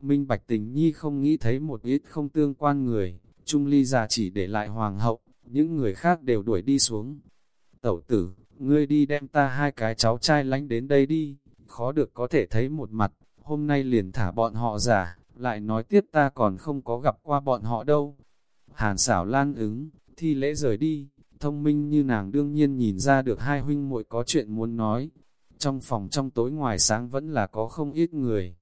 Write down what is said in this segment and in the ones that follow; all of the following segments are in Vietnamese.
Minh Bạch Tình Nhi không nghĩ thấy một ít không tương quan người, Trung Ly già chỉ để lại hoàng hậu, những người khác đều đuổi đi xuống. Tẩu tử, ngươi đi đem ta hai cái cháu trai lánh đến đây đi, khó được có thể thấy một mặt, hôm nay liền thả bọn họ giả, lại nói tiếp ta còn không có gặp qua bọn họ đâu. Hàn xảo lan ứng, thi lễ rời đi, thông minh như nàng đương nhiên nhìn ra được hai huynh muội có chuyện muốn nói. Trong phòng trong tối ngoài sáng vẫn là có không ít người.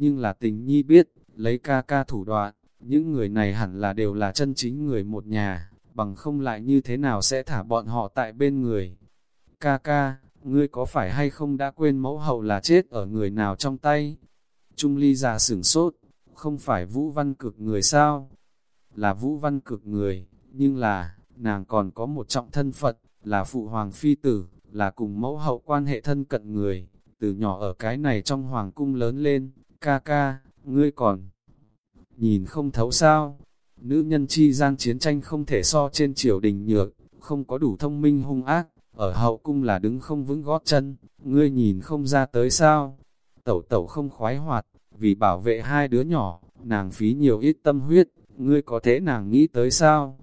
Nhưng là tình nhi biết, lấy ca ca thủ đoạn, những người này hẳn là đều là chân chính người một nhà, bằng không lại như thế nào sẽ thả bọn họ tại bên người. Ca ca, ngươi có phải hay không đã quên mẫu hậu là chết ở người nào trong tay? Trung ly già sửng sốt, không phải vũ văn cực người sao? Là vũ văn cực người, nhưng là, nàng còn có một trọng thân Phật, là phụ hoàng phi tử, là cùng mẫu hậu quan hệ thân cận người, từ nhỏ ở cái này trong hoàng cung lớn lên, ca ca, ngươi còn nhìn không thấu sao? Nữ nhân chi gian chiến tranh không thể so trên triều đình nhược, không có đủ thông minh hung ác, ở hậu cung là đứng không vững gót chân, ngươi nhìn không ra tới sao? Tẩu tẩu không khoái hoạt, vì bảo vệ hai đứa nhỏ, nàng phí nhiều ít tâm huyết, ngươi có thế nàng nghĩ tới sao?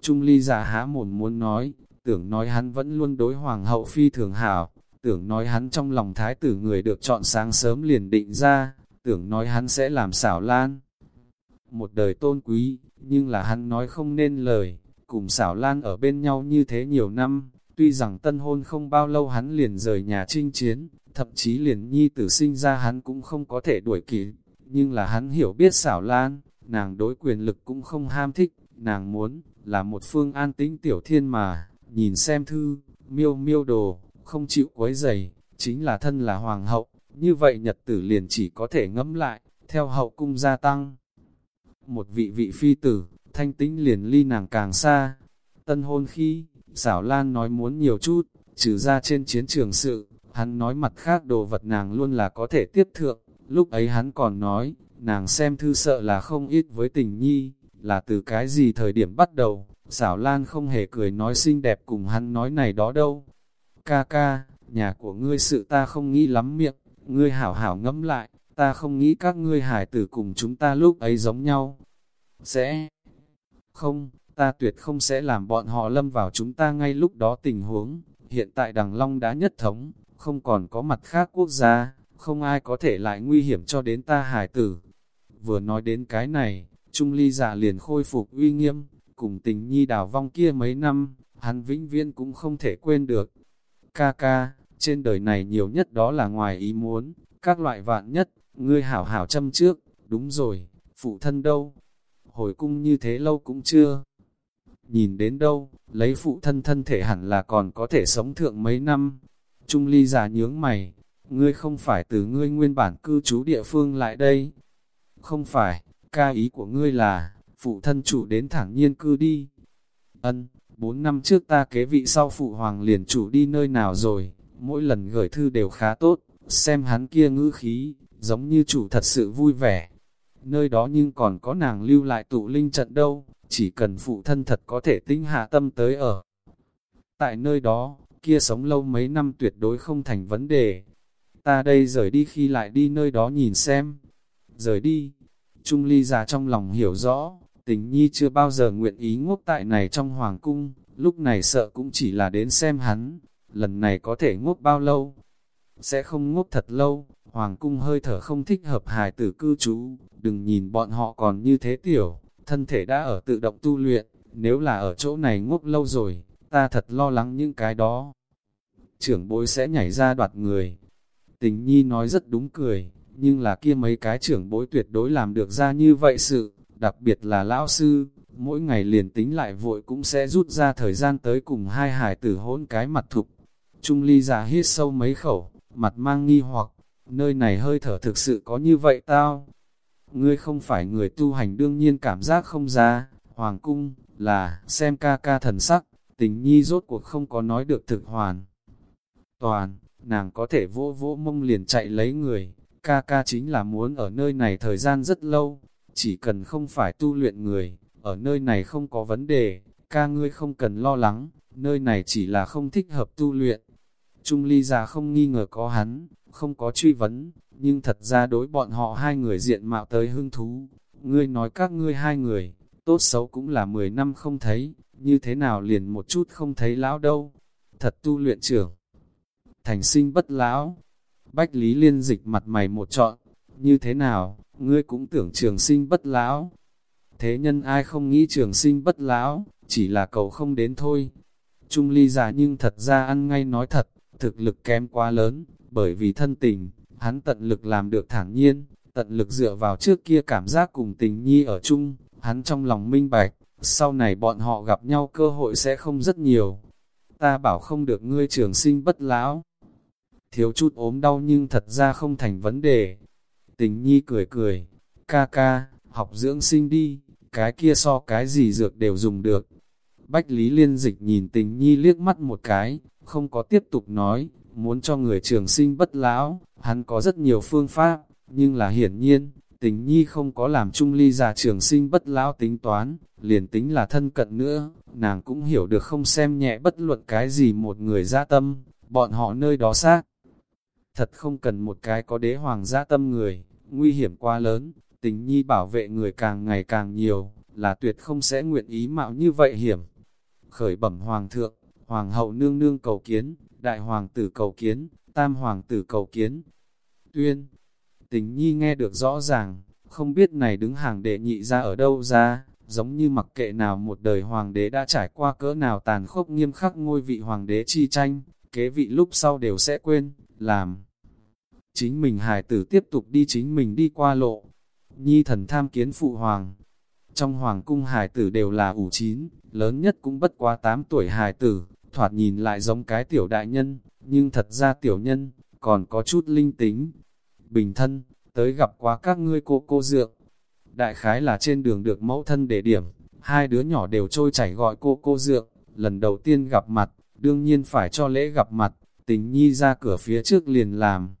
Trung ly giả há mồm muốn nói, tưởng nói hắn vẫn luôn đối hoàng hậu phi thường hảo, tưởng nói hắn trong lòng thái tử người được chọn sáng sớm liền định ra, tưởng nói hắn sẽ làm xảo lan. Một đời tôn quý, nhưng là hắn nói không nên lời, cùng xảo lan ở bên nhau như thế nhiều năm, tuy rằng tân hôn không bao lâu hắn liền rời nhà chinh chiến, thậm chí liền nhi tử sinh ra hắn cũng không có thể đuổi kịp, nhưng là hắn hiểu biết xảo lan, nàng đối quyền lực cũng không ham thích, nàng muốn, là một phương an tĩnh tiểu thiên mà, nhìn xem thư, miêu miêu đồ, không chịu quấy giày, chính là thân là hoàng hậu, như vậy nhật tử liền chỉ có thể ngẫm lại, theo hậu cung gia tăng. Một vị vị phi tử, thanh tĩnh liền ly nàng càng xa. Tân hôn khi, xảo lan nói muốn nhiều chút, trừ ra trên chiến trường sự, hắn nói mặt khác đồ vật nàng luôn là có thể tiếp thượng. Lúc ấy hắn còn nói, nàng xem thư sợ là không ít với tình nhi, là từ cái gì thời điểm bắt đầu, xảo lan không hề cười nói xinh đẹp cùng hắn nói này đó đâu. Ca ca, nhà của ngươi sự ta không nghĩ lắm miệng, ngươi hảo hảo ngẫm lại, ta không nghĩ các ngươi hải tử cùng chúng ta lúc ấy giống nhau. Sẽ không, ta tuyệt không sẽ làm bọn họ lâm vào chúng ta ngay lúc đó tình huống. Hiện tại Đằng Long đã nhất thống, không còn có mặt khác quốc gia, không ai có thể lại nguy hiểm cho đến ta hải tử. Vừa nói đến cái này, Trung Ly giả liền khôi phục uy nghiêm, cùng tình nhi đào vong kia mấy năm, hắn vĩnh viễn cũng không thể quên được. Ca ca, trên đời này nhiều nhất đó là ngoài ý muốn, các loại vạn nhất, ngươi hảo hảo châm trước, đúng rồi, phụ thân đâu? Hồi cung như thế lâu cũng chưa. Nhìn đến đâu, lấy phụ thân thân thể hẳn là còn có thể sống thượng mấy năm. Trung ly giả nhướng mày, ngươi không phải từ ngươi nguyên bản cư trú địa phương lại đây. Không phải, ca ý của ngươi là, phụ thân chủ đến thẳng nhiên cư đi. Ân, bốn năm trước ta kế vị sau phụ hoàng liền chủ đi nơi nào rồi, mỗi lần gửi thư đều khá tốt, xem hắn kia ngữ khí, giống như chủ thật sự vui vẻ. Nơi đó nhưng còn có nàng lưu lại tụ linh trận đâu, chỉ cần phụ thân thật có thể tinh hạ tâm tới ở. Tại nơi đó, kia sống lâu mấy năm tuyệt đối không thành vấn đề. Ta đây rời đi khi lại đi nơi đó nhìn xem. Rời đi, Trung Ly già trong lòng hiểu rõ, tình nhi chưa bao giờ nguyện ý ngốc tại này trong hoàng cung, lúc này sợ cũng chỉ là đến xem hắn, lần này có thể ngốc bao lâu? Sẽ không ngốc thật lâu, hoàng cung hơi thở không thích hợp hài tử cư trú, đừng nhìn bọn họ còn như thế tiểu, thân thể đã ở tự động tu luyện, nếu là ở chỗ này ngốc lâu rồi, ta thật lo lắng những cái đó. Trưởng bối sẽ nhảy ra đoạt người. Tình nhi nói rất đúng cười, nhưng là kia mấy cái trưởng bối tuyệt đối làm được ra như vậy sự, đặc biệt là lão sư, mỗi ngày liền tính lại vội cũng sẽ rút ra thời gian tới cùng hai hải tử hỗn cái mặt thục. Trung ly giả hít sâu mấy khẩu, mặt mang nghi hoặc, nơi này hơi thở thực sự có như vậy tao. Ngươi không phải người tu hành đương nhiên cảm giác không ra, hoàng cung, là, xem ca ca thần sắc, tình nhi rốt cuộc không có nói được thực hoàn. Toàn, nàng có thể vỗ vỗ mông liền chạy lấy người, ca ca chính là muốn ở nơi này thời gian rất lâu, chỉ cần không phải tu luyện người, ở nơi này không có vấn đề, ca ngươi không cần lo lắng, nơi này chỉ là không thích hợp tu luyện. Trung ly già không nghi ngờ có hắn, không có truy vấn, nhưng thật ra đối bọn họ hai người diện mạo tới hưng thú. Ngươi nói các ngươi hai người, tốt xấu cũng là 10 năm không thấy, như thế nào liền một chút không thấy lão đâu. Thật tu luyện trưởng. Thành sinh bất lão. Bách Lý Liên dịch mặt mày một trọn. Như thế nào, ngươi cũng tưởng trường sinh bất lão. Thế nhân ai không nghĩ trường sinh bất lão, chỉ là cầu không đến thôi. Trung ly giả nhưng thật ra ăn ngay nói thật, thực lực kém quá lớn, bởi vì thân tình, hắn tận lực làm được thản nhiên, tận lực dựa vào trước kia cảm giác cùng tình nhi ở chung, hắn trong lòng minh bạch, sau này bọn họ gặp nhau cơ hội sẽ không rất nhiều. Ta bảo không được ngươi trường sinh bất lão. Thiếu chút ốm đau nhưng thật ra không thành vấn đề. Tình nhi cười cười, ca ca, học dưỡng sinh đi, cái kia so cái gì dược đều dùng được. Bách Lý Liên Dịch nhìn tình nhi liếc mắt một cái, không có tiếp tục nói, muốn cho người trường sinh bất lão, hắn có rất nhiều phương pháp, nhưng là hiển nhiên, tình nhi không có làm chung ly già trường sinh bất lão tính toán, liền tính là thân cận nữa, nàng cũng hiểu được không xem nhẹ bất luận cái gì một người ra tâm, bọn họ nơi đó xác. Thật không cần một cái có đế hoàng gia tâm người, nguy hiểm quá lớn, tình nhi bảo vệ người càng ngày càng nhiều, là tuyệt không sẽ nguyện ý mạo như vậy hiểm. Khởi bẩm hoàng thượng, hoàng hậu nương nương cầu kiến, đại hoàng tử cầu kiến, tam hoàng tử cầu kiến. Tuyên, tình nhi nghe được rõ ràng, không biết này đứng hàng đệ nhị ra ở đâu ra, giống như mặc kệ nào một đời hoàng đế đã trải qua cỡ nào tàn khốc nghiêm khắc ngôi vị hoàng đế chi tranh, kế vị lúc sau đều sẽ quên, làm. Chính mình hài tử tiếp tục đi chính mình đi qua lộ, nhi thần tham kiến phụ hoàng. Trong hoàng cung hài tử đều là ủ chín, lớn nhất cũng bất quá 8 tuổi hài tử, thoạt nhìn lại giống cái tiểu đại nhân, nhưng thật ra tiểu nhân, còn có chút linh tính. Bình thân, tới gặp quá các ngươi cô cô dượng. Đại khái là trên đường được mẫu thân để điểm, hai đứa nhỏ đều trôi chảy gọi cô cô dượng, lần đầu tiên gặp mặt, đương nhiên phải cho lễ gặp mặt, tình nhi ra cửa phía trước liền làm.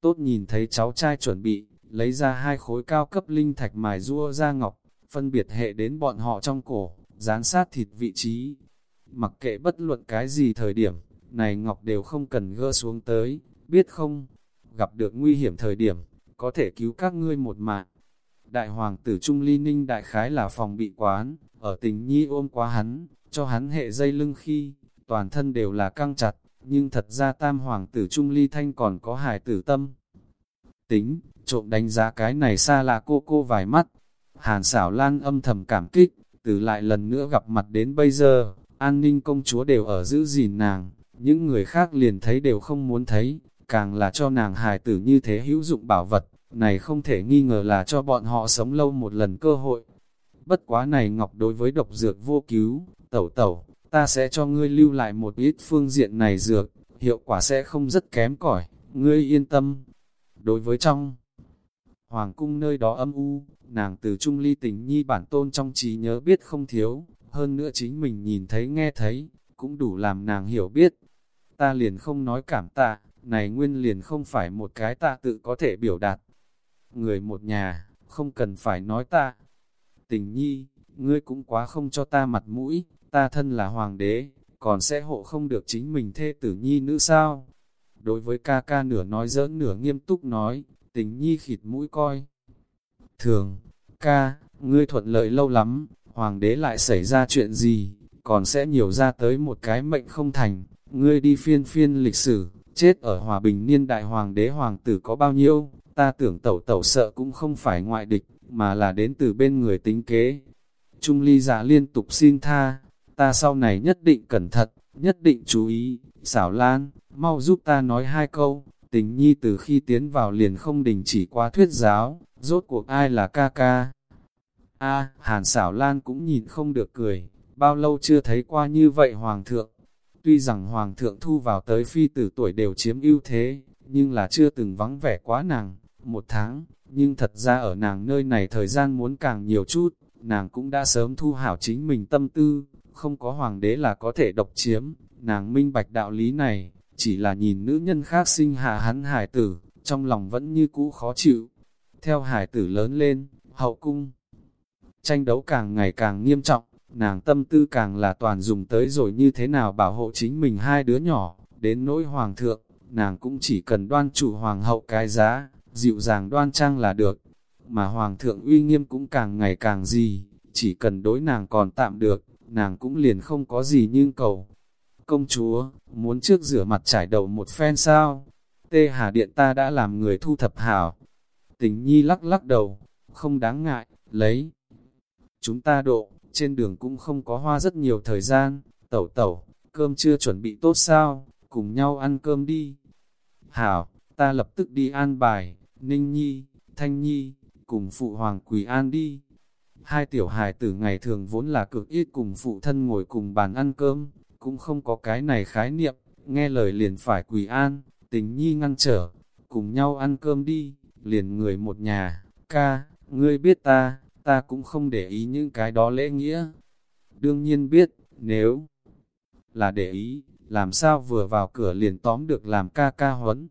Tốt nhìn thấy cháu trai chuẩn bị, lấy ra hai khối cao cấp linh thạch mài rua ra ngọc, phân biệt hệ đến bọn họ trong cổ, dán sát thịt vị trí. Mặc kệ bất luận cái gì thời điểm, này ngọc đều không cần gỡ xuống tới, biết không? Gặp được nguy hiểm thời điểm, có thể cứu các ngươi một mạng. Đại hoàng tử Trung Ly Ninh đại khái là phòng bị quán, ở tình nhi ôm quá hắn, cho hắn hệ dây lưng khi, toàn thân đều là căng chặt, nhưng thật ra tam hoàng tử Trung Ly Thanh còn có hài tử tâm. Tính, trộm đánh giá cái này xa là cô cô vài mắt. Hàn xảo lan âm thầm cảm kích, từ lại lần nữa gặp mặt đến bây giờ, an ninh công chúa đều ở giữ gìn nàng, những người khác liền thấy đều không muốn thấy, càng là cho nàng hài tử như thế hữu dụng bảo vật, này không thể nghi ngờ là cho bọn họ sống lâu một lần cơ hội. Bất quá này Ngọc đối với độc dược vô cứu, tẩu tẩu, ta sẽ cho ngươi lưu lại một ít phương diện này dược, hiệu quả sẽ không rất kém cỏi ngươi yên tâm. Đối với trong Hoàng cung nơi đó âm u, nàng từ trung ly tình nhi bản tôn trong trí nhớ biết không thiếu, hơn nữa chính mình nhìn thấy nghe thấy, cũng đủ làm nàng hiểu biết. Ta liền không nói cảm tạ, này nguyên liền không phải một cái ta tự có thể biểu đạt. Người một nhà, không cần phải nói ta. Tình nhi, ngươi cũng quá không cho ta mặt mũi, ta thân là hoàng đế, còn sẽ hộ không được chính mình thê tử nhi nữ sao? Đối với ca ca nửa nói giỡn nửa nghiêm túc nói, tình nhi khịt mũi coi. Thường, ca, ngươi thuận lợi lâu lắm, hoàng đế lại xảy ra chuyện gì, còn sẽ nhiều ra tới một cái mệnh không thành, ngươi đi phiên phiên lịch sử, chết ở hòa bình niên đại hoàng đế hoàng tử có bao nhiêu, ta tưởng tẩu tẩu sợ cũng không phải ngoại địch, mà là đến từ bên người tính kế. Trung ly giả liên tục xin tha, ta sau này nhất định cẩn thận, nhất định chú ý, xảo lan, mau giúp ta nói hai câu, tình nhi từ khi tiến vào liền không đình chỉ qua thuyết giáo, rốt cuộc ai là ca ca. A, hàn xảo lan cũng nhìn không được cười, bao lâu chưa thấy qua như vậy hoàng thượng. Tuy rằng hoàng thượng thu vào tới phi tử tuổi đều chiếm ưu thế, nhưng là chưa từng vắng vẻ quá nàng, một tháng, nhưng thật ra ở nàng nơi này thời gian muốn càng nhiều chút, nàng cũng đã sớm thu hảo chính mình tâm tư, không có hoàng đế là có thể độc chiếm, nàng minh bạch đạo lý này, chỉ là nhìn nữ nhân khác sinh hạ hắn hải tử, trong lòng vẫn như cũ khó chịu. Theo hải tử lớn lên, hậu cung, tranh đấu càng ngày càng nghiêm trọng, nàng tâm tư càng là toàn dùng tới rồi như thế nào bảo hộ chính mình hai đứa nhỏ, đến nỗi hoàng thượng, nàng cũng chỉ cần đoan chủ hoàng hậu cái giá, dịu dàng đoan trang là được. Mà hoàng thượng uy nghiêm cũng càng ngày càng gì, chỉ cần đối nàng còn tạm được, nàng cũng liền không có gì nhưng cầu. Công chúa, muốn trước rửa mặt trải đầu một phen sao? Tê Hà Điện ta đã làm người thu thập hảo. Tình nhi lắc lắc đầu, không đáng ngại, lấy. Chúng ta độ, trên đường cũng không có hoa rất nhiều thời gian, tẩu tẩu, cơm chưa chuẩn bị tốt sao, cùng nhau ăn cơm đi. Hảo, ta lập tức đi an bài, Ninh Nhi, Thanh Nhi, cùng phụ hoàng quỳ an đi. Hai tiểu hài tử ngày thường vốn là cực ít cùng phụ thân ngồi cùng bàn ăn cơm, cũng không có cái này khái niệm, nghe lời liền phải quỳ an, tình nhi ngăn trở, cùng nhau ăn cơm đi, liền người một nhà, ca, ngươi biết ta, ta cũng không để ý những cái đó lễ nghĩa. Đương nhiên biết, nếu là để ý, làm sao vừa vào cửa liền tóm được làm ca ca huấn.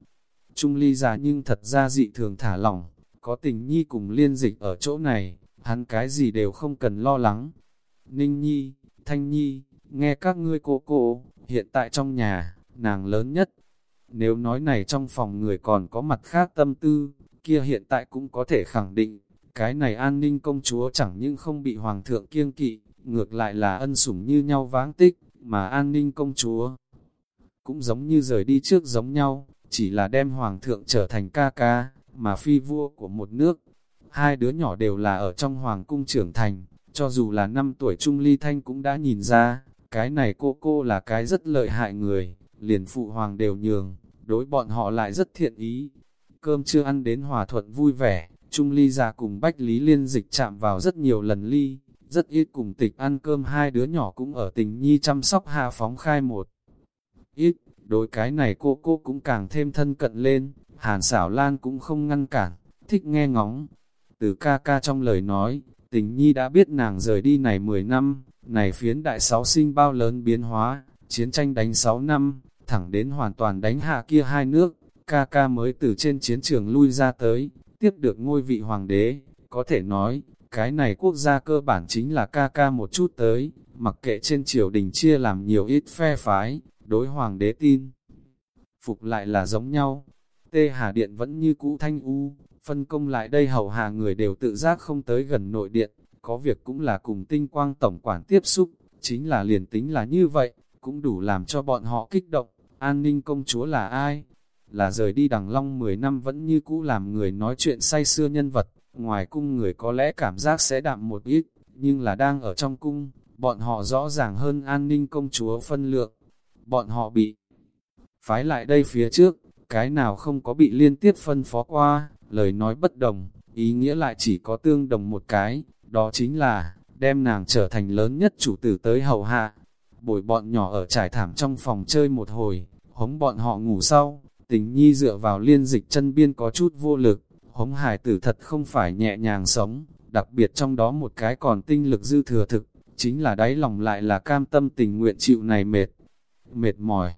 Trung ly già nhưng thật ra dị thường thả lỏng, có tình nhi cùng liên dịch ở chỗ này, hắn cái gì đều không cần lo lắng. Ninh nhi, thanh nhi, nghe các ngươi cô cô, hiện tại trong nhà, nàng lớn nhất. Nếu nói này trong phòng người còn có mặt khác tâm tư, kia hiện tại cũng có thể khẳng định, cái này an ninh công chúa chẳng những không bị hoàng thượng kiêng kỵ, ngược lại là ân sủng như nhau váng tích, mà an ninh công chúa cũng giống như rời đi trước giống nhau, chỉ là đem hoàng thượng trở thành ca ca, mà phi vua của một nước. Hai đứa nhỏ đều là ở trong hoàng cung trưởng thành, cho dù là năm tuổi Trung Ly Thanh cũng đã nhìn ra, cái này cô cô là cái rất lợi hại người, liền phụ hoàng đều nhường, đối bọn họ lại rất thiện ý. Cơm chưa ăn đến hòa thuận vui vẻ, Trung Ly già cùng Bách Lý Liên dịch chạm vào rất nhiều lần ly, rất ít cùng tịch ăn cơm hai đứa nhỏ cũng ở tình nhi chăm sóc hạ phóng khai một. Ít, đối cái này cô cô cũng càng thêm thân cận lên, hàn xảo lan cũng không ngăn cản, thích nghe ngóng. Từ ca ca trong lời nói, tình nhi đã biết nàng rời đi này 10 năm, này phiến đại sáu sinh bao lớn biến hóa, chiến tranh đánh 6 năm, thẳng đến hoàn toàn đánh hạ kia hai nước, ca ca mới từ trên chiến trường lui ra tới, tiếp được ngôi vị hoàng đế, có thể nói, cái này quốc gia cơ bản chính là ca ca một chút tới, mặc kệ trên triều đình chia làm nhiều ít phe phái, đối hoàng đế tin. Phục lại là giống nhau, tê hà điện vẫn như cũ thanh u, phân công lại đây hầu hạ người đều tự giác không tới gần nội điện, có việc cũng là cùng tinh quang tổng quản tiếp xúc, chính là liền tính là như vậy, cũng đủ làm cho bọn họ kích động, an ninh công chúa là ai? Là rời đi đằng long 10 năm vẫn như cũ làm người nói chuyện say xưa nhân vật, ngoài cung người có lẽ cảm giác sẽ đạm một ít, nhưng là đang ở trong cung, bọn họ rõ ràng hơn an ninh công chúa phân lượng, bọn họ bị phái lại đây phía trước, cái nào không có bị liên tiếp phân phó qua, lời nói bất đồng, ý nghĩa lại chỉ có tương đồng một cái, đó chính là, đem nàng trở thành lớn nhất chủ tử tới hậu hạ. Bồi bọn nhỏ ở trải thảm trong phòng chơi một hồi, hống bọn họ ngủ sau, tình nhi dựa vào liên dịch chân biên có chút vô lực, hống hải tử thật không phải nhẹ nhàng sống, đặc biệt trong đó một cái còn tinh lực dư thừa thực, chính là đáy lòng lại là cam tâm tình nguyện chịu này mệt, mệt mỏi.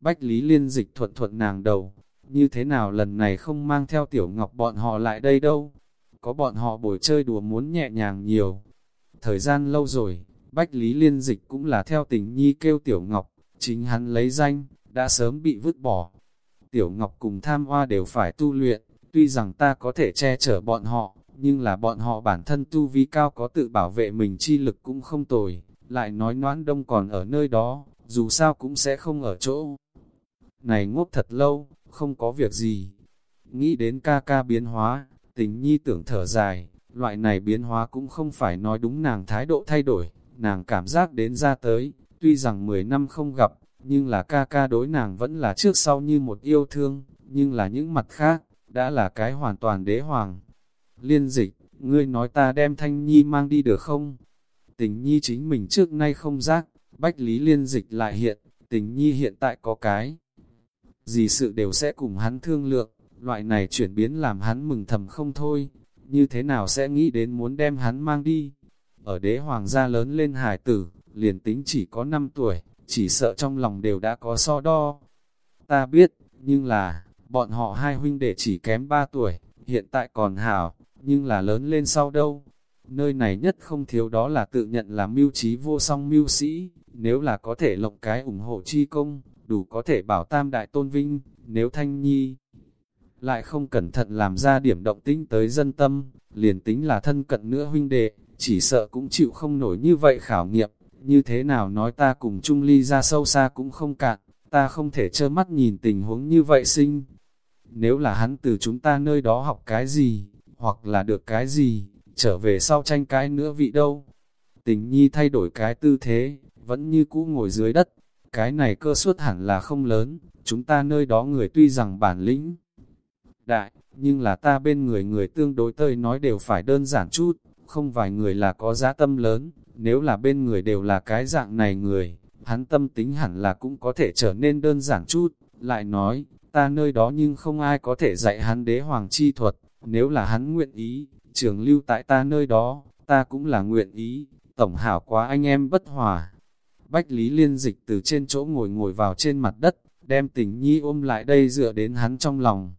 Bách Lý Liên dịch thuận thuận nàng đầu, như thế nào lần này không mang theo tiểu ngọc bọn họ lại đây đâu, có bọn họ bồi chơi đùa muốn nhẹ nhàng nhiều. Thời gian lâu rồi, Bách Lý Liên Dịch cũng là theo tình nhi kêu Tiểu Ngọc, chính hắn lấy danh, đã sớm bị vứt bỏ. Tiểu Ngọc cùng tham hoa đều phải tu luyện, tuy rằng ta có thể che chở bọn họ, nhưng là bọn họ bản thân tu vi cao có tự bảo vệ mình chi lực cũng không tồi, lại nói noãn đông còn ở nơi đó, dù sao cũng sẽ không ở chỗ. Này ngốc thật lâu, không có việc gì. Nghĩ đến ca ca biến hóa, Tình nhi tưởng thở dài, loại này biến hóa cũng không phải nói đúng nàng thái độ thay đổi, nàng cảm giác đến ra tới, tuy rằng 10 năm không gặp, nhưng là ca ca đối nàng vẫn là trước sau như một yêu thương, nhưng là những mặt khác, đã là cái hoàn toàn đế hoàng. Liên dịch, ngươi nói ta đem thanh nhi mang đi được không? Tình nhi chính mình trước nay không giác, bách lý liên dịch lại hiện, tình nhi hiện tại có cái. Gì sự đều sẽ cùng hắn thương lượng, Loại này chuyển biến làm hắn mừng thầm không thôi, như thế nào sẽ nghĩ đến muốn đem hắn mang đi. Ở đế hoàng gia lớn lên hải tử, liền tính chỉ có 5 tuổi, chỉ sợ trong lòng đều đã có so đo. Ta biết, nhưng là, bọn họ hai huynh đệ chỉ kém 3 tuổi, hiện tại còn hảo, nhưng là lớn lên sau đâu. Nơi này nhất không thiếu đó là tự nhận là mưu trí vô song mưu sĩ, nếu là có thể lộng cái ủng hộ chi công, đủ có thể bảo tam đại tôn vinh, nếu Thanh Nhi lại không cẩn thận làm ra điểm động tĩnh tới dân tâm, liền tính là thân cận nữa huynh đệ, chỉ sợ cũng chịu không nổi như vậy khảo nghiệm, như thế nào nói ta cùng chung ly ra sâu xa cũng không cạn, ta không thể trơ mắt nhìn tình huống như vậy sinh. Nếu là hắn từ chúng ta nơi đó học cái gì, hoặc là được cái gì, trở về sau tranh cái nữa vị đâu. Tình nhi thay đổi cái tư thế, vẫn như cũ ngồi dưới đất, cái này cơ suất hẳn là không lớn, chúng ta nơi đó người tuy rằng bản lĩnh đại, nhưng là ta bên người người tương đối tơi nói đều phải đơn giản chút, không vài người là có giá tâm lớn, nếu là bên người đều là cái dạng này người, hắn tâm tính hẳn là cũng có thể trở nên đơn giản chút, lại nói, ta nơi đó nhưng không ai có thể dạy hắn đế hoàng chi thuật, nếu là hắn nguyện ý, trường lưu tại ta nơi đó, ta cũng là nguyện ý, tổng hảo quá anh em bất hòa. Bách Lý Liên Dịch từ trên chỗ ngồi ngồi vào trên mặt đất, đem tình nhi ôm lại đây dựa đến hắn trong lòng.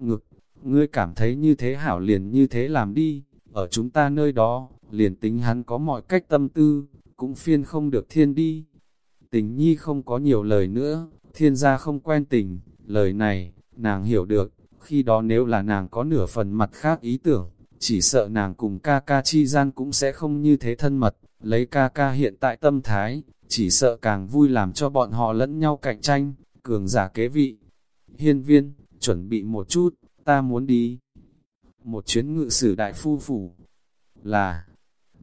Ngực, ngươi cảm thấy như thế hảo liền như thế làm đi, ở chúng ta nơi đó, liền tính hắn có mọi cách tâm tư, cũng phiên không được thiên đi. Tình nhi không có nhiều lời nữa, thiên gia không quen tình, lời này, nàng hiểu được, khi đó nếu là nàng có nửa phần mặt khác ý tưởng, chỉ sợ nàng cùng ca ca chi gian cũng sẽ không như thế thân mật, lấy ca ca hiện tại tâm thái, chỉ sợ càng vui làm cho bọn họ lẫn nhau cạnh tranh, cường giả kế vị. Hiên viên, chuẩn bị một chút, ta muốn đi. Một chuyến ngự sử đại phu phủ, là,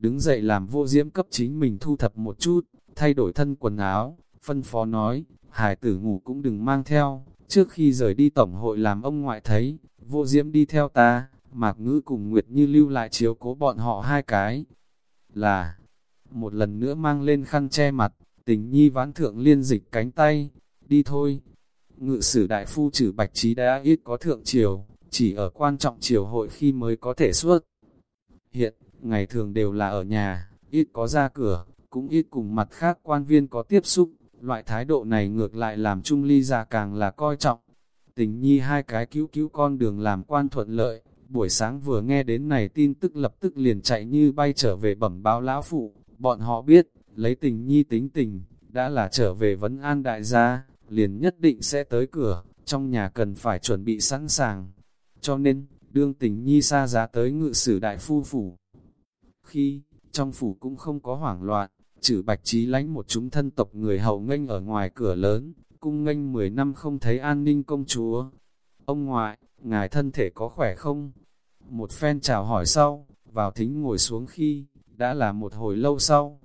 đứng dậy làm vô diễm cấp chính mình thu thập một chút, thay đổi thân quần áo, phân phó nói, hải tử ngủ cũng đừng mang theo, trước khi rời đi tổng hội làm ông ngoại thấy, vô diễm đi theo ta, mạc ngữ cùng Nguyệt Như lưu lại chiếu cố bọn họ hai cái, là, một lần nữa mang lên khăn che mặt, tình nhi ván thượng liên dịch cánh tay, đi thôi. Ngự sử đại phu trừ bạch trí đã ít có thượng triều, chỉ ở quan trọng triều hội khi mới có thể xuất. Hiện, ngày thường đều là ở nhà, ít có ra cửa, cũng ít cùng mặt khác quan viên có tiếp xúc, loại thái độ này ngược lại làm Trung Ly già càng là coi trọng. Tình nhi hai cái cứu cứu con đường làm quan thuận lợi, buổi sáng vừa nghe đến này tin tức lập tức liền chạy như bay trở về bẩm báo lão phụ, bọn họ biết, lấy tình nhi tính tình, đã là trở về vấn an đại gia, liền nhất định sẽ tới cửa, trong nhà cần phải chuẩn bị sẵn sàng. Cho nên, đương tình nhi xa giá tới ngự sử đại phu phủ, khi, trong phủ cũng không có hoảng loạn, trừ bạch trí lánh một chúng thân tộc người hậu nghênh ở ngoài cửa lớn, cung nghênh 10 năm không thấy an ninh công chúa. Ông ngoại, ngài thân thể có khỏe không? Một phen chào hỏi sau, vào thính ngồi xuống khi, đã là một hồi lâu sau.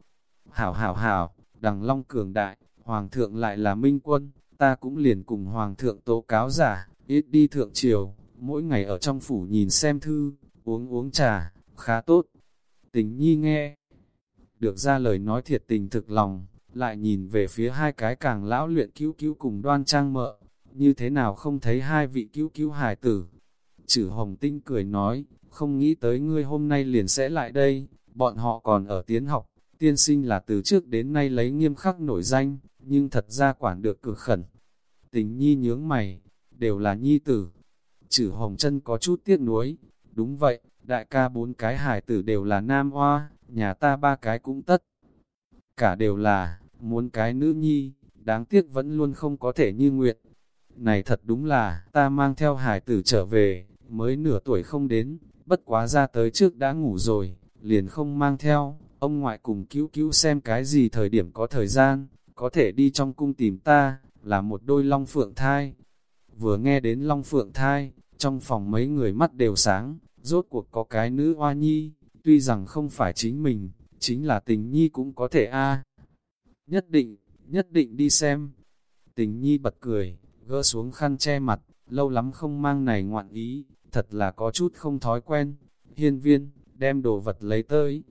Hảo hảo hảo, đằng long cường đại, hoàng thượng lại là minh quân, ta cũng liền cùng hoàng thượng tố cáo giả, ít đi thượng triều, mỗi ngày ở trong phủ nhìn xem thư, uống uống trà, khá tốt. Tình nhi nghe, được ra lời nói thiệt tình thực lòng, lại nhìn về phía hai cái càng lão luyện cứu cứu cùng đoan trang mợ, như thế nào không thấy hai vị cứu cứu hài tử. Chử hồng tinh cười nói, không nghĩ tới ngươi hôm nay liền sẽ lại đây, bọn họ còn ở tiến học, tiên sinh là từ trước đến nay lấy nghiêm khắc nổi danh, nhưng thật ra quản được cực khẩn. Tình nhi nhướng mày, đều là nhi tử. Chử hồng chân có chút tiếc nuối, đúng vậy, đại ca bốn cái hải tử đều là nam hoa, nhà ta ba cái cũng tất. Cả đều là, muốn cái nữ nhi, đáng tiếc vẫn luôn không có thể như nguyện. Này thật đúng là, ta mang theo hải tử trở về, mới nửa tuổi không đến, bất quá ra tới trước đã ngủ rồi, liền không mang theo, ông ngoại cùng cứu cứu xem cái gì thời điểm có thời gian, có thể đi trong cung tìm ta, là một đôi long phượng thai. Vừa nghe đến long phượng thai, trong phòng mấy người mắt đều sáng, rốt cuộc có cái nữ hoa nhi, tuy rằng không phải chính mình, chính là tình nhi cũng có thể a Nhất định, nhất định đi xem. Tình nhi bật cười, gỡ xuống khăn che mặt, lâu lắm không mang này ngoạn ý, thật là có chút không thói quen. Hiên viên, đem đồ vật lấy tới.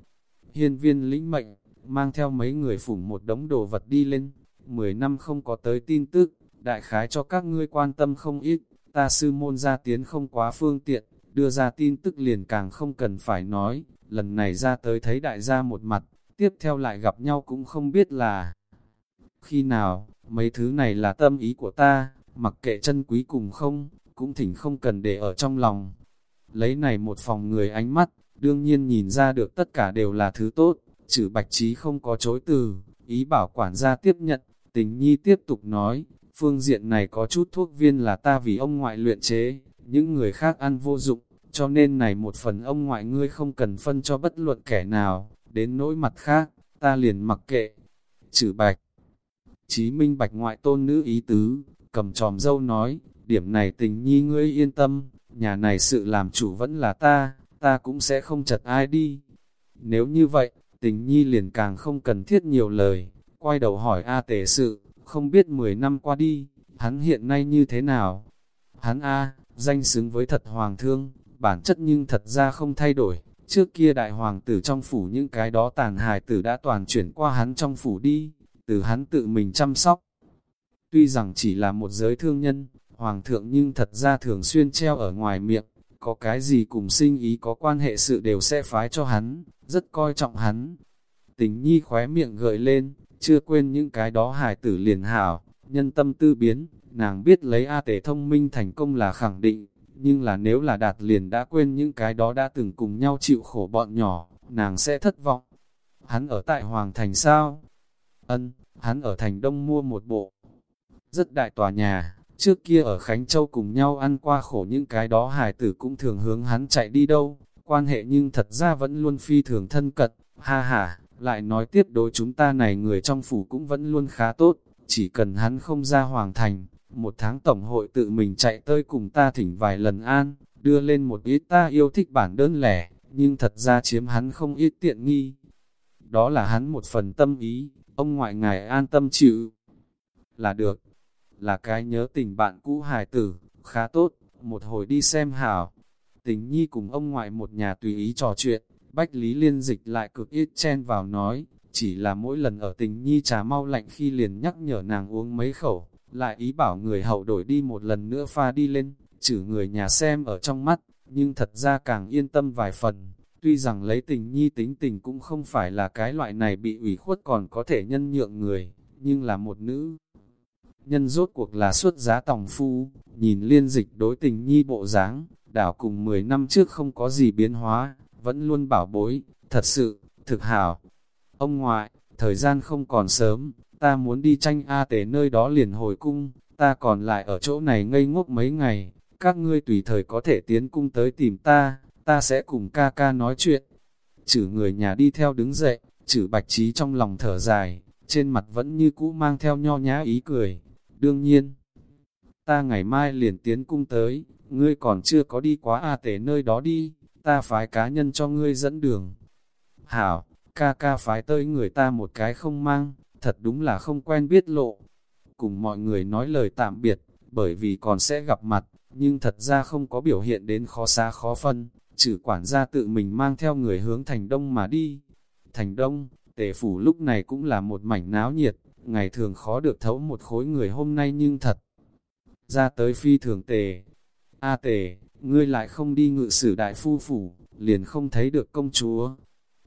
Hiên viên lĩnh mệnh, mang theo mấy người phủng một đống đồ vật đi lên. Mười năm không có tới tin tức, đại khái cho các ngươi quan tâm không ít, ta sư môn ra tiến không quá phương tiện, đưa ra tin tức liền càng không cần phải nói, lần này ra tới thấy đại gia một mặt, tiếp theo lại gặp nhau cũng không biết là khi nào, mấy thứ này là tâm ý của ta, mặc kệ chân quý cùng không, cũng thỉnh không cần để ở trong lòng. Lấy này một phòng người ánh mắt, đương nhiên nhìn ra được tất cả đều là thứ tốt, trừ bạch trí không có chối từ, ý bảo quản gia tiếp nhận, Tình nhi tiếp tục nói, phương diện này có chút thuốc viên là ta vì ông ngoại luyện chế, những người khác ăn vô dụng, cho nên này một phần ông ngoại ngươi không cần phân cho bất luận kẻ nào, đến nỗi mặt khác, ta liền mặc kệ. Chữ bạch, chí minh bạch ngoại tôn nữ ý tứ, cầm tròm dâu nói, điểm này tình nhi ngươi yên tâm, nhà này sự làm chủ vẫn là ta, ta cũng sẽ không chật ai đi. Nếu như vậy, tình nhi liền càng không cần thiết nhiều lời, quay đầu hỏi A tề sự, không biết 10 năm qua đi, hắn hiện nay như thế nào? Hắn A, danh xứng với thật hoàng thương, bản chất nhưng thật ra không thay đổi, trước kia đại hoàng tử trong phủ những cái đó tàn hài tử đã toàn chuyển qua hắn trong phủ đi, từ hắn tự mình chăm sóc. Tuy rằng chỉ là một giới thương nhân, hoàng thượng nhưng thật ra thường xuyên treo ở ngoài miệng, có cái gì cùng sinh ý có quan hệ sự đều sẽ phái cho hắn, rất coi trọng hắn. Tình nhi khóe miệng gợi lên, chưa quên những cái đó hài tử liền hảo, nhân tâm tư biến, nàng biết lấy A tể thông minh thành công là khẳng định, nhưng là nếu là đạt liền đã quên những cái đó đã từng cùng nhau chịu khổ bọn nhỏ, nàng sẽ thất vọng. Hắn ở tại Hoàng Thành sao? Ân, hắn ở Thành Đông mua một bộ. Rất đại tòa nhà, trước kia ở Khánh Châu cùng nhau ăn qua khổ những cái đó hài tử cũng thường hướng hắn chạy đi đâu, quan hệ nhưng thật ra vẫn luôn phi thường thân cận, ha ha, lại nói tiếp đối chúng ta này người trong phủ cũng vẫn luôn khá tốt, chỉ cần hắn không ra Hoàng Thành, một tháng tổng hội tự mình chạy tới cùng ta thỉnh vài lần an, đưa lên một ít ta yêu thích bản đơn lẻ, nhưng thật ra chiếm hắn không ít tiện nghi. Đó là hắn một phần tâm ý, ông ngoại ngài an tâm chịu. Là được, là cái nhớ tình bạn cũ hài tử, khá tốt, một hồi đi xem hảo. Tình nhi cùng ông ngoại một nhà tùy ý trò chuyện, Bách Lý Liên dịch lại cực ít chen vào nói, chỉ là mỗi lần ở tình nhi trà mau lạnh khi liền nhắc nhở nàng uống mấy khẩu, lại ý bảo người hậu đổi đi một lần nữa pha đi lên, chử người nhà xem ở trong mắt, nhưng thật ra càng yên tâm vài phần. Tuy rằng lấy tình nhi tính tình cũng không phải là cái loại này bị ủy khuất còn có thể nhân nhượng người, nhưng là một nữ. Nhân rốt cuộc là xuất giá tòng phu, nhìn liên dịch đối tình nhi bộ dáng, đảo cùng 10 năm trước không có gì biến hóa, vẫn luôn bảo bối, thật sự, thực hảo. Ông ngoại, thời gian không còn sớm, ta muốn đi tranh A tế nơi đó liền hồi cung, ta còn lại ở chỗ này ngây ngốc mấy ngày, các ngươi tùy thời có thể tiến cung tới tìm ta, ta sẽ cùng ca ca nói chuyện. Chử người nhà đi theo đứng dậy, chử bạch trí trong lòng thở dài, trên mặt vẫn như cũ mang theo nho nhã ý cười. Đương nhiên, ta ngày mai liền tiến cung tới, ngươi còn chưa có đi quá A tế nơi đó đi, ta phái cá nhân cho ngươi dẫn đường. Hảo, ca ca phái tới người ta một cái không mang, thật đúng là không quen biết lộ. Cùng mọi người nói lời tạm biệt, bởi vì còn sẽ gặp mặt, nhưng thật ra không có biểu hiện đến khó xa khó phân, trừ quản gia tự mình mang theo người hướng thành đông mà đi. Thành đông, tề phủ lúc này cũng là một mảnh náo nhiệt, ngày thường khó được thấu một khối người hôm nay nhưng thật. Ra tới phi thường tề. A tề, ngươi lại không đi ngự sử đại phu phủ, liền không thấy được công chúa.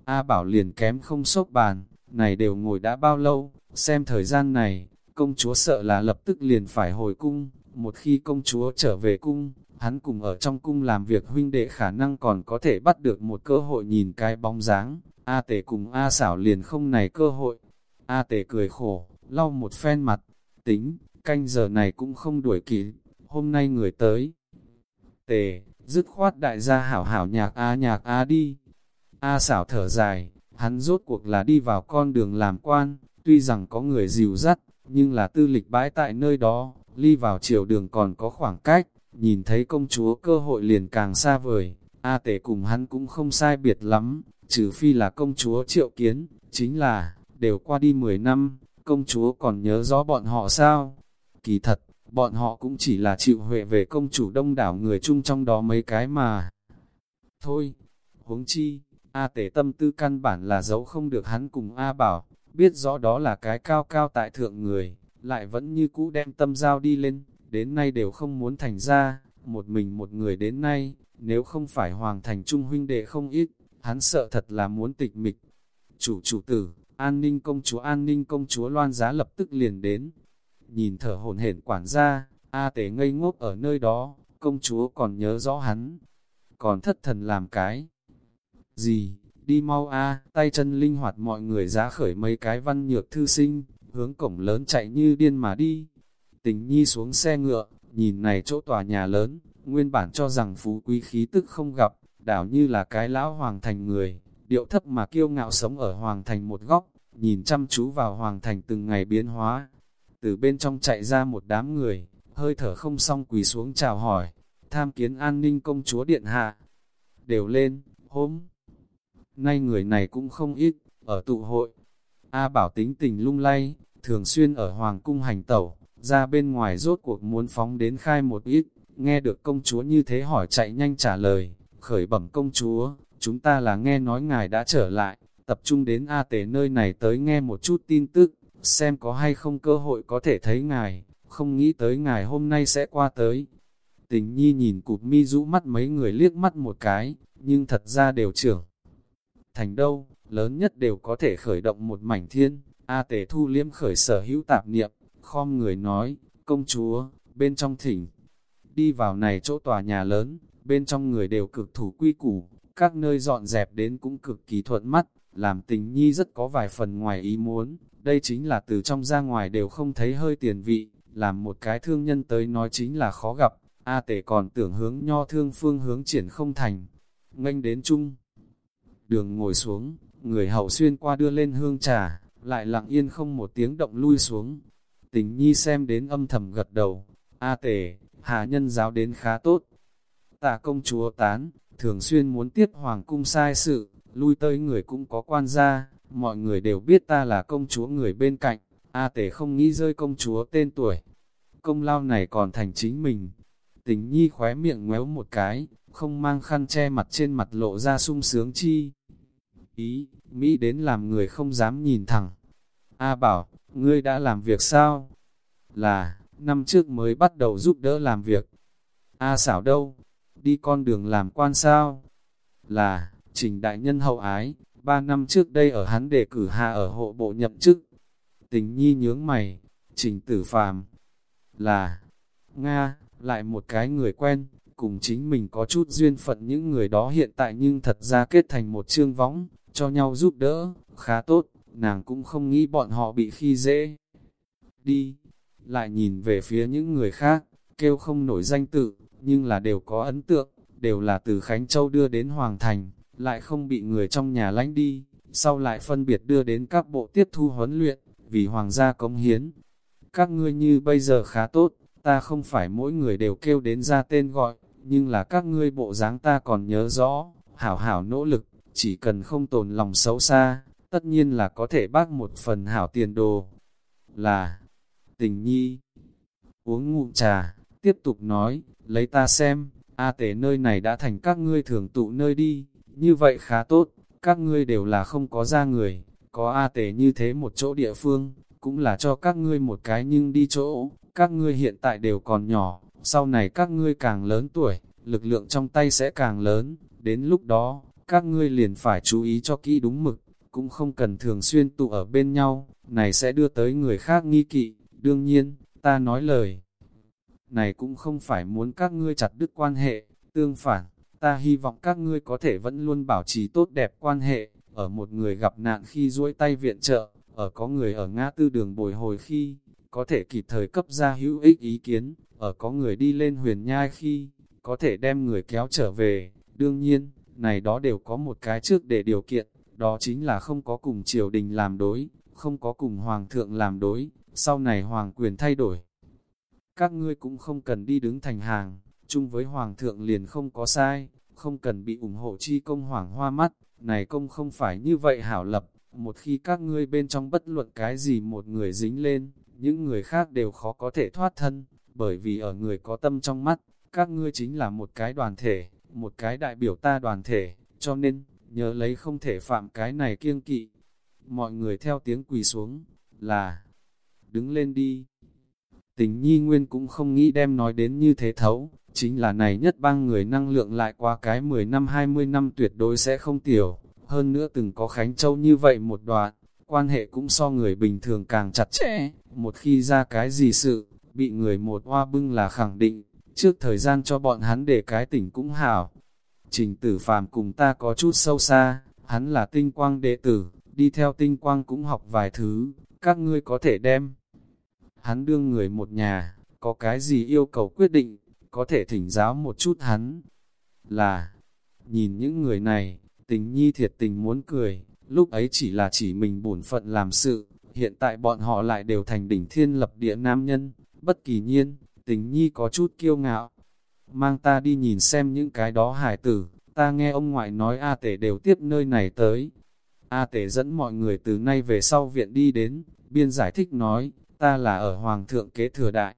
A bảo liền kém không sốc bàn, này đều ngồi đã bao lâu, xem thời gian này, công chúa sợ là lập tức liền phải hồi cung, một khi công chúa trở về cung, hắn cùng ở trong cung làm việc huynh đệ khả năng còn có thể bắt được một cơ hội nhìn cái bóng dáng, A tể cùng A xảo liền không này cơ hội. A tể cười khổ, lau một phen mặt, tính, canh giờ này cũng không đuổi kịp, hôm nay người tới. Tề, dứt khoát đại gia hảo hảo nhạc A nhạc A đi. A xảo thở dài, Hắn rốt cuộc là đi vào con đường làm quan, tuy rằng có người dìu dắt, nhưng là tư lịch bãi tại nơi đó, ly vào chiều đường còn có khoảng cách, nhìn thấy công chúa cơ hội liền càng xa vời. A tể cùng hắn cũng không sai biệt lắm, trừ phi là công chúa triệu kiến, chính là, đều qua đi 10 năm, công chúa còn nhớ rõ bọn họ sao? Kỳ thật, bọn họ cũng chỉ là chịu huệ về công chủ đông đảo người chung trong đó mấy cái mà. Thôi, huống chi, A tể tâm tư căn bản là giấu không được hắn cùng A bảo, biết rõ đó là cái cao cao tại thượng người, lại vẫn như cũ đem tâm giao đi lên, đến nay đều không muốn thành ra, một mình một người đến nay, nếu không phải hoàng thành trung huynh đệ không ít, hắn sợ thật là muốn tịch mịch. Chủ chủ tử, an ninh công chúa an ninh công chúa loan giá lập tức liền đến, nhìn thở hồn hển quản gia, A tể ngây ngốc ở nơi đó, công chúa còn nhớ rõ hắn, còn thất thần làm cái gì, đi mau a tay chân linh hoạt mọi người giá khởi mấy cái văn nhược thư sinh, hướng cổng lớn chạy như điên mà đi. Tình nhi xuống xe ngựa, nhìn này chỗ tòa nhà lớn, nguyên bản cho rằng phú quý khí tức không gặp, đảo như là cái lão hoàng thành người, điệu thấp mà kiêu ngạo sống ở hoàng thành một góc, nhìn chăm chú vào hoàng thành từng ngày biến hóa. Từ bên trong chạy ra một đám người, hơi thở không xong quỳ xuống chào hỏi, tham kiến an ninh công chúa điện hạ. Đều lên, hôm nay người này cũng không ít, ở tụ hội. A bảo tính tình lung lay, thường xuyên ở hoàng cung hành tẩu, ra bên ngoài rốt cuộc muốn phóng đến khai một ít, nghe được công chúa như thế hỏi chạy nhanh trả lời, khởi bẩm công chúa, chúng ta là nghe nói ngài đã trở lại, tập trung đến A tế nơi này tới nghe một chút tin tức, xem có hay không cơ hội có thể thấy ngài, không nghĩ tới ngài hôm nay sẽ qua tới. Tình nhi nhìn cụp mi rũ mắt mấy người liếc mắt một cái, nhưng thật ra đều trưởng. Thành đâu, lớn nhất đều có thể khởi động một mảnh thiên, A tề thu liếm khởi sở hữu tạp niệm, khom người nói, công chúa, bên trong thỉnh, đi vào này chỗ tòa nhà lớn, bên trong người đều cực thủ quy củ, các nơi dọn dẹp đến cũng cực kỳ thuận mắt, làm tình nhi rất có vài phần ngoài ý muốn, đây chính là từ trong ra ngoài đều không thấy hơi tiền vị, làm một cái thương nhân tới nói chính là khó gặp, A tể còn tưởng hướng nho thương phương hướng triển không thành, Nganh đến chung. Đường ngồi xuống, người hậu xuyên qua đưa lên hương trà, lại lặng yên không một tiếng động lui xuống. Tình nhi xem đến âm thầm gật đầu, A tể, hạ nhân giáo đến khá tốt. Tạ công chúa tán, thường xuyên muốn tiếp hoàng cung sai sự, lui tới người cũng có quan gia, mọi người đều biết ta là công chúa người bên cạnh, A tể không nghĩ rơi công chúa tên tuổi. Công lao này còn thành chính mình. Tình nhi khóe miệng ngoéo một cái, không mang khăn che mặt trên mặt lộ ra sung sướng chi. Ý, Mỹ đến làm người không dám nhìn thẳng. A bảo, ngươi đã làm việc sao? Là, năm trước mới bắt đầu giúp đỡ làm việc. A xảo đâu? Đi con đường làm quan sao? Là, trình đại nhân hậu ái, ba năm trước đây ở hắn đề cử hạ ở hộ bộ nhậm chức. Tình nhi nhướng mày, trình tử phàm. Là, Nga, lại một cái người quen, cùng chính mình có chút duyên phận những người đó hiện tại nhưng thật ra kết thành một chương võng, cho nhau giúp đỡ, khá tốt, nàng cũng không nghĩ bọn họ bị khi dễ. Đi, lại nhìn về phía những người khác, kêu không nổi danh tự, nhưng là đều có ấn tượng, đều là từ Khánh Châu đưa đến Hoàng Thành, lại không bị người trong nhà lánh đi, sau lại phân biệt đưa đến các bộ tiếp thu huấn luyện, vì Hoàng gia công hiến. Các ngươi như bây giờ khá tốt, ta không phải mỗi người đều kêu đến ra tên gọi, nhưng là các ngươi bộ dáng ta còn nhớ rõ, hảo hảo nỗ lực, chỉ cần không tồn lòng xấu xa, tất nhiên là có thể bác một phần hảo tiền đồ. Là, tình nhi, uống ngụm trà, tiếp tục nói, lấy ta xem, A tế nơi này đã thành các ngươi thường tụ nơi đi, như vậy khá tốt, các ngươi đều là không có ra người, có A tế như thế một chỗ địa phương, cũng là cho các ngươi một cái nhưng đi chỗ, các ngươi hiện tại đều còn nhỏ, sau này các ngươi càng lớn tuổi, lực lượng trong tay sẽ càng lớn, đến lúc đó, các ngươi liền phải chú ý cho kỹ đúng mực, cũng không cần thường xuyên tụ ở bên nhau, này sẽ đưa tới người khác nghi kỵ, đương nhiên, ta nói lời. Này cũng không phải muốn các ngươi chặt đứt quan hệ, tương phản, ta hy vọng các ngươi có thể vẫn luôn bảo trì tốt đẹp quan hệ, ở một người gặp nạn khi duỗi tay viện trợ, ở có người ở ngã tư đường bồi hồi khi, có thể kịp thời cấp ra hữu ích ý kiến, ở có người đi lên huyền nhai khi, có thể đem người kéo trở về. Đương nhiên, này đó đều có một cái trước để điều kiện, đó chính là không có cùng triều đình làm đối, không có cùng hoàng thượng làm đối, sau này hoàng quyền thay đổi. Các ngươi cũng không cần đi đứng thành hàng, chung với hoàng thượng liền không có sai, không cần bị ủng hộ chi công hoàng hoa mắt, này công không phải như vậy hảo lập, một khi các ngươi bên trong bất luận cái gì một người dính lên, những người khác đều khó có thể thoát thân, bởi vì ở người có tâm trong mắt, các ngươi chính là một cái đoàn thể, một cái đại biểu ta đoàn thể, cho nên, nhớ lấy không thể phạm cái này kiêng kỵ. Mọi người theo tiếng quỳ xuống, là, đứng lên đi. Tình nhi nguyên cũng không nghĩ đem nói đến như thế thấu, chính là này nhất bang người năng lượng lại qua cái 10 năm 20 năm tuyệt đối sẽ không tiểu, hơn nữa từng có Khánh Châu như vậy một đoạn, quan hệ cũng so người bình thường càng chặt chẽ, một khi ra cái gì sự, bị người một hoa bưng là khẳng định, trước thời gian cho bọn hắn để cái tỉnh cũng hảo. Trình tử phàm cùng ta có chút sâu xa, hắn là tinh quang đệ tử, đi theo tinh quang cũng học vài thứ, các ngươi có thể đem. Hắn đương người một nhà, có cái gì yêu cầu quyết định, có thể thỉnh giáo một chút hắn. Là, nhìn những người này, tình nhi thiệt tình muốn cười, lúc ấy chỉ là chỉ mình bổn phận làm sự, hiện tại bọn họ lại đều thành đỉnh thiên lập địa nam nhân, bất kỳ nhiên, tình nhi có chút kiêu ngạo. Mang ta đi nhìn xem những cái đó hải tử, ta nghe ông ngoại nói A tể đều tiếp nơi này tới. A tể dẫn mọi người từ nay về sau viện đi đến, biên giải thích nói, ta là ở Hoàng thượng kế thừa đại.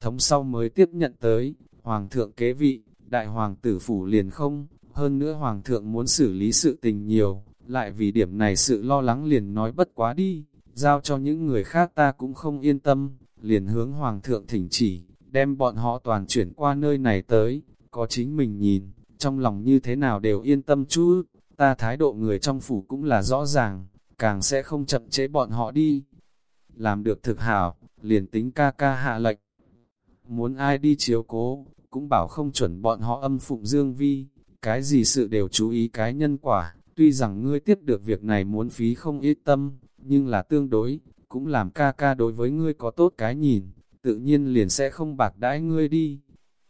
Thống sau mới tiếp nhận tới, Hoàng thượng kế vị, đại hoàng tử phủ liền không, hơn nữa Hoàng thượng muốn xử lý sự tình nhiều, lại vì điểm này sự lo lắng liền nói bất quá đi, giao cho những người khác ta cũng không yên tâm, liền hướng Hoàng thượng thỉnh chỉ, đem bọn họ toàn chuyển qua nơi này tới, có chính mình nhìn, trong lòng như thế nào đều yên tâm chú ta thái độ người trong phủ cũng là rõ ràng, càng sẽ không chậm chế bọn họ đi. Làm được thực hảo, liền tính ca ca hạ lệnh. Muốn ai đi chiếu cố, cũng bảo không chuẩn bọn họ âm phụng dương vi, cái gì sự đều chú ý cái nhân quả, tuy rằng ngươi tiếp được việc này muốn phí không ít tâm, nhưng là tương đối, cũng làm ca ca đối với ngươi có tốt cái nhìn, tự nhiên liền sẽ không bạc đãi ngươi đi.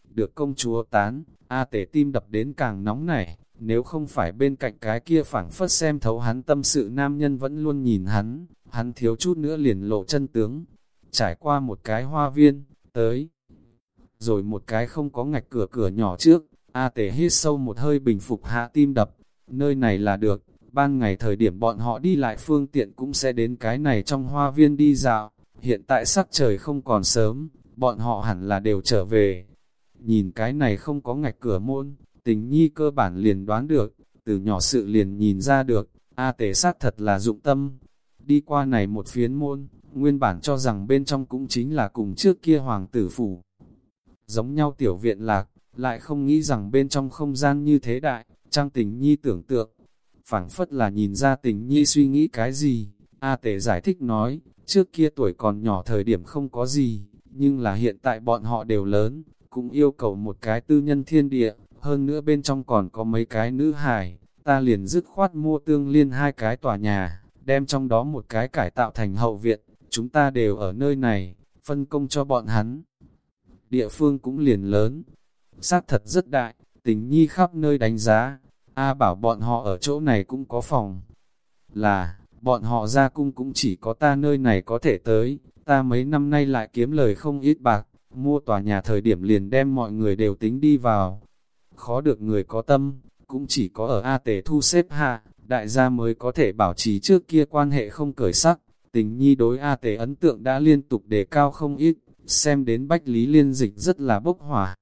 Được công chúa tán, A tể tim đập đến càng nóng nảy, nếu không phải bên cạnh cái kia phảng phất xem thấu hắn tâm sự nam nhân vẫn luôn nhìn hắn, hắn thiếu chút nữa liền lộ chân tướng. Trải qua một cái hoa viên, tới. Rồi một cái không có ngạch cửa cửa nhỏ trước, A tể hít sâu một hơi bình phục hạ tim đập. Nơi này là được, ban ngày thời điểm bọn họ đi lại phương tiện cũng sẽ đến cái này trong hoa viên đi dạo. Hiện tại sắc trời không còn sớm, bọn họ hẳn là đều trở về. Nhìn cái này không có ngạch cửa môn, tình nhi cơ bản liền đoán được, từ nhỏ sự liền nhìn ra được, A tế sát thật là dụng tâm. Đi qua này một phiến môn, nguyên bản cho rằng bên trong cũng chính là cùng trước kia hoàng tử phủ. Giống nhau tiểu viện lạc, lại không nghĩ rằng bên trong không gian như thế đại, trang tình nhi tưởng tượng phảng phất là nhìn ra tình nhi suy nghĩ cái gì, A tể giải thích nói, trước kia tuổi còn nhỏ thời điểm không có gì, nhưng là hiện tại bọn họ đều lớn, cũng yêu cầu một cái tư nhân thiên địa, hơn nữa bên trong còn có mấy cái nữ hài, ta liền dứt khoát mua tương liên hai cái tòa nhà, đem trong đó một cái cải tạo thành hậu viện, chúng ta đều ở nơi này, phân công cho bọn hắn. Địa phương cũng liền lớn, xác thật rất đại, tình nhi khắp nơi đánh giá, A bảo bọn họ ở chỗ này cũng có phòng, là, bọn họ ra cung cũng chỉ có ta nơi này có thể tới, ta mấy năm nay lại kiếm lời không ít bạc, mua tòa nhà thời điểm liền đem mọi người đều tính đi vào. Khó được người có tâm, cũng chỉ có ở A Tề thu xếp hạ, đại gia mới có thể bảo trì trước kia quan hệ không cởi sắc. Tình nhi đối A Tề ấn tượng đã liên tục đề cao không ít, xem đến Bách Lý Liên Dịch rất là bốc hỏa.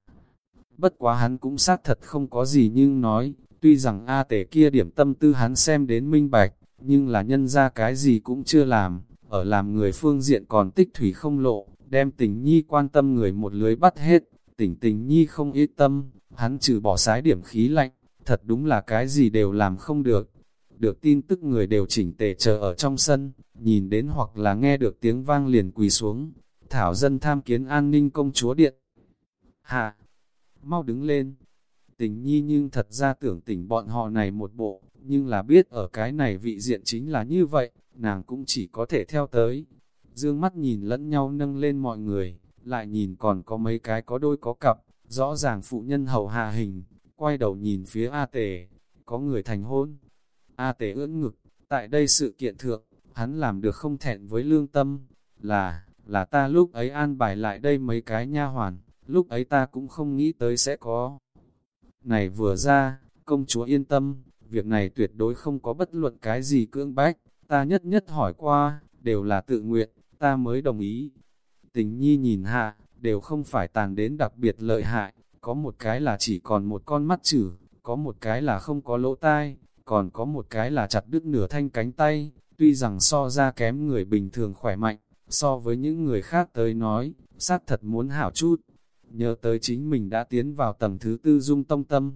Bất quá hắn cũng xác thật không có gì nhưng nói, tuy rằng A tể kia điểm tâm tư hắn xem đến minh bạch, nhưng là nhân ra cái gì cũng chưa làm, ở làm người phương diện còn tích thủy không lộ, đem tình nhi quan tâm người một lưới bắt hết, tỉnh tình nhi không ít tâm, hắn trừ bỏ sái điểm khí lạnh, thật đúng là cái gì đều làm không được. Được tin tức người đều chỉnh tề chờ ở trong sân, nhìn đến hoặc là nghe được tiếng vang liền quỳ xuống, thảo dân tham kiến an ninh công chúa điện. Hạ, mau đứng lên, tình nhi nhưng thật ra tưởng tỉnh bọn họ này một bộ, nhưng là biết ở cái này vị diện chính là như vậy, nàng cũng chỉ có thể theo tới, dương mắt nhìn lẫn nhau nâng lên mọi người, lại nhìn còn có mấy cái có đôi có cặp, rõ ràng phụ nhân hầu hạ hình, quay đầu nhìn phía A Tề, có người thành hôn. A Tề ưỡn ngực, tại đây sự kiện thượng, hắn làm được không thẹn với lương tâm, là, là ta lúc ấy an bài lại đây mấy cái nha hoàn, lúc ấy ta cũng không nghĩ tới sẽ có. Này vừa ra, công chúa yên tâm, việc này tuyệt đối không có bất luận cái gì cưỡng bách, ta nhất nhất hỏi qua, đều là tự nguyện, ta mới đồng ý. Tình nhi nhìn hạ, đều không phải tàn đến đặc biệt lợi hại, có một cái là chỉ còn một con mắt chử, có một cái là không có lỗ tai, còn có một cái là chặt đứt nửa thanh cánh tay, tuy rằng so ra kém người bình thường khỏe mạnh, so với những người khác tới nói, xác thật muốn hảo chút. Nhớ tới chính mình đã tiến vào tầng thứ tư dung tông tâm.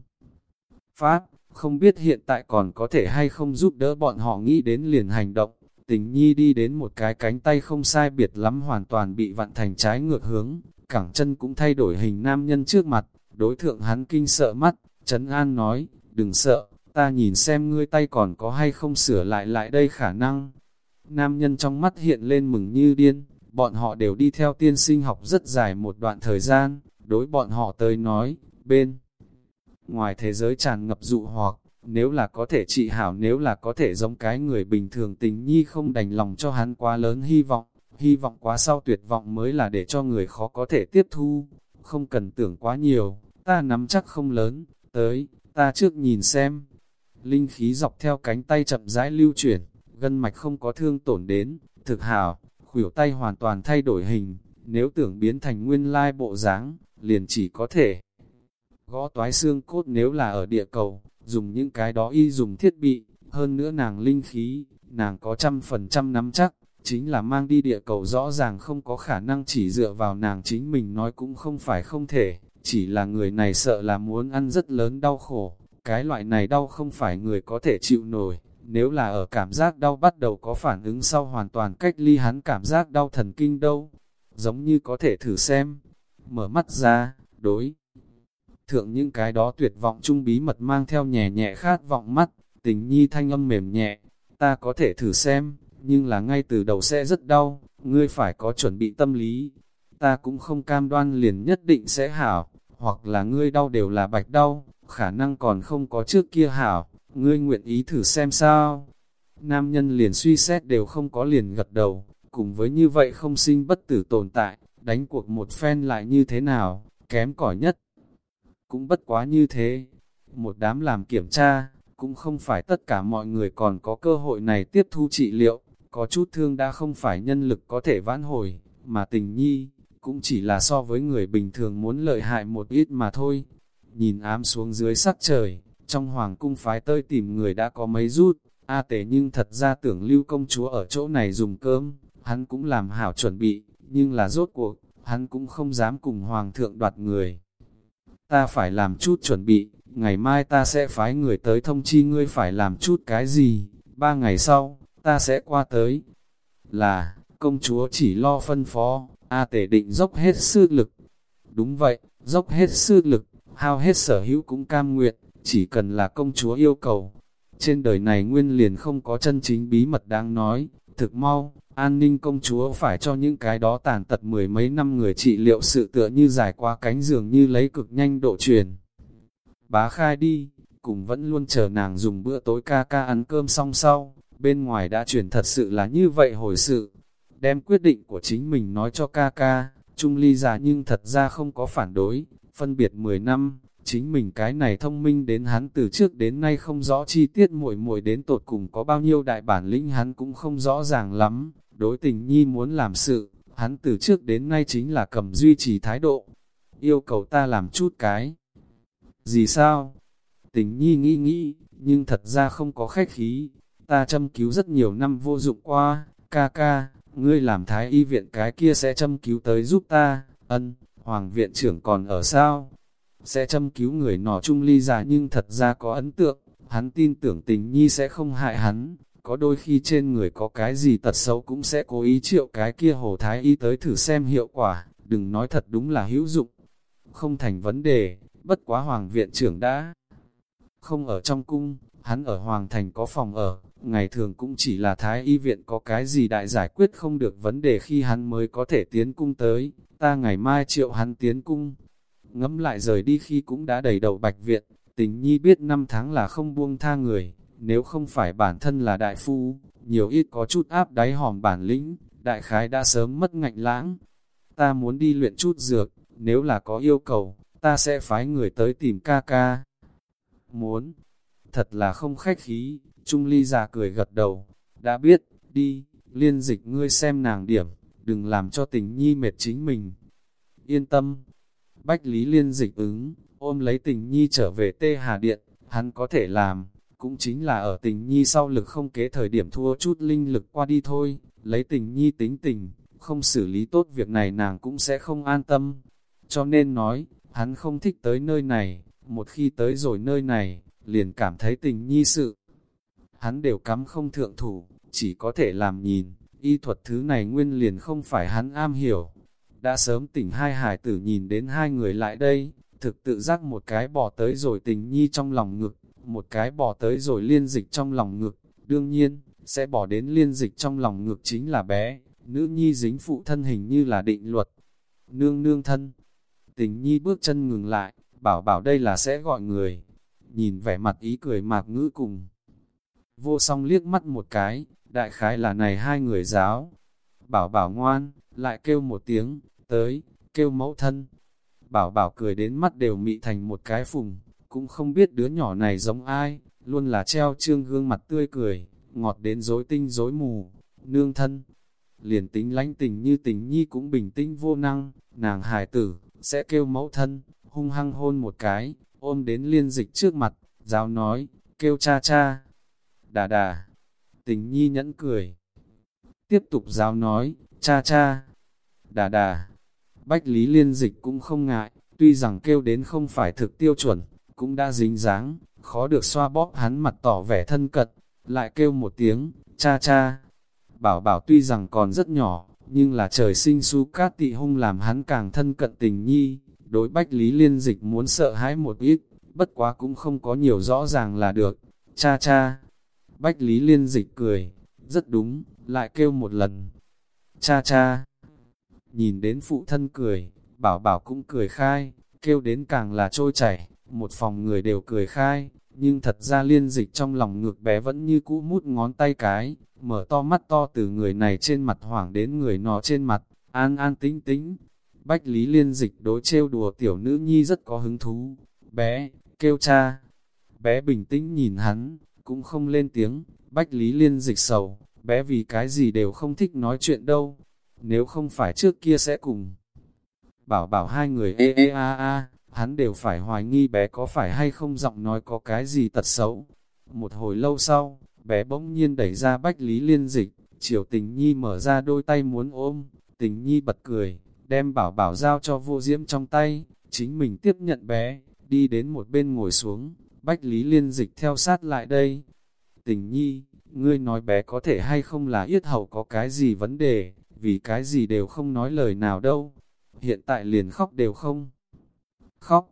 Pháp, không biết hiện tại còn có thể hay không giúp đỡ bọn họ nghĩ đến liền hành động tình nhi đi đến một cái cánh tay không sai biệt lắm hoàn toàn bị vặn thành trái ngược hướng, cẳng chân cũng thay đổi hình nam nhân trước mặt, đối thượng hắn kinh sợ mắt, Trấn An nói, đừng sợ, ta nhìn xem ngươi tay còn có hay không sửa lại lại đây khả năng. Nam nhân trong mắt hiện lên mừng như điên, bọn họ đều đi theo tiên sinh học rất dài một đoạn thời gian, đối bọn họ tới nói, bên ngoài thế giới tràn ngập dụ hoặc, nếu là có thể trị hảo nếu là có thể giống cái người bình thường tình nhi không đành lòng cho hắn quá lớn hy vọng, hy vọng quá sau tuyệt vọng mới là để cho người khó có thể tiếp thu, không cần tưởng quá nhiều, ta nắm chắc không lớn, tới, ta trước nhìn xem. Linh khí dọc theo cánh tay chậm rãi lưu chuyển, gân mạch không có thương tổn đến, thực hảo, khuỷu tay hoàn toàn thay đổi hình, nếu tưởng biến thành nguyên lai bộ dáng, liền chỉ có thể gõ toái xương cốt nếu là ở địa cầu, dùng những cái đó y dùng thiết bị, hơn nữa nàng linh khí, nàng có trăm phần trăm nắm chắc, chính là mang đi địa cầu rõ ràng không có khả năng chỉ dựa vào nàng chính mình nói cũng không phải không thể, chỉ là người này sợ là muốn ăn rất lớn đau khổ, cái loại này đau không phải người có thể chịu nổi, nếu là ở cảm giác đau bắt đầu có phản ứng sau hoàn toàn cách ly hắn cảm giác đau thần kinh đâu, giống như có thể thử xem, mở mắt ra, đối. Thượng những cái đó tuyệt vọng trung bí mật mang theo nhẹ nhẹ khát vọng mắt, tình nhi thanh âm mềm nhẹ, ta có thể thử xem, nhưng là ngay từ đầu sẽ rất đau, ngươi phải có chuẩn bị tâm lý. Ta cũng không cam đoan liền nhất định sẽ hảo, hoặc là ngươi đau đều là bạch đau, khả năng còn không có trước kia hảo, ngươi nguyện ý thử xem sao. Nam nhân liền suy xét đều không có liền gật đầu, cùng với như vậy không sinh bất tử tồn tại, đánh cuộc một phen lại như thế nào, kém cỏi nhất. Cũng bất quá như thế, một đám làm kiểm tra, cũng không phải tất cả mọi người còn có cơ hội này tiếp thu trị liệu, có chút thương đã không phải nhân lực có thể vãn hồi, mà tình nhi, cũng chỉ là so với người bình thường muốn lợi hại một ít mà thôi. Nhìn ám xuống dưới sắc trời, trong hoàng cung phái tơi tìm người đã có mấy rút, a tế nhưng thật ra tưởng lưu công chúa ở chỗ này dùng cơm, hắn cũng làm hảo chuẩn bị, nhưng là rốt cuộc, hắn cũng không dám cùng hoàng thượng đoạt người. Ta phải làm chút chuẩn bị, ngày mai ta sẽ phái người tới thông chi ngươi phải làm chút cái gì, ba ngày sau, ta sẽ qua tới. Là, công chúa chỉ lo phân phó, A tể định dốc hết sư lực. Đúng vậy, dốc hết sư lực, hao hết sở hữu cũng cam nguyện, chỉ cần là công chúa yêu cầu. Trên đời này nguyên liền không có chân chính bí mật đáng nói, thực mau, an ninh công chúa phải cho những cái đó tàn tật mười mấy năm người trị liệu sự tựa như giải qua cánh giường như lấy cực nhanh độ truyền. Bá khai đi, cùng vẫn luôn chờ nàng dùng bữa tối ca ca ăn cơm xong sau, bên ngoài đã truyền thật sự là như vậy hồi sự. Đem quyết định của chính mình nói cho ca ca, Trung Ly già nhưng thật ra không có phản đối, phân biệt 10 năm, chính mình cái này thông minh đến hắn từ trước đến nay không rõ chi tiết muội muội đến tột cùng có bao nhiêu đại bản lĩnh hắn cũng không rõ ràng lắm, đối tình nhi muốn làm sự, hắn từ trước đến nay chính là cầm duy trì thái độ, yêu cầu ta làm chút cái. Gì sao? Tình nhi nghĩ nghĩ, nhưng thật ra không có khách khí, ta châm cứu rất nhiều năm vô dụng qua, ca ca, ngươi làm thái y viện cái kia sẽ châm cứu tới giúp ta, ân, hoàng viện trưởng còn ở sao? Sẽ châm cứu người nọ trung ly già nhưng thật ra có ấn tượng, hắn tin tưởng tình nhi sẽ không hại hắn, có đôi khi trên người có cái gì tật xấu cũng sẽ cố ý triệu cái kia hồ thái y tới thử xem hiệu quả, đừng nói thật đúng là hữu dụng. Không thành vấn đề, bất quá hoàng viện trưởng đã không ở trong cung, hắn ở hoàng thành có phòng ở, ngày thường cũng chỉ là thái y viện có cái gì đại giải quyết không được vấn đề khi hắn mới có thể tiến cung tới, ta ngày mai triệu hắn tiến cung. Ngẫm lại rời đi khi cũng đã đầy đầu bạch viện, tình nhi biết năm tháng là không buông tha người, nếu không phải bản thân là đại phu, nhiều ít có chút áp đáy hòm bản lĩnh, đại khái đã sớm mất ngạnh lãng. Ta muốn đi luyện chút dược, nếu là có yêu cầu, ta sẽ phái người tới tìm ca ca. Muốn, thật là không khách khí, Trung Ly già cười gật đầu, đã biết, đi, liên dịch ngươi xem nàng điểm, đừng làm cho tình nhi mệt chính mình. Yên tâm, Bách Lý liên dịch ứng, ôm lấy tình nhi trở về tê hà điện, hắn có thể làm, cũng chính là ở tình nhi sau lực không kế thời điểm thua chút linh lực qua đi thôi, lấy tình nhi tính tình, không xử lý tốt việc này nàng cũng sẽ không an tâm. Cho nên nói, hắn không thích tới nơi này, một khi tới rồi nơi này, liền cảm thấy tình nhi sự. Hắn đều cắm không thượng thủ, chỉ có thể làm nhìn, y thuật thứ này nguyên liền không phải hắn am hiểu. Đã sớm tỉnh hai hải tử nhìn đến hai người lại đây, thực tự giác một cái bỏ tới rồi tình nhi trong lòng ngực, một cái bỏ tới rồi liên dịch trong lòng ngực. Đương nhiên, sẽ bỏ đến liên dịch trong lòng ngược chính là bé, nữ nhi dính phụ thân hình như là định luật. Nương nương thân, tình nhi bước chân ngừng lại, bảo bảo đây là sẽ gọi người. Nhìn vẻ mặt ý cười mạc ngữ cùng. Vô song liếc mắt một cái, đại khái là này hai người giáo. Bảo bảo ngoan, lại kêu một tiếng, tới, kêu mẫu thân. Bảo bảo cười đến mắt đều mị thành một cái phùng, cũng không biết đứa nhỏ này giống ai, luôn là treo trương gương mặt tươi cười, ngọt đến rối tinh rối mù, nương thân. Liền tính lánh tình như tình nhi cũng bình tĩnh vô năng, nàng hài tử, sẽ kêu mẫu thân, hung hăng hôn một cái, ôm đến liên dịch trước mặt, giáo nói, kêu cha cha. Đà đà, tình nhi nhẫn cười. Tiếp tục giáo nói, cha cha. Đà đà, bách lý liên dịch cũng không ngại, tuy rằng kêu đến không phải thực tiêu chuẩn, cũng đã dính dáng, khó được xoa bóp hắn mặt tỏ vẻ thân cật lại kêu một tiếng, cha cha. Bảo bảo tuy rằng còn rất nhỏ, nhưng là trời sinh su cát tị hung làm hắn càng thân cận tình nhi, đối bách lý liên dịch muốn sợ hãi một ít, bất quá cũng không có nhiều rõ ràng là được, cha cha. Bách lý liên dịch cười, rất đúng, lại kêu một lần, cha cha. Nhìn đến phụ thân cười, bảo bảo cũng cười khai, kêu đến càng là trôi chảy, một phòng người đều cười khai, nhưng thật ra liên dịch trong lòng ngược bé vẫn như cũ mút ngón tay cái, mở to mắt to từ người này trên mặt hoảng đến người nó trên mặt, an an tính tính. Bách Lý liên dịch đối trêu đùa tiểu nữ nhi rất có hứng thú, bé, kêu cha. Bé bình tĩnh nhìn hắn, cũng không lên tiếng, Bách Lý liên dịch sầu, bé vì cái gì đều không thích nói chuyện đâu, nếu không phải trước kia sẽ cùng. Bảo bảo hai người ê ê a a, hắn đều phải hoài nghi bé có phải hay không giọng nói có cái gì tật xấu. Một hồi lâu sau, bé bỗng nhiên đẩy ra Bách Lý Liên Dịch, chiều tình nhi mở ra đôi tay muốn ôm, tình nhi bật cười, đem bảo bảo giao cho vô diễm trong tay, chính mình tiếp nhận bé, đi đến một bên ngồi xuống, Bách Lý Liên Dịch theo sát lại đây. Tình nhi, ngươi nói bé có thể hay không là yết hầu có cái gì vấn đề, vì cái gì đều không nói lời nào đâu, hiện tại liền khóc đều không khóc.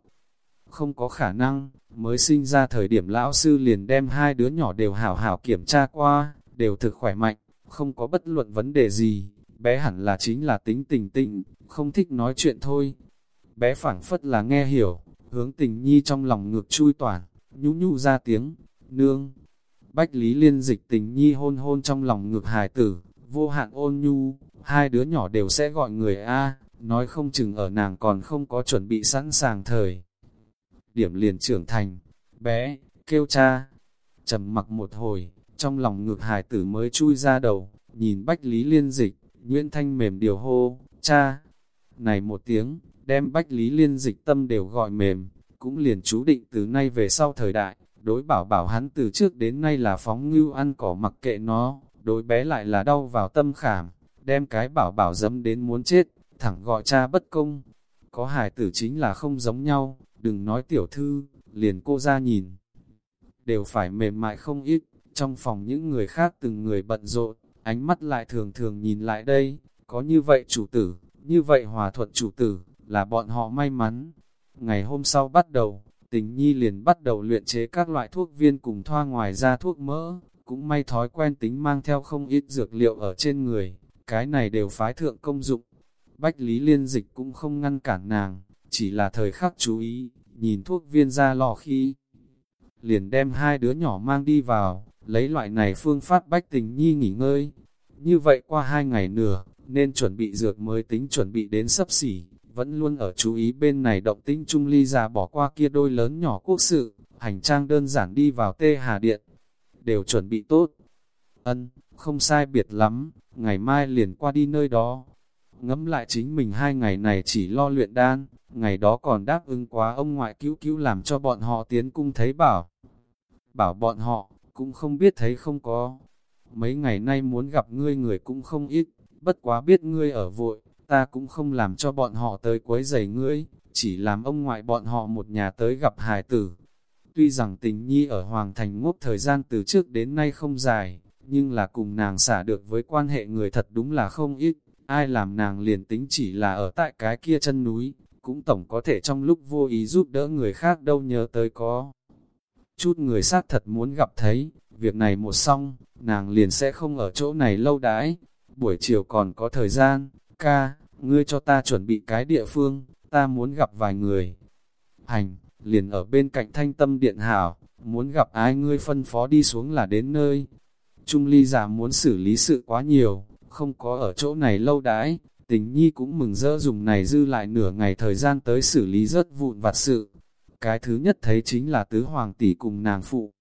Không có khả năng, mới sinh ra thời điểm lão sư liền đem hai đứa nhỏ đều hảo hảo kiểm tra qua, đều thực khỏe mạnh, không có bất luận vấn đề gì, bé hẳn là chính là tính tình tịnh, không thích nói chuyện thôi. Bé phảng phất là nghe hiểu, hướng tình nhi trong lòng ngược chui toàn, nhũ nhũ ra tiếng, nương. Bách Lý liên dịch tình nhi hôn hôn trong lòng ngược hài tử, vô hạn ôn nhu, hai đứa nhỏ đều sẽ gọi người A, nói không chừng ở nàng còn không có chuẩn bị sẵn sàng thời. Điểm liền trưởng thành, bé, kêu cha, trầm mặc một hồi, trong lòng ngược hài tử mới chui ra đầu, nhìn Bách Lý Liên Dịch, Nguyễn Thanh mềm điều hô, cha. Này một tiếng, đem Bách Lý Liên Dịch tâm đều gọi mềm, cũng liền chú định từ nay về sau thời đại, đối bảo bảo hắn từ trước đến nay là phóng ngưu ăn cỏ mặc kệ nó, đối bé lại là đau vào tâm khảm, đem cái bảo bảo dấm đến muốn chết thẳng gọi cha bất công. Có hài tử chính là không giống nhau, đừng nói tiểu thư, liền cô ra nhìn. Đều phải mềm mại không ít, trong phòng những người khác từng người bận rộn, ánh mắt lại thường thường nhìn lại đây, có như vậy chủ tử, như vậy hòa thuận chủ tử, là bọn họ may mắn. Ngày hôm sau bắt đầu, tình nhi liền bắt đầu luyện chế các loại thuốc viên cùng thoa ngoài ra thuốc mỡ, cũng may thói quen tính mang theo không ít dược liệu ở trên người, cái này đều phái thượng công dụng. Bách Lý Liên Dịch cũng không ngăn cản nàng, chỉ là thời khắc chú ý, nhìn thuốc viên ra lò khi. Liền đem hai đứa nhỏ mang đi vào, lấy loại này phương pháp Bách Tình Nhi nghỉ ngơi. Như vậy qua hai ngày nửa, nên chuẩn bị dược mới tính chuẩn bị đến sấp xỉ, vẫn luôn ở chú ý bên này động tinh trung ly ra bỏ qua kia đôi lớn nhỏ quốc sự, hành trang đơn giản đi vào tê hà điện. Đều chuẩn bị tốt. Ân, không sai biệt lắm, ngày mai liền qua đi nơi đó, ngẫm lại chính mình hai ngày này chỉ lo luyện đan, ngày đó còn đáp ứng quá ông ngoại cứu cứu làm cho bọn họ tiến cung thấy bảo. Bảo bọn họ, cũng không biết thấy không có. Mấy ngày nay muốn gặp ngươi người cũng không ít, bất quá biết ngươi ở vội, ta cũng không làm cho bọn họ tới quấy rầy ngươi, chỉ làm ông ngoại bọn họ một nhà tới gặp hài tử. Tuy rằng tình nhi ở Hoàng Thành ngốc thời gian từ trước đến nay không dài, nhưng là cùng nàng xả được với quan hệ người thật đúng là không ít ai làm nàng liền tính chỉ là ở tại cái kia chân núi, cũng tổng có thể trong lúc vô ý giúp đỡ người khác đâu nhớ tới có. Chút người xác thật muốn gặp thấy, việc này một xong, nàng liền sẽ không ở chỗ này lâu đãi, buổi chiều còn có thời gian, ca, ngươi cho ta chuẩn bị cái địa phương, ta muốn gặp vài người. Hành, liền ở bên cạnh thanh tâm điện hảo, muốn gặp ai ngươi phân phó đi xuống là đến nơi. Trung ly giả muốn xử lý sự quá nhiều, không có ở chỗ này lâu đãi, tình nhi cũng mừng rỡ dùng này dư lại nửa ngày thời gian tới xử lý rất vụn vặt sự. Cái thứ nhất thấy chính là tứ hoàng tỷ cùng nàng phụ.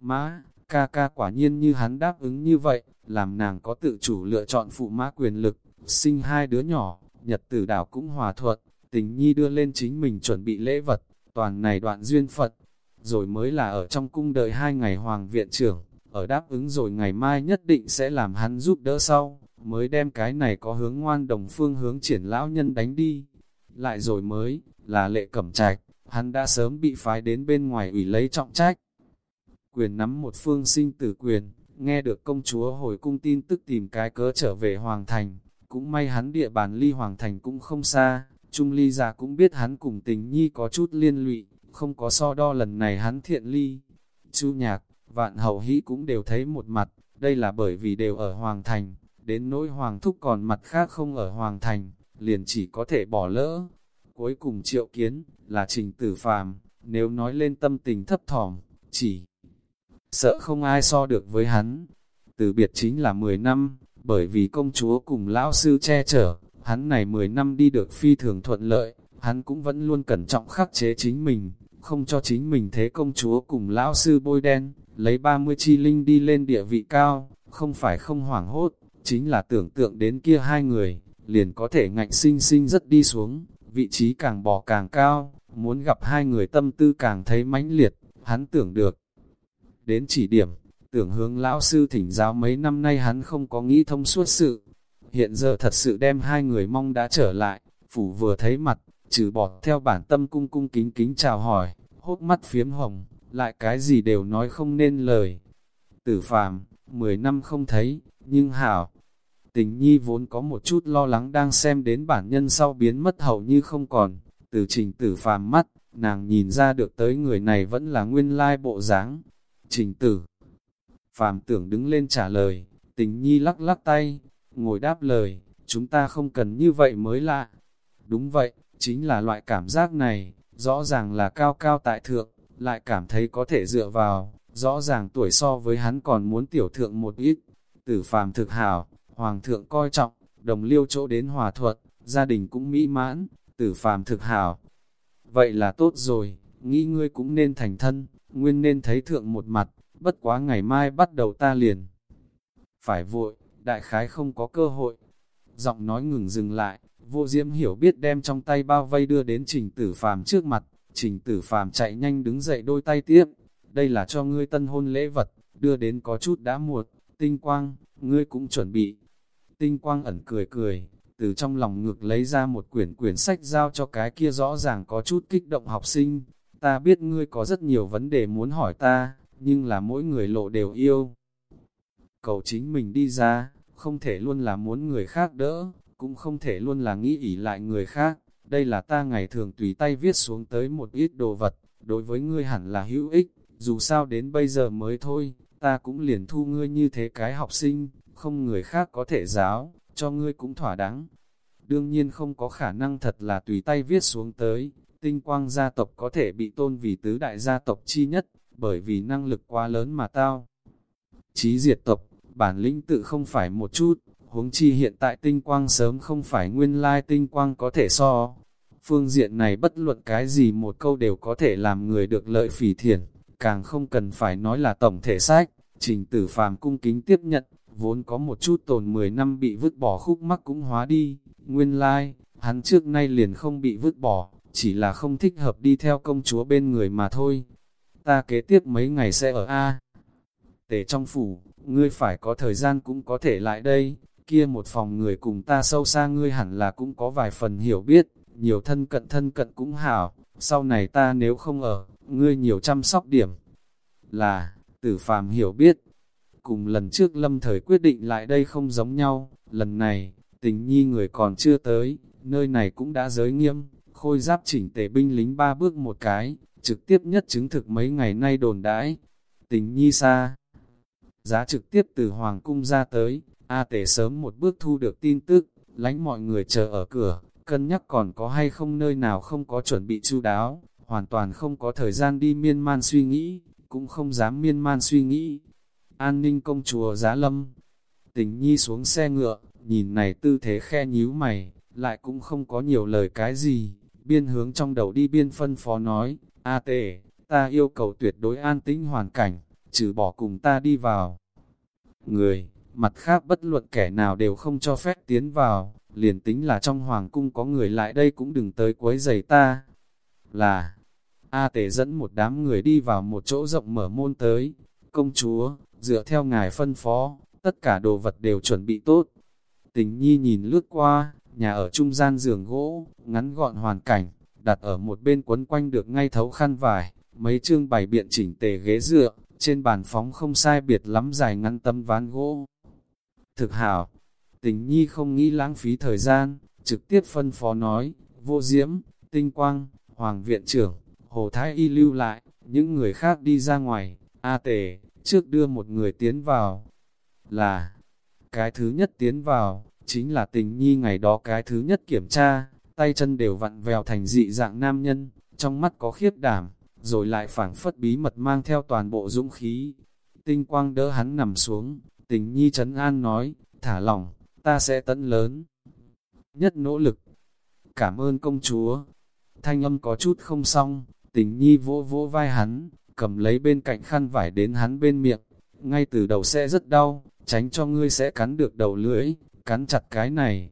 Mã, ca ca quả nhiên như hắn đáp ứng như vậy, làm nàng có tự chủ lựa chọn phụ mã quyền lực, sinh hai đứa nhỏ, nhật tử đảo cũng hòa thuận, tình nhi đưa lên chính mình chuẩn bị lễ vật, toàn này đoạn duyên Phật, rồi mới là ở trong cung đợi hai ngày hoàng viện trưởng, ở đáp ứng rồi ngày mai nhất định sẽ làm hắn giúp đỡ sau, mới đem cái này có hướng ngoan đồng phương hướng triển lão nhân đánh đi. Lại rồi mới, là lệ cẩm trạch, hắn đã sớm bị phái đến bên ngoài ủy lấy trọng trách. Quyền nắm một phương sinh tử quyền, nghe được công chúa hồi cung tin tức tìm cái cớ trở về Hoàng Thành, cũng may hắn địa bàn ly Hoàng Thành cũng không xa, Trung Ly già cũng biết hắn cùng tình nhi có chút liên lụy, không có so đo lần này hắn thiện ly. Chu nhạc, vạn hậu hĩ cũng đều thấy một mặt, đây là bởi vì đều ở Hoàng Thành, đến nỗi Hoàng Thúc còn mặt khác không ở Hoàng Thành, liền chỉ có thể bỏ lỡ. Cuối cùng triệu kiến, là trình tử phàm, nếu nói lên tâm tình thấp thỏm, chỉ sợ không ai so được với hắn. Từ biệt chính là 10 năm, bởi vì công chúa cùng lão sư che chở, hắn này 10 năm đi được phi thường thuận lợi, hắn cũng vẫn luôn cẩn trọng khắc chế chính mình, không cho chính mình thế công chúa cùng lão sư bôi đen, lấy 30 chi linh đi lên địa vị cao, không phải không hoảng hốt, chính là tưởng tượng đến kia hai người, liền có thể ngạnh sinh sinh rất đi xuống, vị trí càng bò càng cao, muốn gặp hai người tâm tư càng thấy mãnh liệt, hắn tưởng được. Đến chỉ điểm, tưởng hướng lão sư thỉnh giáo mấy năm nay hắn không có nghĩ thông suốt sự, hiện giờ thật sự đem hai người mong đã trở lại, phủ vừa thấy mặt, trừ bỏ theo bản tâm cung cung kính kính chào hỏi, hốt mắt phiếm hồng, lại cái gì đều nói không nên lời. Tử phàm, 10 năm không thấy, nhưng hảo, tình nhi vốn có một chút lo lắng đang xem đến bản nhân sau biến mất hầu như không còn, từ trình tử phàm mắt, nàng nhìn ra được tới người này vẫn là nguyên lai bộ dáng. Trình tử, phàm tưởng đứng lên trả lời, tình nhi lắc lắc tay, ngồi đáp lời, chúng ta không cần như vậy mới lạ. Đúng vậy, chính là loại cảm giác này, rõ ràng là cao cao tại thượng, lại cảm thấy có thể dựa vào, rõ ràng tuổi so với hắn còn muốn tiểu thượng một ít. Tử phàm thực hảo, hoàng thượng coi trọng, đồng liêu chỗ đến hòa thuận, gia đình cũng mỹ mãn, tử phàm thực hảo. Vậy là tốt rồi, nghĩ ngươi cũng nên thành thân, nguyên nên thấy thượng một mặt, bất quá ngày mai bắt đầu ta liền. Phải vội, đại khái không có cơ hội. Giọng nói ngừng dừng lại, vô diễm hiểu biết đem trong tay bao vây đưa đến trình tử phàm trước mặt, trình tử phàm chạy nhanh đứng dậy đôi tay tiếp. Đây là cho ngươi tân hôn lễ vật, đưa đến có chút đã muộn, tinh quang, ngươi cũng chuẩn bị. Tinh quang ẩn cười cười, từ trong lòng ngược lấy ra một quyển quyển sách giao cho cái kia rõ ràng có chút kích động học sinh. Ta biết ngươi có rất nhiều vấn đề muốn hỏi ta, nhưng là mỗi người lộ đều yêu. Cầu chính mình đi ra, không thể luôn là muốn người khác đỡ, cũng không thể luôn là nghĩ ỉ lại người khác. Đây là ta ngày thường tùy tay viết xuống tới một ít đồ vật, đối với ngươi hẳn là hữu ích, dù sao đến bây giờ mới thôi, ta cũng liền thu ngươi như thế cái học sinh, không người khác có thể giáo, cho ngươi cũng thỏa đáng. Đương nhiên không có khả năng thật là tùy tay viết xuống tới, tinh quang gia tộc có thể bị tôn vì tứ đại gia tộc chi nhất, bởi vì năng lực quá lớn mà tao. Chí diệt tộc, bản lĩnh tự không phải một chút, huống chi hiện tại tinh quang sớm không phải nguyên lai tinh quang có thể so. Phương diện này bất luận cái gì một câu đều có thể làm người được lợi phỉ thiền, càng không cần phải nói là tổng thể sách, trình tử phàm cung kính tiếp nhận, vốn có một chút tồn 10 năm bị vứt bỏ khúc mắc cũng hóa đi, nguyên lai, hắn trước nay liền không bị vứt bỏ, chỉ là không thích hợp đi theo công chúa bên người mà thôi. Ta kế tiếp mấy ngày sẽ ở A. Tề trong phủ, ngươi phải có thời gian cũng có thể lại đây, kia một phòng người cùng ta sâu xa ngươi hẳn là cũng có vài phần hiểu biết, nhiều thân cận thân cận cũng hảo, sau này ta nếu không ở, ngươi nhiều chăm sóc điểm. Là, tử phàm hiểu biết, cùng lần trước lâm thời quyết định lại đây không giống nhau, lần này, tình nhi người còn chưa tới, nơi này cũng đã giới nghiêm, khôi giáp chỉnh tề binh lính ba bước một cái, trực tiếp nhất chứng thực mấy ngày nay đồn đãi. Tình nhi xa, Giá trực tiếp từ Hoàng cung ra tới, A Tể sớm một bước thu được tin tức, lánh mọi người chờ ở cửa, cân nhắc còn có hay không nơi nào không có chuẩn bị chu đáo, hoàn toàn không có thời gian đi miên man suy nghĩ, cũng không dám miên man suy nghĩ. An ninh công chùa giá lâm, tình nhi xuống xe ngựa, nhìn này tư thế khe nhíu mày, lại cũng không có nhiều lời cái gì, biên hướng trong đầu đi biên phân phó nói, A tề, ta yêu cầu tuyệt đối an tĩnh hoàn cảnh, trừ bỏ cùng ta đi vào. Người, mặt khác bất luận kẻ nào đều không cho phép tiến vào, liền tính là trong hoàng cung có người lại đây cũng đừng tới quấy giày ta. Là, A tể dẫn một đám người đi vào một chỗ rộng mở môn tới, công chúa, dựa theo ngài phân phó, tất cả đồ vật đều chuẩn bị tốt. Tình nhi nhìn lướt qua, nhà ở trung gian giường gỗ, ngắn gọn hoàn cảnh, đặt ở một bên quấn quanh được ngay thấu khăn vải, mấy chương bày biện chỉnh tề ghế dựa, trên bàn phóng không sai biệt lắm dài ngăn tâm ván gỗ. Thực hảo, tình nhi không nghĩ lãng phí thời gian, trực tiếp phân phó nói, vô diễm, tinh quang, hoàng viện trưởng, hồ thái y lưu lại, những người khác đi ra ngoài, a tề, trước đưa một người tiến vào, là, cái thứ nhất tiến vào, chính là tình nhi ngày đó cái thứ nhất kiểm tra, tay chân đều vặn vèo thành dị dạng nam nhân, trong mắt có khiếp đảm, rồi lại phảng phất bí mật mang theo toàn bộ dũng khí. Tinh quang đỡ hắn nằm xuống, tình nhi trấn an nói, thả lỏng, ta sẽ tận lớn. Nhất nỗ lực. Cảm ơn công chúa. Thanh âm có chút không xong, tình nhi vỗ vỗ vai hắn, cầm lấy bên cạnh khăn vải đến hắn bên miệng. Ngay từ đầu sẽ rất đau, tránh cho ngươi sẽ cắn được đầu lưỡi, cắn chặt cái này.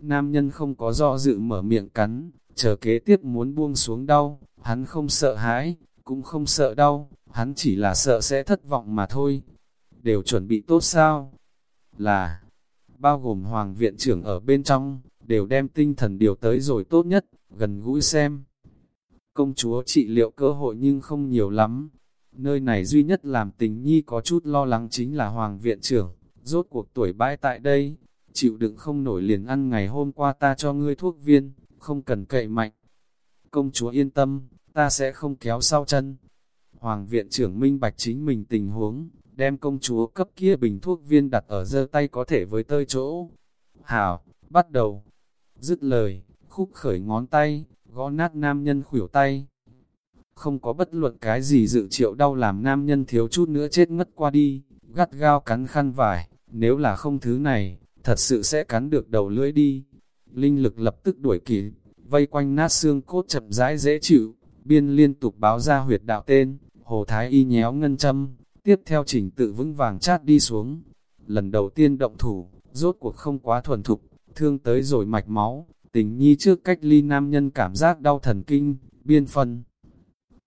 Nam nhân không có do dự mở miệng cắn, chờ kế tiếp muốn buông xuống đau, hắn không sợ hãi, cũng không sợ đau, hắn chỉ là sợ sẽ thất vọng mà thôi. Đều chuẩn bị tốt sao? Là, bao gồm hoàng viện trưởng ở bên trong, đều đem tinh thần điều tới rồi tốt nhất, gần gũi xem. Công chúa trị liệu cơ hội nhưng không nhiều lắm. Nơi này duy nhất làm tình nhi có chút lo lắng chính là hoàng viện trưởng, rốt cuộc tuổi bãi tại đây, chịu đựng không nổi liền ăn ngày hôm qua ta cho ngươi thuốc viên, không cần cậy mạnh. Công chúa yên tâm, ta sẽ không kéo sau chân. Hoàng viện trưởng minh bạch chính mình tình huống, đem công chúa cấp kia bình thuốc viên đặt ở giơ tay có thể với tơi chỗ. Hảo, bắt đầu. Dứt lời, khúc khởi ngón tay, gõ nát nam nhân khuỷu tay. Không có bất luận cái gì dự triệu đau làm nam nhân thiếu chút nữa chết ngất qua đi, gắt gao cắn khăn vải, nếu là không thứ này, thật sự sẽ cắn được đầu lưỡi đi. Linh lực lập tức đuổi kịp, vây quanh nát xương cốt chậm rãi dễ chịu, biên liên tục báo ra huyệt đạo tên, hồ thái y nhéo ngân châm, tiếp theo trình tự vững vàng chát đi xuống. Lần đầu tiên động thủ, rốt cuộc không quá thuần thục, thương tới rồi mạch máu, tình nhi trước cách ly nam nhân cảm giác đau thần kinh, biên phân.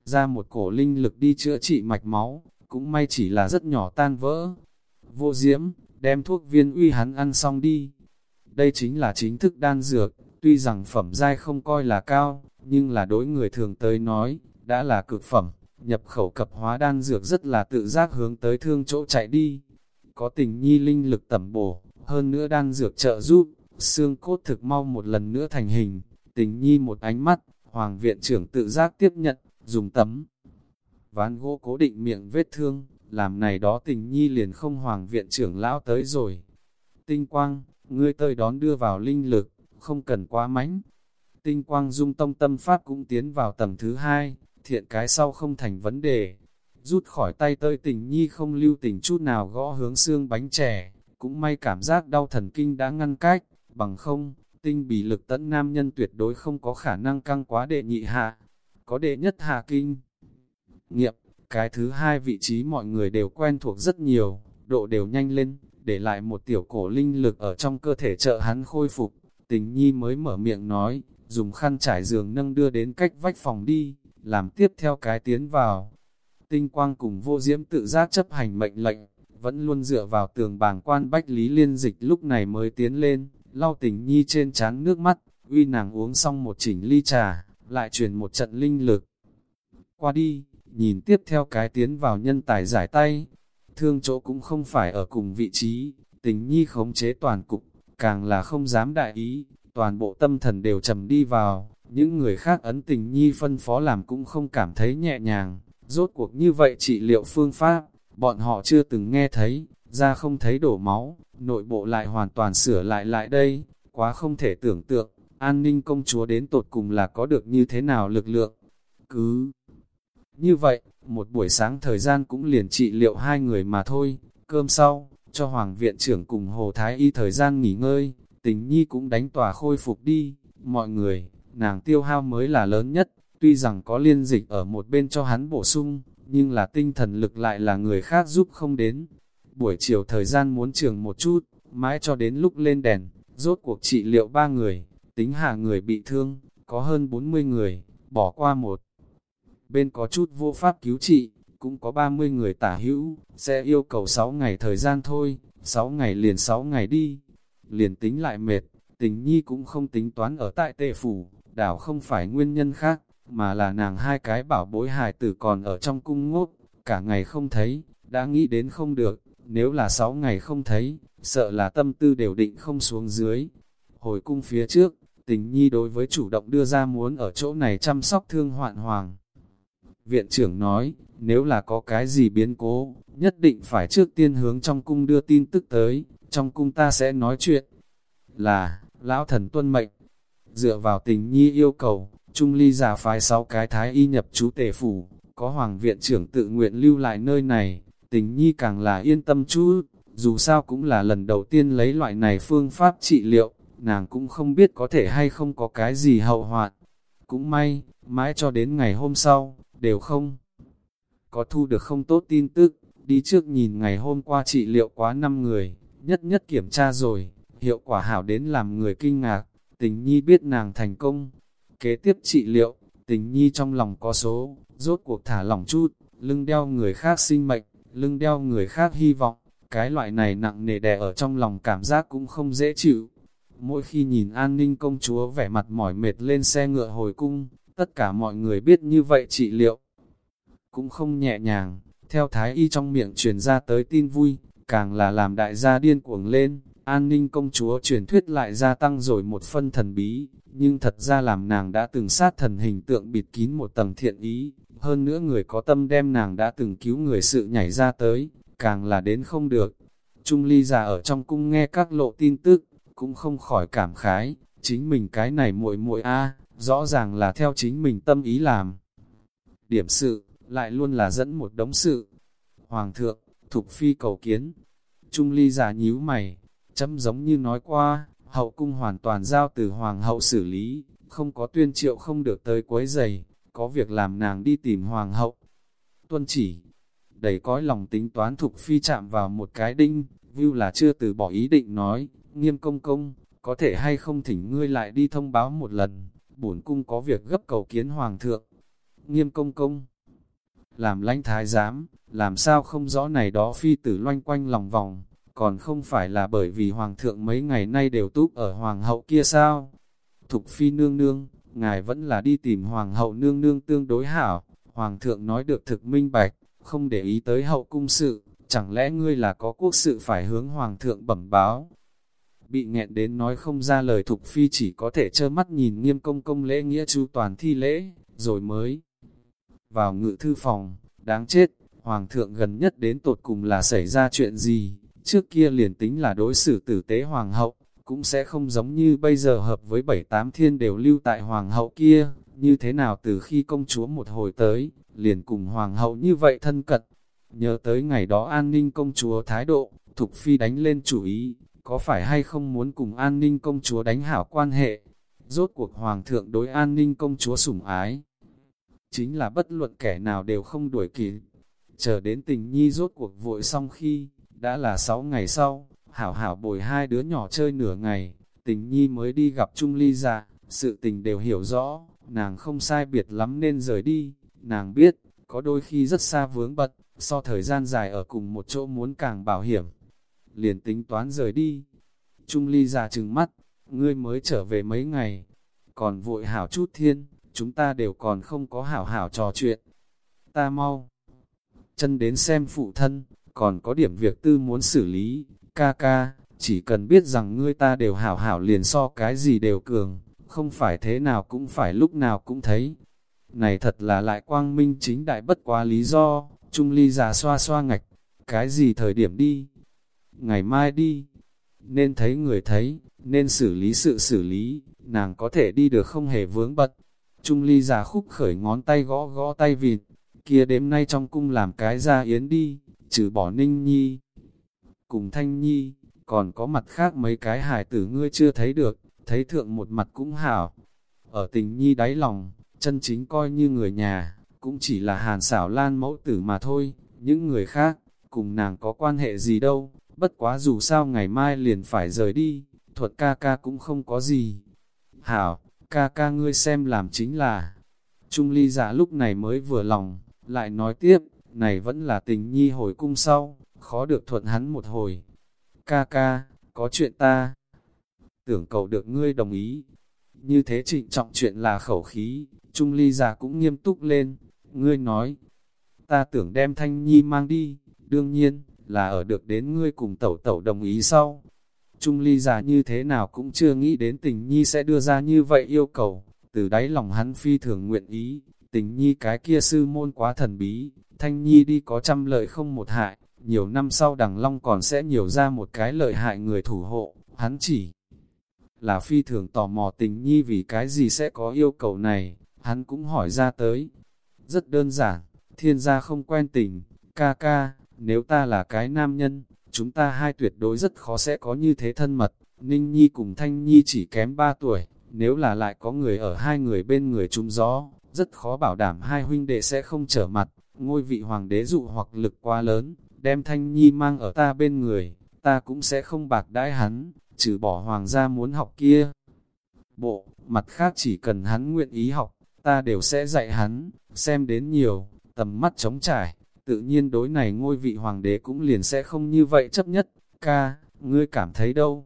Ra một cổ linh lực đi chữa trị mạch máu, cũng may chỉ là rất nhỏ tan vỡ. Vô diễm, đem thuốc viên uy hắn ăn xong đi. Đây chính là chính thức đan dược, tuy rằng phẩm giai không coi là cao, nhưng là đối người thường tới nói, đã là cực phẩm, nhập khẩu cập hóa đan dược rất là tự giác hướng tới thương chỗ chạy đi. Có tình nhi linh lực tẩm bổ, hơn nữa đan dược trợ giúp, xương cốt thực mau một lần nữa thành hình, tình nhi một ánh mắt, hoàng viện trưởng tự giác tiếp nhận, dùng tấm ván gỗ cố định miệng vết thương, làm này đó tình nhi liền không hoàng viện trưởng lão tới rồi. Tinh quang, ngươi tơi đón đưa vào linh lực, không cần quá mánh. Tinh quang dung tông tâm pháp cũng tiến vào tầng thứ hai, thiện cái sau không thành vấn đề. Rút khỏi tay tơi tình nhi không lưu tình chút nào gõ hướng xương bánh trẻ, cũng may cảm giác đau thần kinh đã ngăn cách, bằng không, tinh bì lực tẫn nam nhân tuyệt đối không có khả năng căng quá đệ nhị hạ, có đệ nhất hạ kinh. nghiệp cái thứ hai vị trí mọi người đều quen thuộc rất nhiều, độ đều nhanh lên, để lại một tiểu cổ linh lực ở trong cơ thể trợ hắn khôi phục. Tình nhi mới mở miệng nói, dùng khăn trải giường nâng đưa đến cách vách phòng đi, làm tiếp theo cái tiến vào. Tinh quang cùng vô diễm tự giác chấp hành mệnh lệnh, vẫn luôn dựa vào tường bảng quan bách lý liên dịch lúc này mới tiến lên, lau tình nhi trên trán nước mắt, uy nàng uống xong một chỉnh ly trà, lại truyền một trận linh lực. Qua đi, nhìn tiếp theo cái tiến vào nhân tài giải tay, thương chỗ cũng không phải ở cùng vị trí, tình nhi khống chế toàn cục, càng là không dám đại ý, toàn bộ tâm thần đều trầm đi vào, những người khác ấn tình nhi phân phó làm cũng không cảm thấy nhẹ nhàng, rốt cuộc như vậy trị liệu phương pháp, bọn họ chưa từng nghe thấy, ra không thấy đổ máu, nội bộ lại hoàn toàn sửa lại lại đây, quá không thể tưởng tượng, an ninh công chúa đến tột cùng là có được như thế nào lực lượng. Cứ như vậy, một buổi sáng thời gian cũng liền trị liệu hai người mà thôi, cơm sau, cho Hoàng viện trưởng cùng Hồ Thái Y thời gian nghỉ ngơi, tình nhi cũng đánh tòa khôi phục đi, mọi người, nàng tiêu hao mới là lớn nhất, tuy rằng có liên dịch ở một bên cho hắn bổ sung, nhưng là tinh thần lực lại là người khác giúp không đến. Buổi chiều thời gian muốn trường một chút, mãi cho đến lúc lên đèn, rốt cuộc trị liệu ba người, tính hạ người bị thương, có hơn 40 người, bỏ qua một. Bên có chút vô pháp cứu trị, cũng có 30 người tả hữu, sẽ yêu cầu 6 ngày thời gian thôi, 6 ngày liền 6 ngày đi. Liền tính lại mệt, tình nhi cũng không tính toán ở tại tề phủ, đảo không phải nguyên nhân khác, mà là nàng hai cái bảo bối hài tử còn ở trong cung ngốt, cả ngày không thấy, đã nghĩ đến không được, nếu là sáu ngày không thấy, sợ là tâm tư đều định không xuống dưới. Hồi cung phía trước, tình nhi đối với chủ động đưa ra muốn ở chỗ này chăm sóc thương hoạn hoàng. Viện trưởng nói, nếu là có cái gì biến cố, nhất định phải trước tiên hướng trong cung đưa tin tức tới, trong cung ta sẽ nói chuyện. Là, lão thần tuân mệnh, dựa vào tình nhi yêu cầu, Trung ly giả phái sáu cái thái y nhập chú tề phủ, có hoàng viện trưởng tự nguyện lưu lại nơi này, tình nhi càng là yên tâm chú dù sao cũng là lần đầu tiên lấy loại này phương pháp trị liệu, nàng cũng không biết có thể hay không có cái gì hậu hoạn. Cũng may, mãi cho đến ngày hôm sau, đều không có thu được không tốt tin tức, đi trước nhìn ngày hôm qua trị liệu quá năm người, nhất nhất kiểm tra rồi, hiệu quả hảo đến làm người kinh ngạc, tình nhi biết nàng thành công. Kế tiếp trị liệu, tình nhi trong lòng có số, rốt cuộc thả lỏng chút, lưng đeo người khác sinh mệnh, lưng đeo người khác hy vọng, cái loại này nặng nề đè ở trong lòng cảm giác cũng không dễ chịu. Mỗi khi nhìn an ninh công chúa vẻ mặt mỏi mệt lên xe ngựa hồi cung, tất cả mọi người biết như vậy trị liệu. Cũng không nhẹ nhàng, theo thái y trong miệng truyền ra tới tin vui, càng là làm đại gia điên cuồng lên, an ninh công chúa truyền thuyết lại gia tăng rồi một phân thần bí, nhưng thật ra làm nàng đã từng sát thần hình tượng bịt kín một tầng thiện ý, hơn nữa người có tâm đem nàng đã từng cứu người sự nhảy ra tới, càng là đến không được. Trung ly già ở trong cung nghe các lộ tin tức, cũng không khỏi cảm khái, chính mình cái này muội muội a rõ ràng là theo chính mình tâm ý làm. Điểm sự, lại luôn là dẫn một đống sự. Hoàng thượng, thục phi cầu kiến. Trung ly giả nhíu mày, chấm giống như nói qua, hậu cung hoàn toàn giao từ hoàng hậu xử lý, không có tuyên triệu không được tới quấy giày, có việc làm nàng đi tìm hoàng hậu. Tuân chỉ, đầy cõi lòng tính toán thục phi chạm vào một cái đinh, view là chưa từ bỏ ý định nói, nghiêm công công, có thể hay không thỉnh ngươi lại đi thông báo một lần, bổn cung có việc gấp cầu kiến hoàng thượng. Nghiêm công công, làm lãnh thái giám, làm sao không rõ này đó phi tử loanh quanh lòng vòng, còn không phải là bởi vì hoàng thượng mấy ngày nay đều túp ở hoàng hậu kia sao? Thục phi nương nương, ngài vẫn là đi tìm hoàng hậu nương nương tương đối hảo, hoàng thượng nói được thực minh bạch, không để ý tới hậu cung sự, chẳng lẽ ngươi là có quốc sự phải hướng hoàng thượng bẩm báo? Bị nghẹn đến nói không ra lời thục phi chỉ có thể trơ mắt nhìn nghiêm công công lễ nghĩa chu toàn thi lễ, rồi mới vào ngự thư phòng, đáng chết, hoàng thượng gần nhất đến tột cùng là xảy ra chuyện gì, trước kia liền tính là đối xử tử tế hoàng hậu, cũng sẽ không giống như bây giờ hợp với bảy tám thiên đều lưu tại hoàng hậu kia, như thế nào từ khi công chúa một hồi tới, liền cùng hoàng hậu như vậy thân cận. Nhớ tới ngày đó an ninh công chúa thái độ, Thục Phi đánh lên chủ ý, có phải hay không muốn cùng an ninh công chúa đánh hảo quan hệ? Rốt cuộc hoàng thượng đối an ninh công chúa sủng ái. Chính là bất luận kẻ nào đều không đuổi kịp. Chờ đến tình nhi rốt cuộc vội xong khi, đã là 6 ngày sau, hảo hảo bồi hai đứa nhỏ chơi nửa ngày, tình nhi mới đi gặp Trung Ly dạ, sự tình đều hiểu rõ, nàng không sai biệt lắm nên rời đi, nàng biết, có đôi khi rất xa vướng bật, so thời gian dài ở cùng một chỗ muốn càng bảo hiểm, liền tính toán rời đi. Trung Ly già trừng mắt, ngươi mới trở về mấy ngày, còn vội hảo chút thiên, chúng ta đều còn không có hảo hảo trò chuyện. Ta mau, chân đến xem phụ thân, còn có điểm việc tư muốn xử lý, ca ca, chỉ cần biết rằng ngươi ta đều hảo hảo liền so cái gì đều cường, không phải thế nào cũng phải lúc nào cũng thấy. Này thật là lại quang minh chính đại bất quá lý do, Trung Ly già xoa xoa ngạch, cái gì thời điểm đi? Ngày mai đi. Nên thấy người thấy, nên xử lý sự xử lý, nàng có thể đi được không hề vướng bật. Trung ly giả khúc khởi ngón tay gõ gõ tay vịt, kia đêm nay trong cung làm cái ra yến đi, trừ bỏ ninh nhi. Cùng thanh nhi, còn có mặt khác mấy cái hài tử ngươi chưa thấy được, thấy thượng một mặt cũng hảo. Ở tình nhi đáy lòng, chân chính coi như người nhà, cũng chỉ là hàn xảo lan mẫu tử mà thôi, những người khác, cùng nàng có quan hệ gì đâu, bất quá dù sao ngày mai liền phải rời đi, thuật ca ca cũng không có gì. Hảo, ca ca ngươi xem làm chính là, Trung ly giả lúc này mới vừa lòng, lại nói tiếp, này vẫn là tình nhi hồi cung sau, khó được thuận hắn một hồi. Ca ca, có chuyện ta, tưởng cầu được ngươi đồng ý. Như thế trịnh trọng chuyện là khẩu khí, Trung ly già cũng nghiêm túc lên, ngươi nói, ta tưởng đem thanh nhi mang đi, đương nhiên, là ở được đến ngươi cùng tẩu tẩu đồng ý sau. Trung ly già như thế nào cũng chưa nghĩ đến tình nhi sẽ đưa ra như vậy yêu cầu, từ đáy lòng hắn phi thường nguyện ý, tình nhi cái kia sư môn quá thần bí, thanh nhi đi có trăm lợi không một hại, nhiều năm sau đằng long còn sẽ nhiều ra một cái lợi hại người thủ hộ, hắn chỉ là phi thường tò mò tình nhi vì cái gì sẽ có yêu cầu này, hắn cũng hỏi ra tới. Rất đơn giản, thiên gia không quen tình, ca ca, nếu ta là cái nam nhân, chúng ta hai tuyệt đối rất khó sẽ có như thế thân mật, Ninh Nhi cùng Thanh Nhi chỉ kém 3 tuổi, nếu là lại có người ở hai người bên người trúng gió, rất khó bảo đảm hai huynh đệ sẽ không trở mặt, ngôi vị hoàng đế dụ hoặc lực quá lớn, đem Thanh Nhi mang ở ta bên người, ta cũng sẽ không bạc đãi hắn, trừ bỏ hoàng gia muốn học kia. Bộ, mặt khác chỉ cần hắn nguyện ý học, ta đều sẽ dạy hắn, xem đến nhiều, tầm mắt trống trải, tự nhiên đối này ngôi vị hoàng đế cũng liền sẽ không như vậy chấp nhất, ca, ngươi cảm thấy đâu?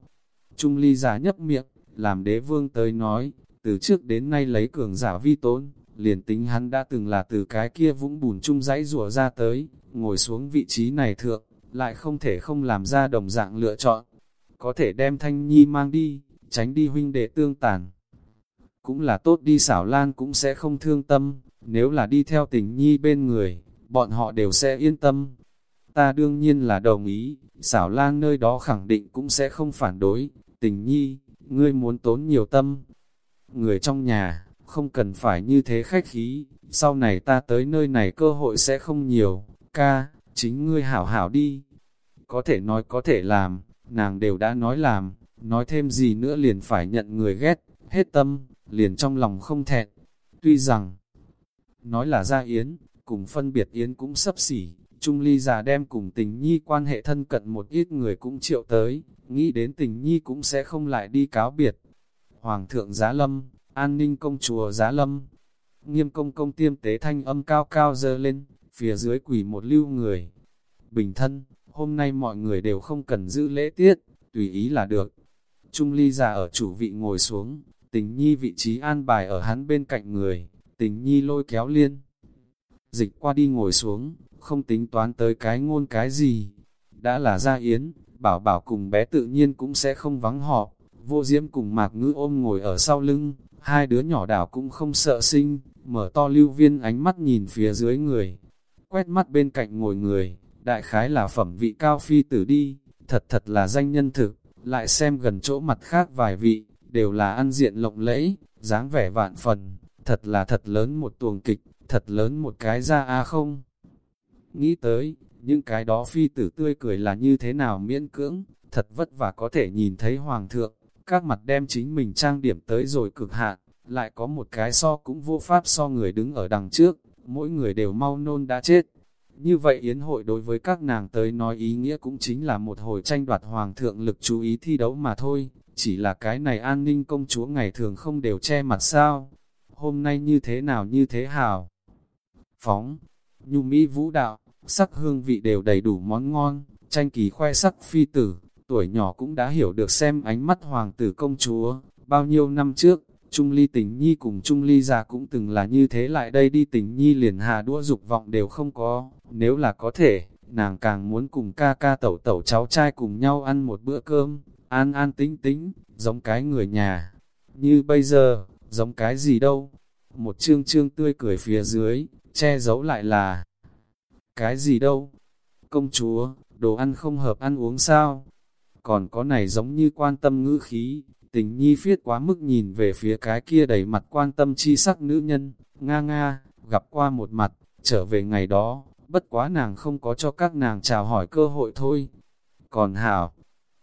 Trung ly giả nhấp miệng, làm đế vương tới nói, từ trước đến nay lấy cường giả vi tốn, liền tính hắn đã từng là từ cái kia vũng bùn chung dãy rùa ra tới, ngồi xuống vị trí này thượng, lại không thể không làm ra đồng dạng lựa chọn. Có thể đem thanh nhi mang đi, tránh đi huynh đệ tương tàn. Cũng là tốt đi xảo lan cũng sẽ không thương tâm, nếu là đi theo tình nhi bên người, bọn họ đều sẽ yên tâm. Ta đương nhiên là đồng ý, xảo lan nơi đó khẳng định cũng sẽ không phản đối, tình nhi, ngươi muốn tốn nhiều tâm. Người trong nhà, không cần phải như thế khách khí, sau này ta tới nơi này cơ hội sẽ không nhiều, ca, chính ngươi hảo hảo đi. Có thể nói có thể làm, nàng đều đã nói làm, nói thêm gì nữa liền phải nhận người ghét, hết tâm, liền trong lòng không thẹn. Tuy rằng, nói là gia yến, cùng phân biệt yến cũng sấp xỉ, Trung ly già đem cùng tình nhi quan hệ thân cận một ít người cũng triệu tới, nghĩ đến tình nhi cũng sẽ không lại đi cáo biệt. Hoàng thượng giá lâm, an ninh công chùa giá lâm, nghiêm công công tiêm tế thanh âm cao cao dơ lên, phía dưới quỷ một lưu người. Bình thân, hôm nay mọi người đều không cần giữ lễ tiết, tùy ý là được. Trung ly già ở chủ vị ngồi xuống, tình nhi vị trí an bài ở hắn bên cạnh người, tình nhi lôi kéo liên. Dịch qua đi ngồi xuống, không tính toán tới cái ngôn cái gì. Đã là gia yến, bảo bảo cùng bé tự nhiên cũng sẽ không vắng họ. Vô diễm cùng mạc ngữ ôm ngồi ở sau lưng, hai đứa nhỏ đảo cũng không sợ sinh, mở to lưu viên ánh mắt nhìn phía dưới người. Quét mắt bên cạnh ngồi người, đại khái là phẩm vị cao phi tử đi, thật thật là danh nhân thực, lại xem gần chỗ mặt khác vài vị, đều là ăn diện lộng lẫy, dáng vẻ vạn phần, thật là thật lớn một tuồng kịch, thật lớn một cái ra a không. Nghĩ tới, những cái đó phi tử tươi cười là như thế nào miễn cưỡng, thật vất vả có thể nhìn thấy hoàng thượng, các mặt đem chính mình trang điểm tới rồi cực hạn, lại có một cái so cũng vô pháp so người đứng ở đằng trước, mỗi người đều mau nôn đã chết. Như vậy yến hội đối với các nàng tới nói ý nghĩa cũng chính là một hồi tranh đoạt hoàng thượng lực chú ý thi đấu mà thôi, chỉ là cái này an ninh công chúa ngày thường không đều che mặt sao, hôm nay như thế nào như thế hào. Phóng, nhu mỹ vũ đạo, sắc hương vị đều đầy đủ món ngon, tranh kỳ khoe sắc phi tử, tuổi nhỏ cũng đã hiểu được xem ánh mắt hoàng tử công chúa, bao nhiêu năm trước, Trung Ly tình nhi cùng Trung Ly già cũng từng là như thế lại đây đi tình nhi liền hà đũa dục vọng đều không có, nếu là có thể, nàng càng muốn cùng ca ca tẩu tẩu cháu trai cùng nhau ăn một bữa cơm, an an tính tính, giống cái người nhà. Như bây giờ, giống cái gì đâu? Một trương trương tươi cười phía dưới, che giấu lại là cái gì đâu? Công chúa, đồ ăn không hợp ăn uống sao? Còn có này giống như quan tâm ngữ khí, tình nhi phiết quá mức nhìn về phía cái kia đầy mặt quan tâm chi sắc nữ nhân, nga nga, gặp qua một mặt, trở về ngày đó, bất quá nàng không có cho các nàng chào hỏi cơ hội thôi. Còn hảo,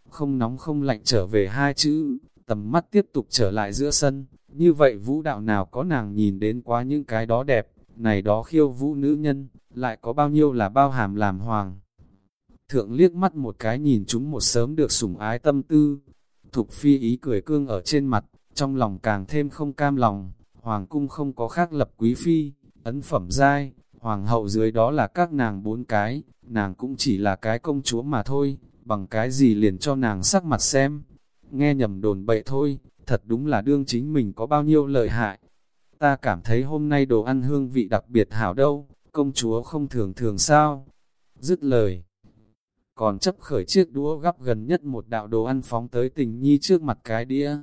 không nóng không lạnh trở về hai chữ, tầm mắt tiếp tục trở lại giữa sân, như vậy vũ đạo nào có nàng nhìn đến quá những cái đó đẹp, này đó khiêu vũ nữ nhân, lại có bao nhiêu là bao hàm làm hoàng. Thượng liếc mắt một cái nhìn chúng một sớm được sủng ái tâm tư, thục phi ý cười cương ở trên mặt, trong lòng càng thêm không cam lòng, hoàng cung không có khác lập quý phi, ấn phẩm giai, hoàng hậu dưới đó là các nàng bốn cái, nàng cũng chỉ là cái công chúa mà thôi, bằng cái gì liền cho nàng sắc mặt xem. Nghe nhầm đồn bậy thôi, thật đúng là đương chính mình có bao nhiêu lợi hại. Ta cảm thấy hôm nay đồ ăn hương vị đặc biệt hảo đâu, công chúa không thường thường sao. Dứt lời. Còn chấp khởi chiếc đũa gắp gần nhất một đạo đồ ăn phóng tới tình nhi trước mặt cái đĩa.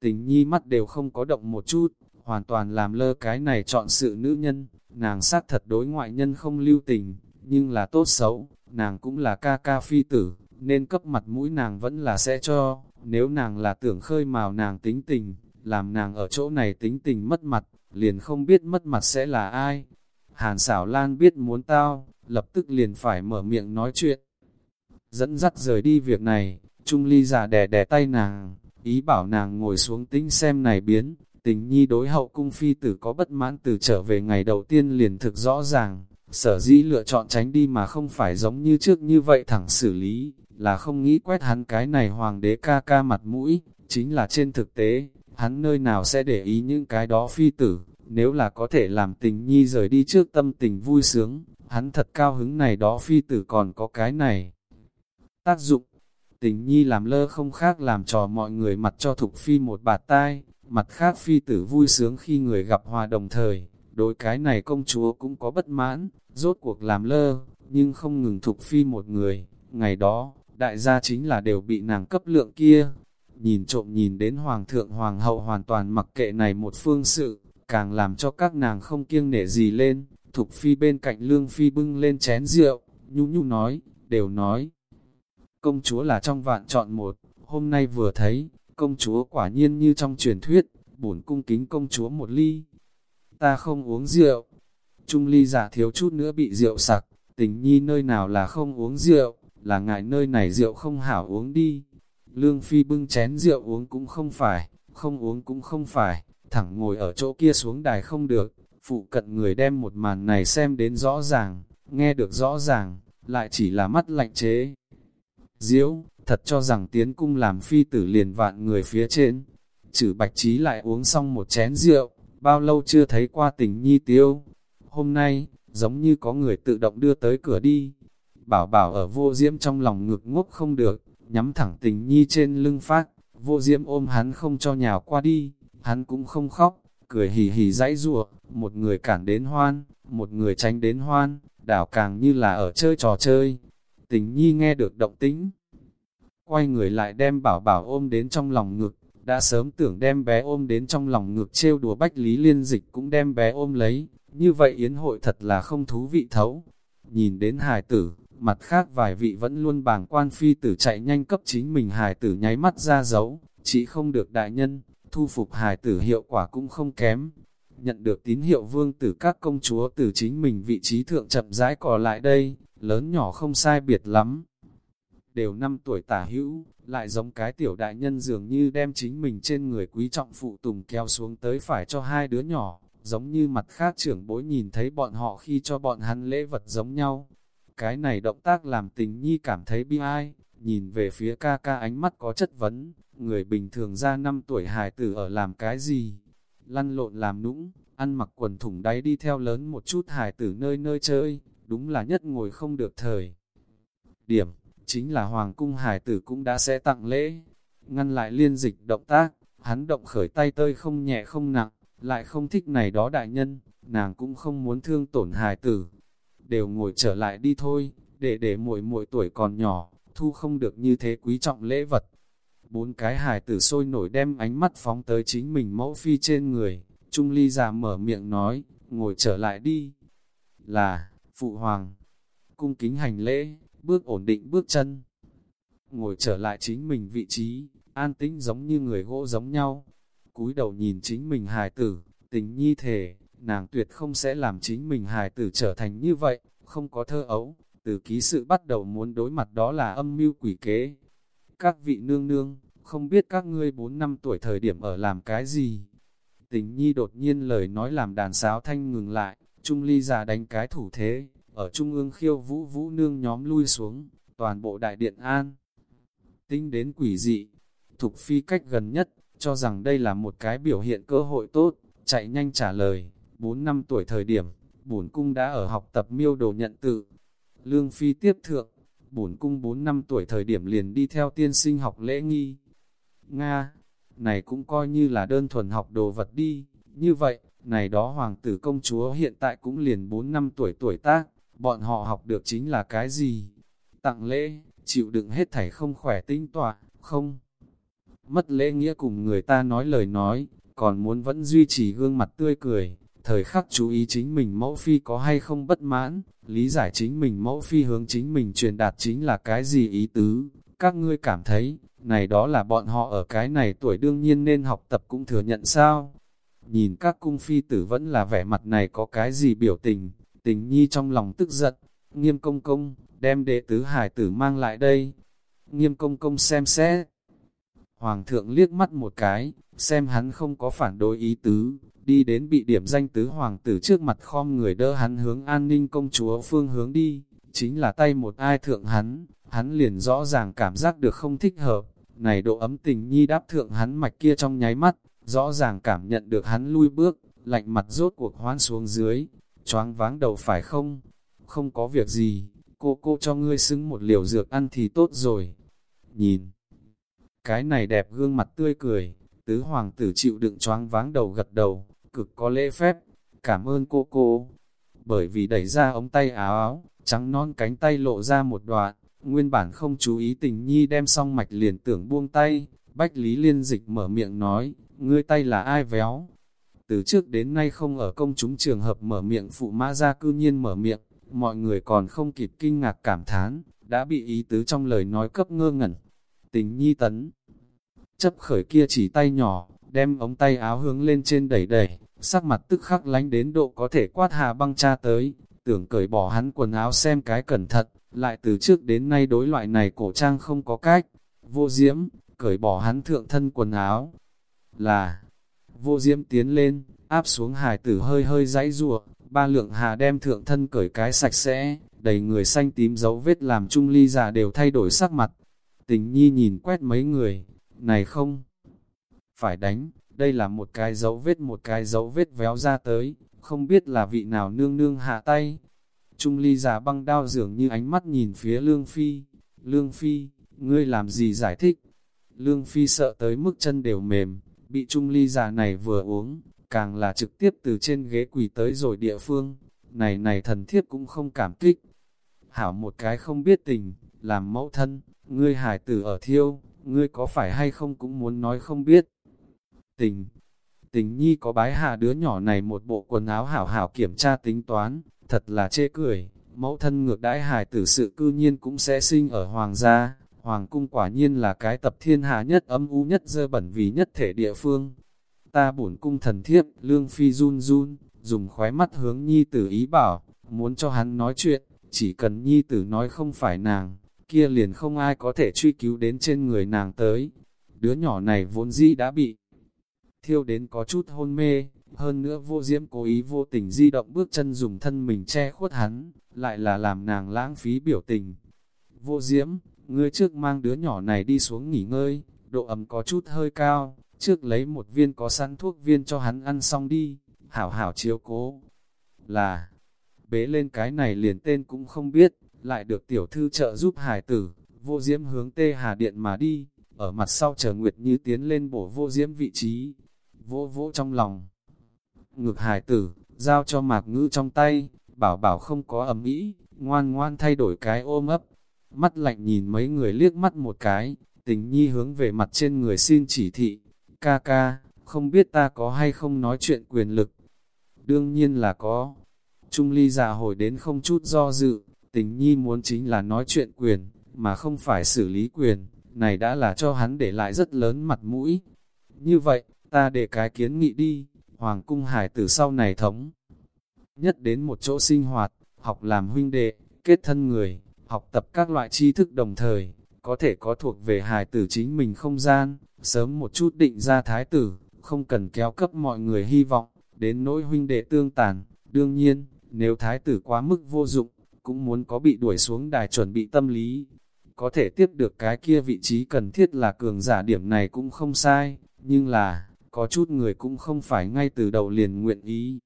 Tình nhi mắt đều không có động một chút, hoàn toàn làm lơ cái này chọn sự nữ nhân, nàng sát thật đối ngoại nhân không lưu tình, nhưng là tốt xấu, nàng cũng là ca ca phi tử, nên cấp mặt mũi nàng vẫn là sẽ cho, nếu nàng là tưởng khơi mào nàng tính tình, làm nàng ở chỗ này tính tình mất mặt, liền không biết mất mặt sẽ là ai. Hàn xảo lan biết muốn tao, lập tức liền phải mở miệng nói chuyện. Dẫn dắt rời đi việc này, Trung Ly giả đè đè tay nàng, ý bảo nàng ngồi xuống tính xem này biến, tình nhi đối hậu cung phi tử có bất mãn từ trở về ngày đầu tiên liền thực rõ ràng, sở dĩ lựa chọn tránh đi mà không phải giống như trước như vậy thẳng xử lý, là không nghĩ quét hắn cái này hoàng đế ca ca mặt mũi, chính là trên thực tế, hắn nơi nào sẽ để ý những cái đó phi tử, nếu là có thể làm tình nhi rời đi trước tâm tình vui sướng, hắn thật cao hứng này đó phi tử còn có cái này. Tác dụng, tình nhi làm lơ không khác làm trò mọi người mặt cho thục phi một bạt tai, mặt khác phi tử vui sướng khi người gặp hòa đồng thời, đối cái này công chúa cũng có bất mãn, rốt cuộc làm lơ, nhưng không ngừng thục phi một người, ngày đó, đại gia chính là đều bị nàng cấp lượng kia. Nhìn trộm nhìn đến hoàng thượng hoàng hậu hoàn toàn mặc kệ này một phương sự, càng làm cho các nàng không kiêng nể gì lên. Thục phi bên cạnh lương phi bưng lên chén rượu, nhu nhu nói, đều nói. Công chúa là trong vạn chọn một, hôm nay vừa thấy, công chúa quả nhiên như trong truyền thuyết, bổn cung kính công chúa một ly. Ta không uống rượu. Trung ly giả thiếu chút nữa bị rượu sặc, tình nhi nơi nào là không uống rượu, là ngại nơi này rượu không hảo uống đi. Lương Phi bưng chén rượu uống cũng không phải, không uống cũng không phải, thẳng ngồi ở chỗ kia xuống đài không được, phụ cận người đem một màn này xem đến rõ ràng, nghe được rõ ràng, lại chỉ là mắt lạnh chế. Diễu, thật cho rằng tiến cung làm phi tử liền vạn người phía trên, chử bạch trí lại uống xong một chén rượu, bao lâu chưa thấy qua tình nhi tiêu. Hôm nay, giống như có người tự động đưa tới cửa đi, Bảo bảo ở vô diễm trong lòng ngực ngốc không được, nhắm thẳng tình nhi trên lưng phát, vô diễm ôm hắn không cho nhào qua đi, hắn cũng không khóc, cười hì hì dãy rủa một người cản đến hoan, một người tránh đến hoan, đảo càng như là ở chơi trò chơi. Tình nhi nghe được động tĩnh, quay người lại đem bảo bảo ôm đến trong lòng ngực, đã sớm tưởng đem bé ôm đến trong lòng ngực trêu đùa bách lý liên dịch cũng đem bé ôm lấy, như vậy yến hội thật là không thú vị thấu. Nhìn đến hài tử, Mặt khác vài vị vẫn luôn bàng quan phi tử chạy nhanh cấp chính mình hài tử nháy mắt ra dấu, chỉ không được đại nhân, thu phục hài tử hiệu quả cũng không kém. Nhận được tín hiệu vương tử các công chúa từ chính mình vị trí thượng chậm rãi cò lại đây, lớn nhỏ không sai biệt lắm. Đều năm tuổi tả hữu, lại giống cái tiểu đại nhân dường như đem chính mình trên người quý trọng phụ tùng kéo xuống tới phải cho hai đứa nhỏ, giống như mặt khác trưởng bối nhìn thấy bọn họ khi cho bọn hắn lễ vật giống nhau, cái này động tác làm tình nhi cảm thấy bi ai, nhìn về phía ca ca ánh mắt có chất vấn, người bình thường ra năm tuổi hài tử ở làm cái gì? Lăn lộn làm nũng, ăn mặc quần thủng đáy đi theo lớn một chút hài tử nơi nơi chơi, đúng là nhất ngồi không được thời. Điểm, chính là hoàng cung hải tử cũng đã sẽ tặng lễ, ngăn lại liên dịch động tác, hắn động khởi tay tơi không nhẹ không nặng, lại không thích này đó đại nhân, nàng cũng không muốn thương tổn hài tử, đều ngồi trở lại đi thôi, để để muội muội tuổi còn nhỏ, thu không được như thế quý trọng lễ vật. Bốn cái hài tử sôi nổi đem ánh mắt phóng tới chính mình mẫu phi trên người, Trung Ly già mở miệng nói, ngồi trở lại đi. Là, Phụ Hoàng, cung kính hành lễ, bước ổn định bước chân. Ngồi trở lại chính mình vị trí, an tĩnh giống như người gỗ giống nhau. cúi đầu nhìn chính mình hài tử, tình nhi thể, nàng tuyệt không sẽ làm chính mình hài tử trở thành như vậy, không có thơ ấu, từ ký sự bắt đầu muốn đối mặt đó là âm mưu quỷ kế. Các vị nương nương, không biết các ngươi 4 năm tuổi thời điểm ở làm cái gì? Tình nhi đột nhiên lời nói làm đàn sáo thanh ngừng lại, Trung ly già đánh cái thủ thế, ở trung ương khiêu vũ vũ nương nhóm lui xuống, toàn bộ đại điện an. Tinh đến quỷ dị, Thục Phi cách gần nhất, cho rằng đây là một cái biểu hiện cơ hội tốt, chạy nhanh trả lời, 4 năm tuổi thời điểm, bổn cung đã ở học tập miêu đồ nhận tự. Lương Phi tiếp thượng, bổn cung 4 năm tuổi thời điểm liền đi theo tiên sinh học lễ nghi. Nga, này cũng coi như là đơn thuần học đồ vật đi, như vậy, này đó hoàng tử công chúa hiện tại cũng liền 4 năm tuổi tuổi tác, bọn họ học được chính là cái gì? Tặng lễ, chịu đựng hết thảy không khỏe tinh tọa, không? Mất lễ nghĩa cùng người ta nói lời nói, còn muốn vẫn duy trì gương mặt tươi cười, thời khắc chú ý chính mình mẫu phi có hay không bất mãn, lý giải chính mình mẫu phi hướng chính mình truyền đạt chính là cái gì ý tứ, các ngươi cảm thấy, này đó là bọn họ ở cái này tuổi đương nhiên nên học tập cũng thừa nhận sao. Nhìn các cung phi tử vẫn là vẻ mặt này có cái gì biểu tình, tình nhi trong lòng tức giận, nghiêm công công, đem đệ tứ hải tử mang lại đây. Nghiêm công công xem xét. Hoàng thượng liếc mắt một cái, xem hắn không có phản đối ý tứ, đi đến bị điểm danh tứ hoàng tử trước mặt khom người đỡ hắn hướng an ninh công chúa phương hướng đi, chính là tay một ai thượng hắn, hắn liền rõ ràng cảm giác được không thích hợp, này độ ấm tình nhi đáp thượng hắn mạch kia trong nháy mắt, rõ ràng cảm nhận được hắn lui bước, lạnh mặt rốt cuộc hoan xuống dưới, choáng váng đầu phải không? Không có việc gì, cô cô cho ngươi xứng một liều dược ăn thì tốt rồi. Nhìn, cái này đẹp gương mặt tươi cười, tứ hoàng tử chịu đựng choáng váng đầu gật đầu, cực có lễ phép, cảm ơn cô cô. Bởi vì đẩy ra ống tay áo áo, trắng non cánh tay lộ ra một đoạn, nguyên bản không chú ý tình nhi đem xong mạch liền tưởng buông tay, Bách Lý Liên Dịch mở miệng nói, ngươi tay là ai véo? Từ trước đến nay không ở công chúng trường hợp mở miệng phụ mã ra cư nhiên mở miệng, mọi người còn không kịp kinh ngạc cảm thán, đã bị ý tứ trong lời nói cấp ngơ ngẩn. Tình nhi tấn, chấp khởi kia chỉ tay nhỏ, đem ống tay áo hướng lên trên đẩy đẩy, sắc mặt tức khắc lánh đến độ có thể quát hà băng cha tới, tưởng cởi bỏ hắn quần áo xem cái cẩn thận, lại từ trước đến nay đối loại này cổ trang không có cách, vô diễm, cởi bỏ hắn thượng thân quần áo, là, vô diễm tiến lên, áp xuống hải tử hơi hơi dãy rùa, ba lượng hà đem thượng thân cởi cái sạch sẽ, đầy người xanh tím dấu vết làm trung ly già đều thay đổi sắc mặt. Tình nhi nhìn quét mấy người, này không, phải đánh, đây là một cái dấu vết một cái dấu vết véo ra tới, không biết là vị nào nương nương hạ tay. Trung ly già băng đao dường như ánh mắt nhìn phía Lương Phi, Lương Phi, ngươi làm gì giải thích? Lương Phi sợ tới mức chân đều mềm, bị Trung ly già này vừa uống, càng là trực tiếp từ trên ghế quỳ tới rồi địa phương, này này thần thiếp cũng không cảm kích. Hảo một cái không biết tình, làm mẫu thân, ngươi hải tử ở thiêu, ngươi có phải hay không cũng muốn nói không biết. Tình, tình nhi có bái hạ đứa nhỏ này một bộ quần áo hảo hảo kiểm tra tính toán, thật là chê cười, mẫu thân ngược đãi hải tử sự cư nhiên cũng sẽ sinh ở hoàng gia. Hoàng cung quả nhiên là cái tập thiên hạ nhất âm u nhất dơ bẩn vì nhất thể địa phương, ta bổn cung thần thiếp, lương phi run run, dùng khóe mắt hướng nhi tử ý bảo, muốn cho hắn nói chuyện, chỉ cần nhi tử nói không phải nàng, kia liền không ai có thể truy cứu đến trên người nàng tới. Đứa nhỏ này vốn dĩ đã bị thiêu đến có chút hôn mê, hơn nữa vô diễm cố ý vô tình di động bước chân dùng thân mình che khuất hắn, lại là làm nàng lãng phí biểu tình. Vô diễm, ngươi trước mang đứa nhỏ này đi xuống nghỉ ngơi, độ ấm có chút hơi cao, trước lấy một viên có sẵn thuốc viên cho hắn ăn xong đi, hảo hảo chiếu cố. Là, bế lên cái này liền tên cũng không biết, lại được tiểu thư trợ giúp hải tử, vô diễm hướng tê hà điện mà đi, ở mặt sau chờ Nguyệt Như tiến lên bổ vô diễm vị trí, vô vỗ trong lòng. Ngược hải tử, giao cho mạc ngữ trong tay, bảo bảo không có ấm ý, ngoan ngoan thay đổi cái ôm ấp. Mắt lạnh nhìn mấy người liếc mắt một cái, tình nhi hướng về mặt trên người xin chỉ thị, ca ca, không biết ta có hay không nói chuyện quyền lực. Đương nhiên là có. Trung ly già hồi đến không chút do dự, Tình nhi muốn chính là nói chuyện quyền, mà không phải xử lý quyền, này đã là cho hắn để lại rất lớn mặt mũi. Như vậy, ta để cái kiến nghị đi, Hoàng cung hải tử sau này thống. Nhất đến một chỗ sinh hoạt, học làm huynh đệ, kết thân người, học tập các loại tri thức đồng thời, có thể có thuộc về hài tử chính mình không gian, sớm một chút định ra thái tử, không cần kéo cấp mọi người hy vọng, đến nỗi huynh đệ tương tàn. Đương nhiên, nếu thái tử quá mức vô dụng, cũng muốn có bị đuổi xuống đài chuẩn bị tâm lý. Có thể tiếp được cái kia vị trí cần thiết là cường giả điểm này cũng không sai, nhưng là, có chút người cũng không phải ngay từ đầu liền nguyện ý.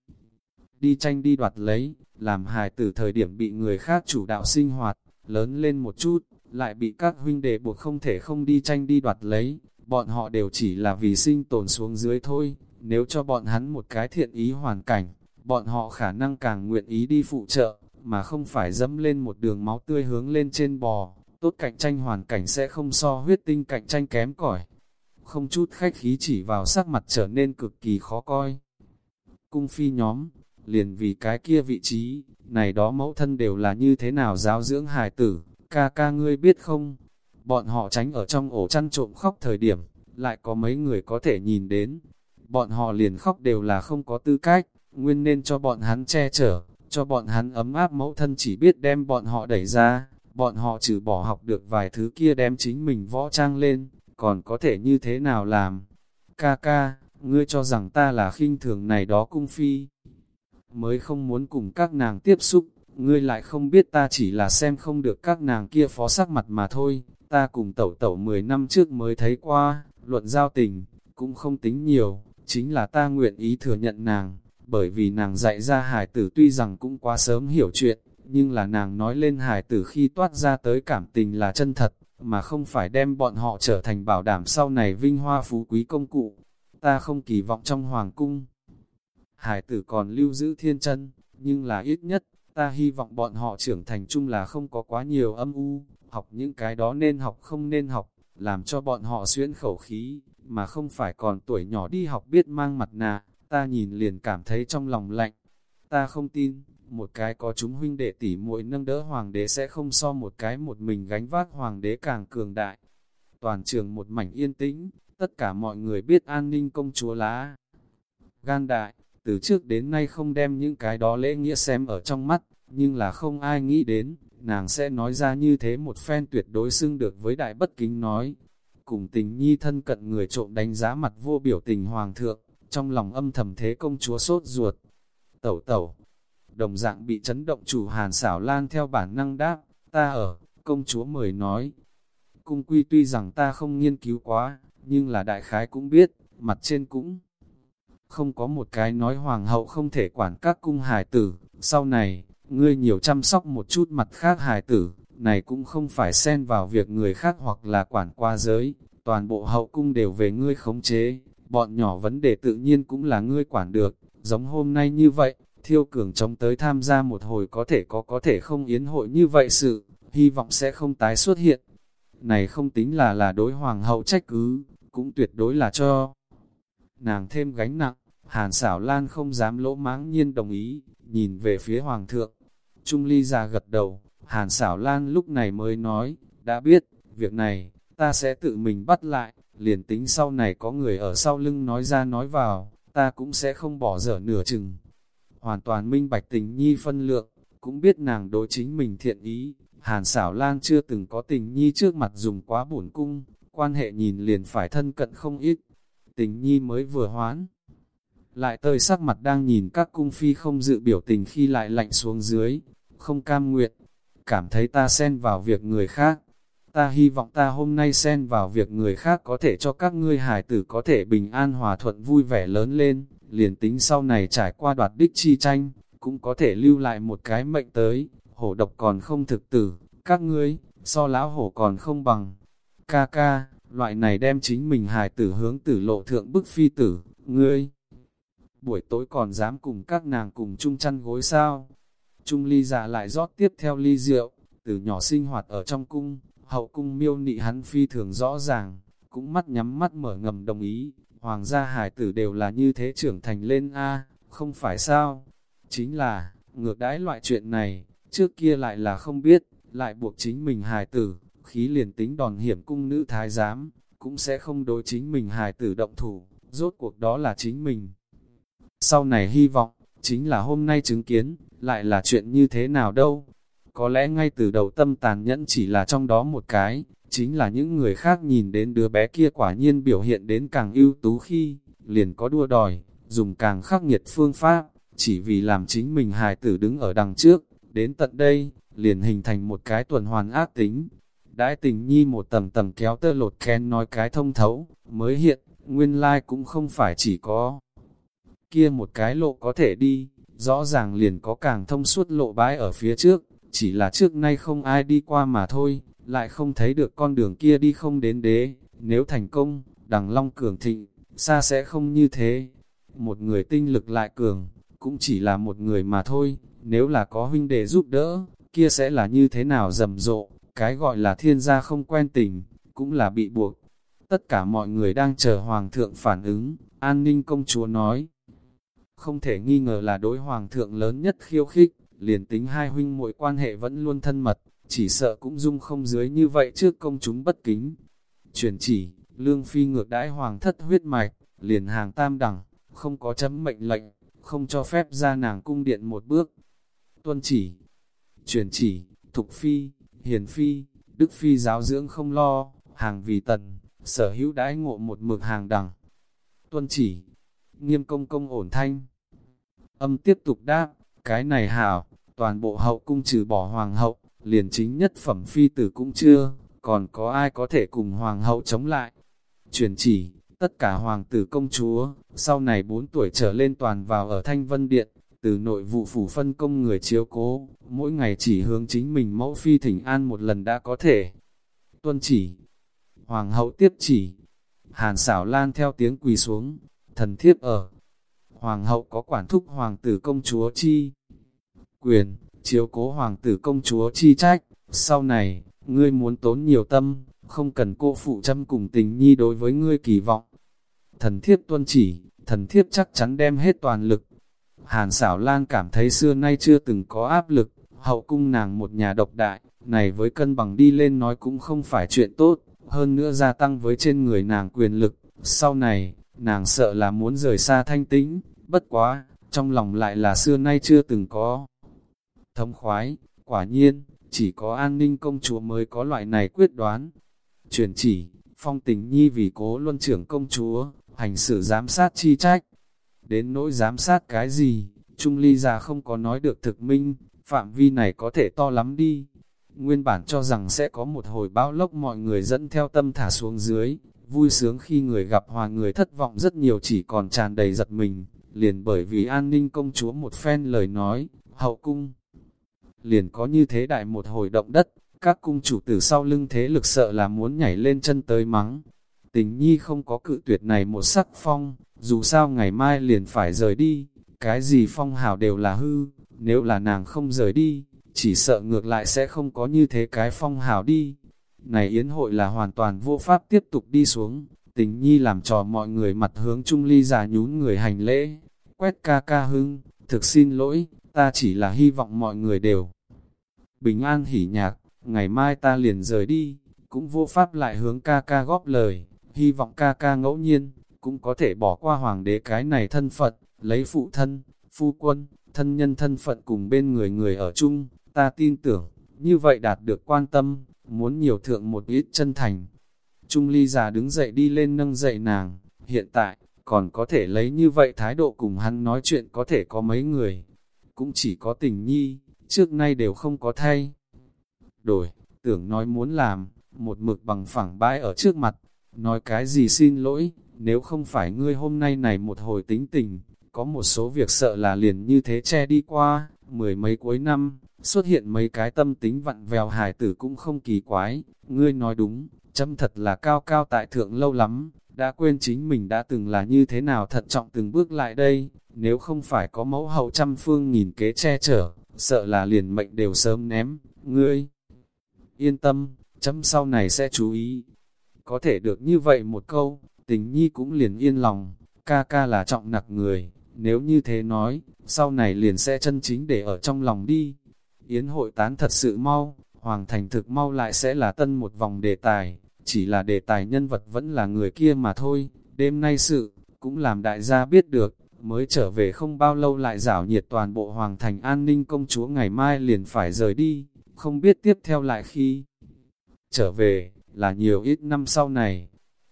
Đi tranh đi đoạt lấy, làm hài tử thời điểm bị người khác chủ đạo sinh hoạt, lớn lên một chút, lại bị các huynh đệ buộc không thể không đi tranh đi đoạt lấy, bọn họ đều chỉ là vì sinh tồn xuống dưới thôi, nếu cho bọn hắn một cái thiện ý hoàn cảnh, bọn họ khả năng càng nguyện ý đi phụ trợ, mà không phải dẫm lên một đường máu tươi hướng lên trên bò, tốt cạnh tranh hoàn cảnh sẽ không so huyết tinh cạnh tranh kém cỏi. Không chút khách khí chỉ vào sắc mặt trở nên cực kỳ khó coi. Cung phi nhóm, liền vì cái kia vị trí, này đó mẫu thân đều là như thế nào giáo dưỡng hài tử, ca ca ngươi biết không? Bọn họ tránh ở trong ổ chăn trộm khóc thời điểm, lại có mấy người có thể nhìn đến. Bọn họ liền khóc đều là không có tư cách, nguyên nên cho bọn hắn che chở, cho bọn hắn ấm áp mẫu thân chỉ biết đem bọn họ đẩy ra, bọn họ trừ bỏ học được vài thứ kia đem chính mình võ trang lên, còn có thể như thế nào làm? Ca ca, ngươi cho rằng ta là khinh thường này đó cung phi, mới không muốn cùng các nàng tiếp xúc, ngươi lại không biết ta chỉ là xem không được các nàng kia phó sắc mặt mà thôi, ta cùng tẩu tẩu 10 năm trước mới thấy qua, luận giao tình, cũng không tính nhiều, chính là ta nguyện ý thừa nhận nàng, bởi vì nàng dạy ra hải tử tuy rằng cũng quá sớm hiểu chuyện, nhưng là nàng nói lên hải tử khi toát ra tới cảm tình là chân thật, mà không phải đem bọn họ trở thành bảo đảm sau này vinh hoa phú quý công cụ. Ta không kỳ vọng trong hoàng cung. Hải tử còn lưu giữ thiên chân, nhưng là ít nhất, ta hy vọng bọn họ trưởng thành chung là không có quá nhiều âm u, học những cái đó nên học không nên học, làm cho bọn họ xuyên khẩu khí, mà không phải còn tuổi nhỏ đi học biết mang mặt nạ, ta nhìn liền cảm thấy trong lòng lạnh. Ta không tin, một cái có chúng huynh đệ tỷ muội nâng đỡ hoàng đế sẽ không so một cái một mình gánh vác hoàng đế càng cường đại. Toàn trường một mảnh yên tĩnh, tất cả mọi người biết an ninh công chúa lá. Gan đại, từ trước đến nay không đem những cái đó lễ nghĩa xem ở trong mắt, nhưng là không ai nghĩ đến, nàng sẽ nói ra như thế một phen tuyệt đối xưng được với đại bất kính nói. Cùng tình nhi thân cận người trộm đánh giá mặt vô biểu tình hoàng thượng, trong lòng âm thầm thế công chúa sốt ruột. Tẩu tẩu, đồng dạng bị chấn động chủ hàn xảo lan theo bản năng đáp, ta ở, công chúa mời nói. Cung quy tuy rằng ta không nghiên cứu quá, nhưng là đại khái cũng biết, mặt trên cũng không có một cái nói hoàng hậu không thể quản các cung hài tử, sau này, ngươi nhiều chăm sóc một chút mặt khác hài tử, này cũng không phải xen vào việc người khác hoặc là quản qua giới, toàn bộ hậu cung đều về ngươi khống chế, bọn nhỏ vấn đề tự nhiên cũng là ngươi quản được, giống hôm nay như vậy, thiêu cường chống tới tham gia một hồi có thể có có thể không yến hội như vậy sự, hy vọng sẽ không tái xuất hiện. Này không tính là là đối hoàng hậu trách cứ, cũng tuyệt đối là cho nàng thêm gánh nặng. Hàn xảo lan không dám lỗ mãng nhiên đồng ý, nhìn về phía hoàng thượng. Trung ly già gật đầu, hàn xảo lan lúc này mới nói, đã biết, việc này, ta sẽ tự mình bắt lại, liền tính sau này có người ở sau lưng nói ra nói vào, ta cũng sẽ không bỏ dở nửa chừng. Hoàn toàn minh bạch tình nhi phân lượng, cũng biết nàng đối chính mình thiện ý, hàn xảo lan chưa từng có tình nhi trước mặt dùng quá bổn cung, quan hệ nhìn liền phải thân cận không ít. Tình nhi mới vừa hoán, lại tơi sắc mặt đang nhìn các cung phi không dự biểu tình khi lại lạnh xuống dưới, không cam nguyện, cảm thấy ta xen vào việc người khác. Ta hy vọng ta hôm nay xen vào việc người khác có thể cho các ngươi hải tử có thể bình an hòa thuận vui vẻ lớn lên, liền tính sau này trải qua đoạt đích chi tranh, cũng có thể lưu lại một cái mệnh tới, hổ độc còn không thực tử, các ngươi, so lão hổ còn không bằng. Ca ca, loại này đem chính mình hài tử hướng tử lộ thượng bức phi tử, ngươi buổi tối còn dám cùng các nàng cùng chung chăn gối sao. Trung ly già lại rót tiếp theo ly rượu, từ nhỏ sinh hoạt ở trong cung, hậu cung miêu nị hắn phi thường rõ ràng, cũng mắt nhắm mắt mở ngầm đồng ý, hoàng gia hải tử đều là như thế trưởng thành lên A, không phải sao? Chính là, ngược đãi loại chuyện này, trước kia lại là không biết, lại buộc chính mình hài tử, khí liền tính đòn hiểm cung nữ thái giám, cũng sẽ không đối chính mình hài tử động thủ, rốt cuộc đó là chính mình. Sau này hy vọng, chính là hôm nay chứng kiến, lại là chuyện như thế nào đâu. Có lẽ ngay từ đầu tâm tàn nhẫn chỉ là trong đó một cái, chính là những người khác nhìn đến đứa bé kia quả nhiên biểu hiện đến càng ưu tú khi, liền có đua đòi, dùng càng khắc nghiệt phương pháp, chỉ vì làm chính mình hài tử đứng ở đằng trước, đến tận đây, liền hình thành một cái tuần hoàn ác tính. Đãi tình nhi một tầng tầng kéo tơ lột khen nói cái thông thấu, mới hiện, nguyên lai like cũng không phải chỉ có kia một cái lộ có thể đi, rõ ràng liền có càng thông suốt lộ bãi ở phía trước, chỉ là trước nay không ai đi qua mà thôi, lại không thấy được con đường kia đi không đến đế, nếu thành công, đằng long cường thịnh, xa sẽ không như thế. Một người tinh lực lại cường, cũng chỉ là một người mà thôi, nếu là có huynh đệ giúp đỡ, kia sẽ là như thế nào rầm rộ, cái gọi là thiên gia không quen tình, cũng là bị buộc. Tất cả mọi người đang chờ Hoàng thượng phản ứng, an ninh công chúa nói. Không thể nghi ngờ là đối Hoàng thượng lớn nhất khiêu khích, liền tính hai huynh muội quan hệ vẫn luôn thân mật, chỉ sợ cũng dung không dưới như vậy trước công chúng bất kính. Truyền chỉ, Lương Phi ngược đãi Hoàng thất huyết mạch, liền hàng tam đẳng, không có chấm mệnh lệnh, không cho phép ra nàng cung điện một bước. Tuân chỉ, truyền chỉ, Thục Phi, Hiền Phi, Đức Phi giáo dưỡng không lo, hàng vì tần, sở hữu đãi ngộ một mực hàng đẳng. Tuân chỉ, nghiêm công công ổn thanh. Âm tiếp tục đáp, cái này hảo, toàn bộ hậu cung trừ bỏ hoàng hậu, liền chính nhất phẩm phi tử cũng chưa, còn có ai có thể cùng hoàng hậu chống lại. Truyền chỉ, tất cả hoàng tử công chúa, sau này 4 tuổi trở lên toàn vào ở Thanh Vân Điện, từ nội vụ phủ phân công người chiếu cố, mỗi ngày chỉ hướng chính mình mẫu phi thỉnh an một lần đã có thể. Tuân chỉ, hoàng hậu tiếp chỉ, hàn xảo lan theo tiếng quỳ xuống, thần thiếp ở. Hoàng hậu có quản thúc hoàng tử công chúa chi quyền, chiếu cố hoàng tử công chúa chi trách, sau này, ngươi muốn tốn nhiều tâm, không cần cô phụ chăm cùng tình nhi đối với ngươi kỳ vọng. Thần thiếp tuân chỉ, thần thiếp chắc chắn đem hết toàn lực. Hàn xảo lan cảm thấy xưa nay chưa từng có áp lực, hậu cung nàng một nhà độc đại, này với cân bằng đi lên nói cũng không phải chuyện tốt, hơn nữa gia tăng với trên người nàng quyền lực. Sau này, nàng sợ là muốn rời xa thanh tĩnh, bất quá, trong lòng lại là xưa nay chưa từng có. thông khoái, quả nhiên, chỉ có an ninh công chúa mới có loại này quyết đoán. Truyền chỉ, phong tình nhi vì cố luân trưởng công chúa, hành xử giám sát chi trách. Đến nỗi giám sát cái gì, Trung Ly già không có nói được thực minh, phạm vi này có thể to lắm đi. Nguyên bản cho rằng sẽ có một hồi bão lốc mọi người dẫn theo tâm thả xuống dưới, vui sướng khi người gặp hòa người thất vọng rất nhiều chỉ còn tràn đầy giật mình, liền bởi vì an ninh công chúa một phen lời nói, hậu cung. Liền có như thế đại một hồi động đất, các cung chủ từ sau lưng thế lực sợ là muốn nhảy lên chân tới mắng. Tình nhi không có cự tuyệt này một sắc phong, dù sao ngày mai liền phải rời đi, cái gì phong hào đều là hư, nếu là nàng không rời đi, chỉ sợ ngược lại sẽ không có như thế cái phong hào đi. Này yến hội là hoàn toàn vô pháp tiếp tục đi xuống, tình nhi làm trò mọi người mặt hướng trung ly già nhún người hành lễ, quét ca ca hưng, thực xin lỗi, ta chỉ là hy vọng mọi người đều bình an hỉ nhạc, ngày mai ta liền rời đi, cũng vô pháp lại hướng ca ca góp lời, hy vọng ca ca ngẫu nhiên, cũng có thể bỏ qua hoàng đế cái này thân phận, lấy phụ thân, phu quân, thân nhân thân phận cùng bên người người ở chung, ta tin tưởng, như vậy đạt được quan tâm, muốn nhiều thượng một ít chân thành. Trung ly già đứng dậy đi lên nâng dậy nàng, hiện tại, còn có thể lấy như vậy thái độ cùng hắn nói chuyện có thể có mấy người, cũng chỉ có tình nhi, trước nay đều không có thay. Đổi, tưởng nói muốn làm, một mực bằng phẳng bãi ở trước mặt, nói cái gì xin lỗi, nếu không phải ngươi hôm nay này một hồi tính tình, có một số việc sợ là liền như thế che đi qua, mười mấy cuối năm, xuất hiện mấy cái tâm tính vặn vèo hài tử cũng không kỳ quái, ngươi nói đúng, châm thật là cao cao tại thượng lâu lắm, đã quên chính mình đã từng là như thế nào thận trọng từng bước lại đây, nếu không phải có mẫu hậu trăm phương nghìn kế che chở, sợ là liền mệnh đều sớm ném, ngươi. Yên tâm, chấm sau này sẽ chú ý. Có thể được như vậy một câu, tình nhi cũng liền yên lòng, ca ca là trọng nặc người, nếu như thế nói, sau này liền sẽ chân chính để ở trong lòng đi. Yến hội tán thật sự mau, Hoàng Thành thực mau lại sẽ là tân một vòng đề tài, chỉ là đề tài nhân vật vẫn là người kia mà thôi, đêm nay sự, cũng làm đại gia biết được, mới trở về không bao lâu lại rảo nhiệt toàn bộ Hoàng Thành an ninh công chúa ngày mai liền phải rời đi, không biết tiếp theo lại khi trở về, là nhiều ít năm sau này,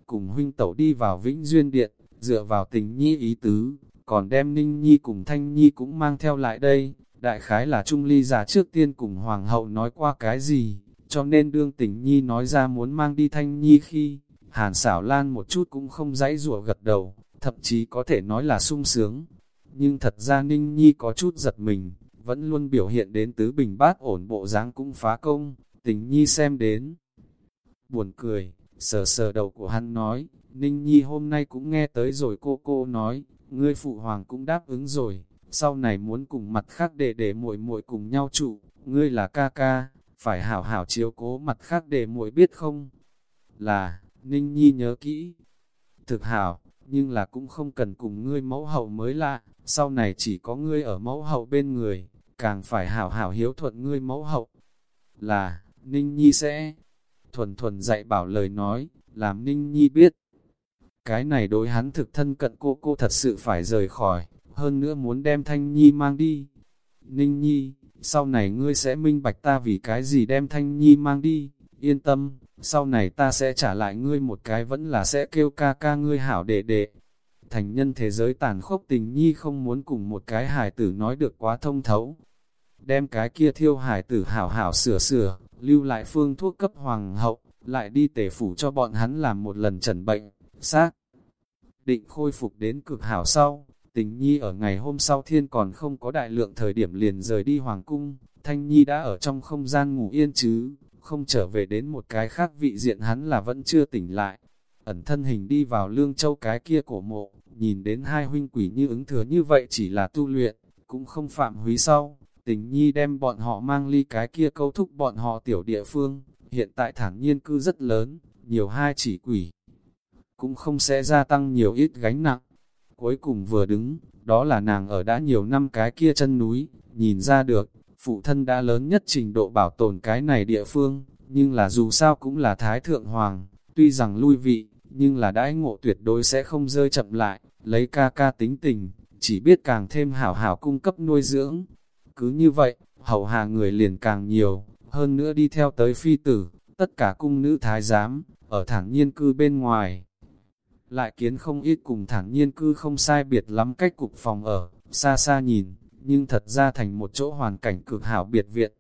cùng huynh tẩu đi vào Vĩnh Duyên Điện, dựa vào tình nhi ý tứ, còn đem Ninh Nhi cùng Thanh Nhi cũng mang theo lại đây, đại khái là Trung Ly giả trước tiên cùng Hoàng hậu nói qua cái gì, cho nên đương tình Nhi nói ra muốn mang đi Thanh Nhi khi, Hàn xảo lan một chút cũng không dãy rủa gật đầu, thậm chí có thể nói là sung sướng. Nhưng thật ra Ninh Nhi có chút giật mình, vẫn luôn biểu hiện đến tứ bình bát ổn bộ dáng cũng phá công, tình Nhi xem đến. Buồn cười, sờ sờ đầu của hắn nói, Ninh Nhi hôm nay cũng nghe tới rồi cô cô nói, ngươi phụ hoàng cũng đáp ứng rồi, sau này muốn cùng mặt khác để để muội muội cùng nhau trụ, ngươi là ca ca, phải hảo hảo chiếu cố mặt khác để muội biết không? Là, Ninh Nhi nhớ kỹ. Thực hảo, nhưng là cũng không cần cùng ngươi mẫu hậu mới lạ, sau này chỉ có ngươi ở mẫu hậu bên người, càng phải hảo hảo hiếu thuận ngươi mẫu hậu. Là, Ninh Nhi sẽ thuần thuần dạy bảo lời nói, làm Ninh Nhi biết. Cái này đối hắn thực thân cận cô cô thật sự phải rời khỏi, hơn nữa muốn đem Thanh Nhi mang đi. Ninh Nhi, sau này ngươi sẽ minh bạch ta vì cái gì đem Thanh Nhi mang đi, yên tâm, sau này ta sẽ trả lại ngươi một cái vẫn là sẽ kêu ca ca ngươi hảo đệ đệ. Thành nhân thế giới tàn khốc tình Nhi không muốn cùng một cái hài tử nói được quá thông thấu. Đem cái kia thiêu hài tử hảo hảo sửa sửa, lưu lại phương thuốc cấp hoàng hậu, lại đi tể phủ cho bọn hắn làm một lần trần bệnh, xác. Định khôi phục đến cực hảo sau, tình nhi ở ngày hôm sau thiên còn không có đại lượng thời điểm liền rời đi hoàng cung, thanh nhi đã ở trong không gian ngủ yên chứ, không trở về đến một cái khác vị diện hắn là vẫn chưa tỉnh lại. Ẩn thân hình đi vào lương châu cái kia cổ mộ, nhìn đến hai huynh quỷ như ứng thừa như vậy chỉ là tu luyện, cũng không phạm húy sau. Tình nhi đem bọn họ mang ly cái kia câu thúc bọn họ tiểu địa phương, hiện tại thản nhiên cư rất lớn, nhiều hai chỉ quỷ. Cũng không sẽ gia tăng nhiều ít gánh nặng. Cuối cùng vừa đứng, đó là nàng ở đã nhiều năm cái kia chân núi, nhìn ra được, phụ thân đã lớn nhất trình độ bảo tồn cái này địa phương, nhưng là dù sao cũng là Thái Thượng Hoàng, tuy rằng lui vị, nhưng là đãi ngộ tuyệt đối sẽ không rơi chậm lại, lấy ca ca tính tình, chỉ biết càng thêm hảo hảo cung cấp nuôi dưỡng. Cứ như vậy, hậu hà người liền càng nhiều, hơn nữa đi theo tới phi tử, tất cả cung nữ thái giám, ở thẳng nhiên cư bên ngoài. Lại kiến không ít cùng thản nhiên cư không sai biệt lắm cách cục phòng ở, xa xa nhìn, nhưng thật ra thành một chỗ hoàn cảnh cực hảo biệt viện.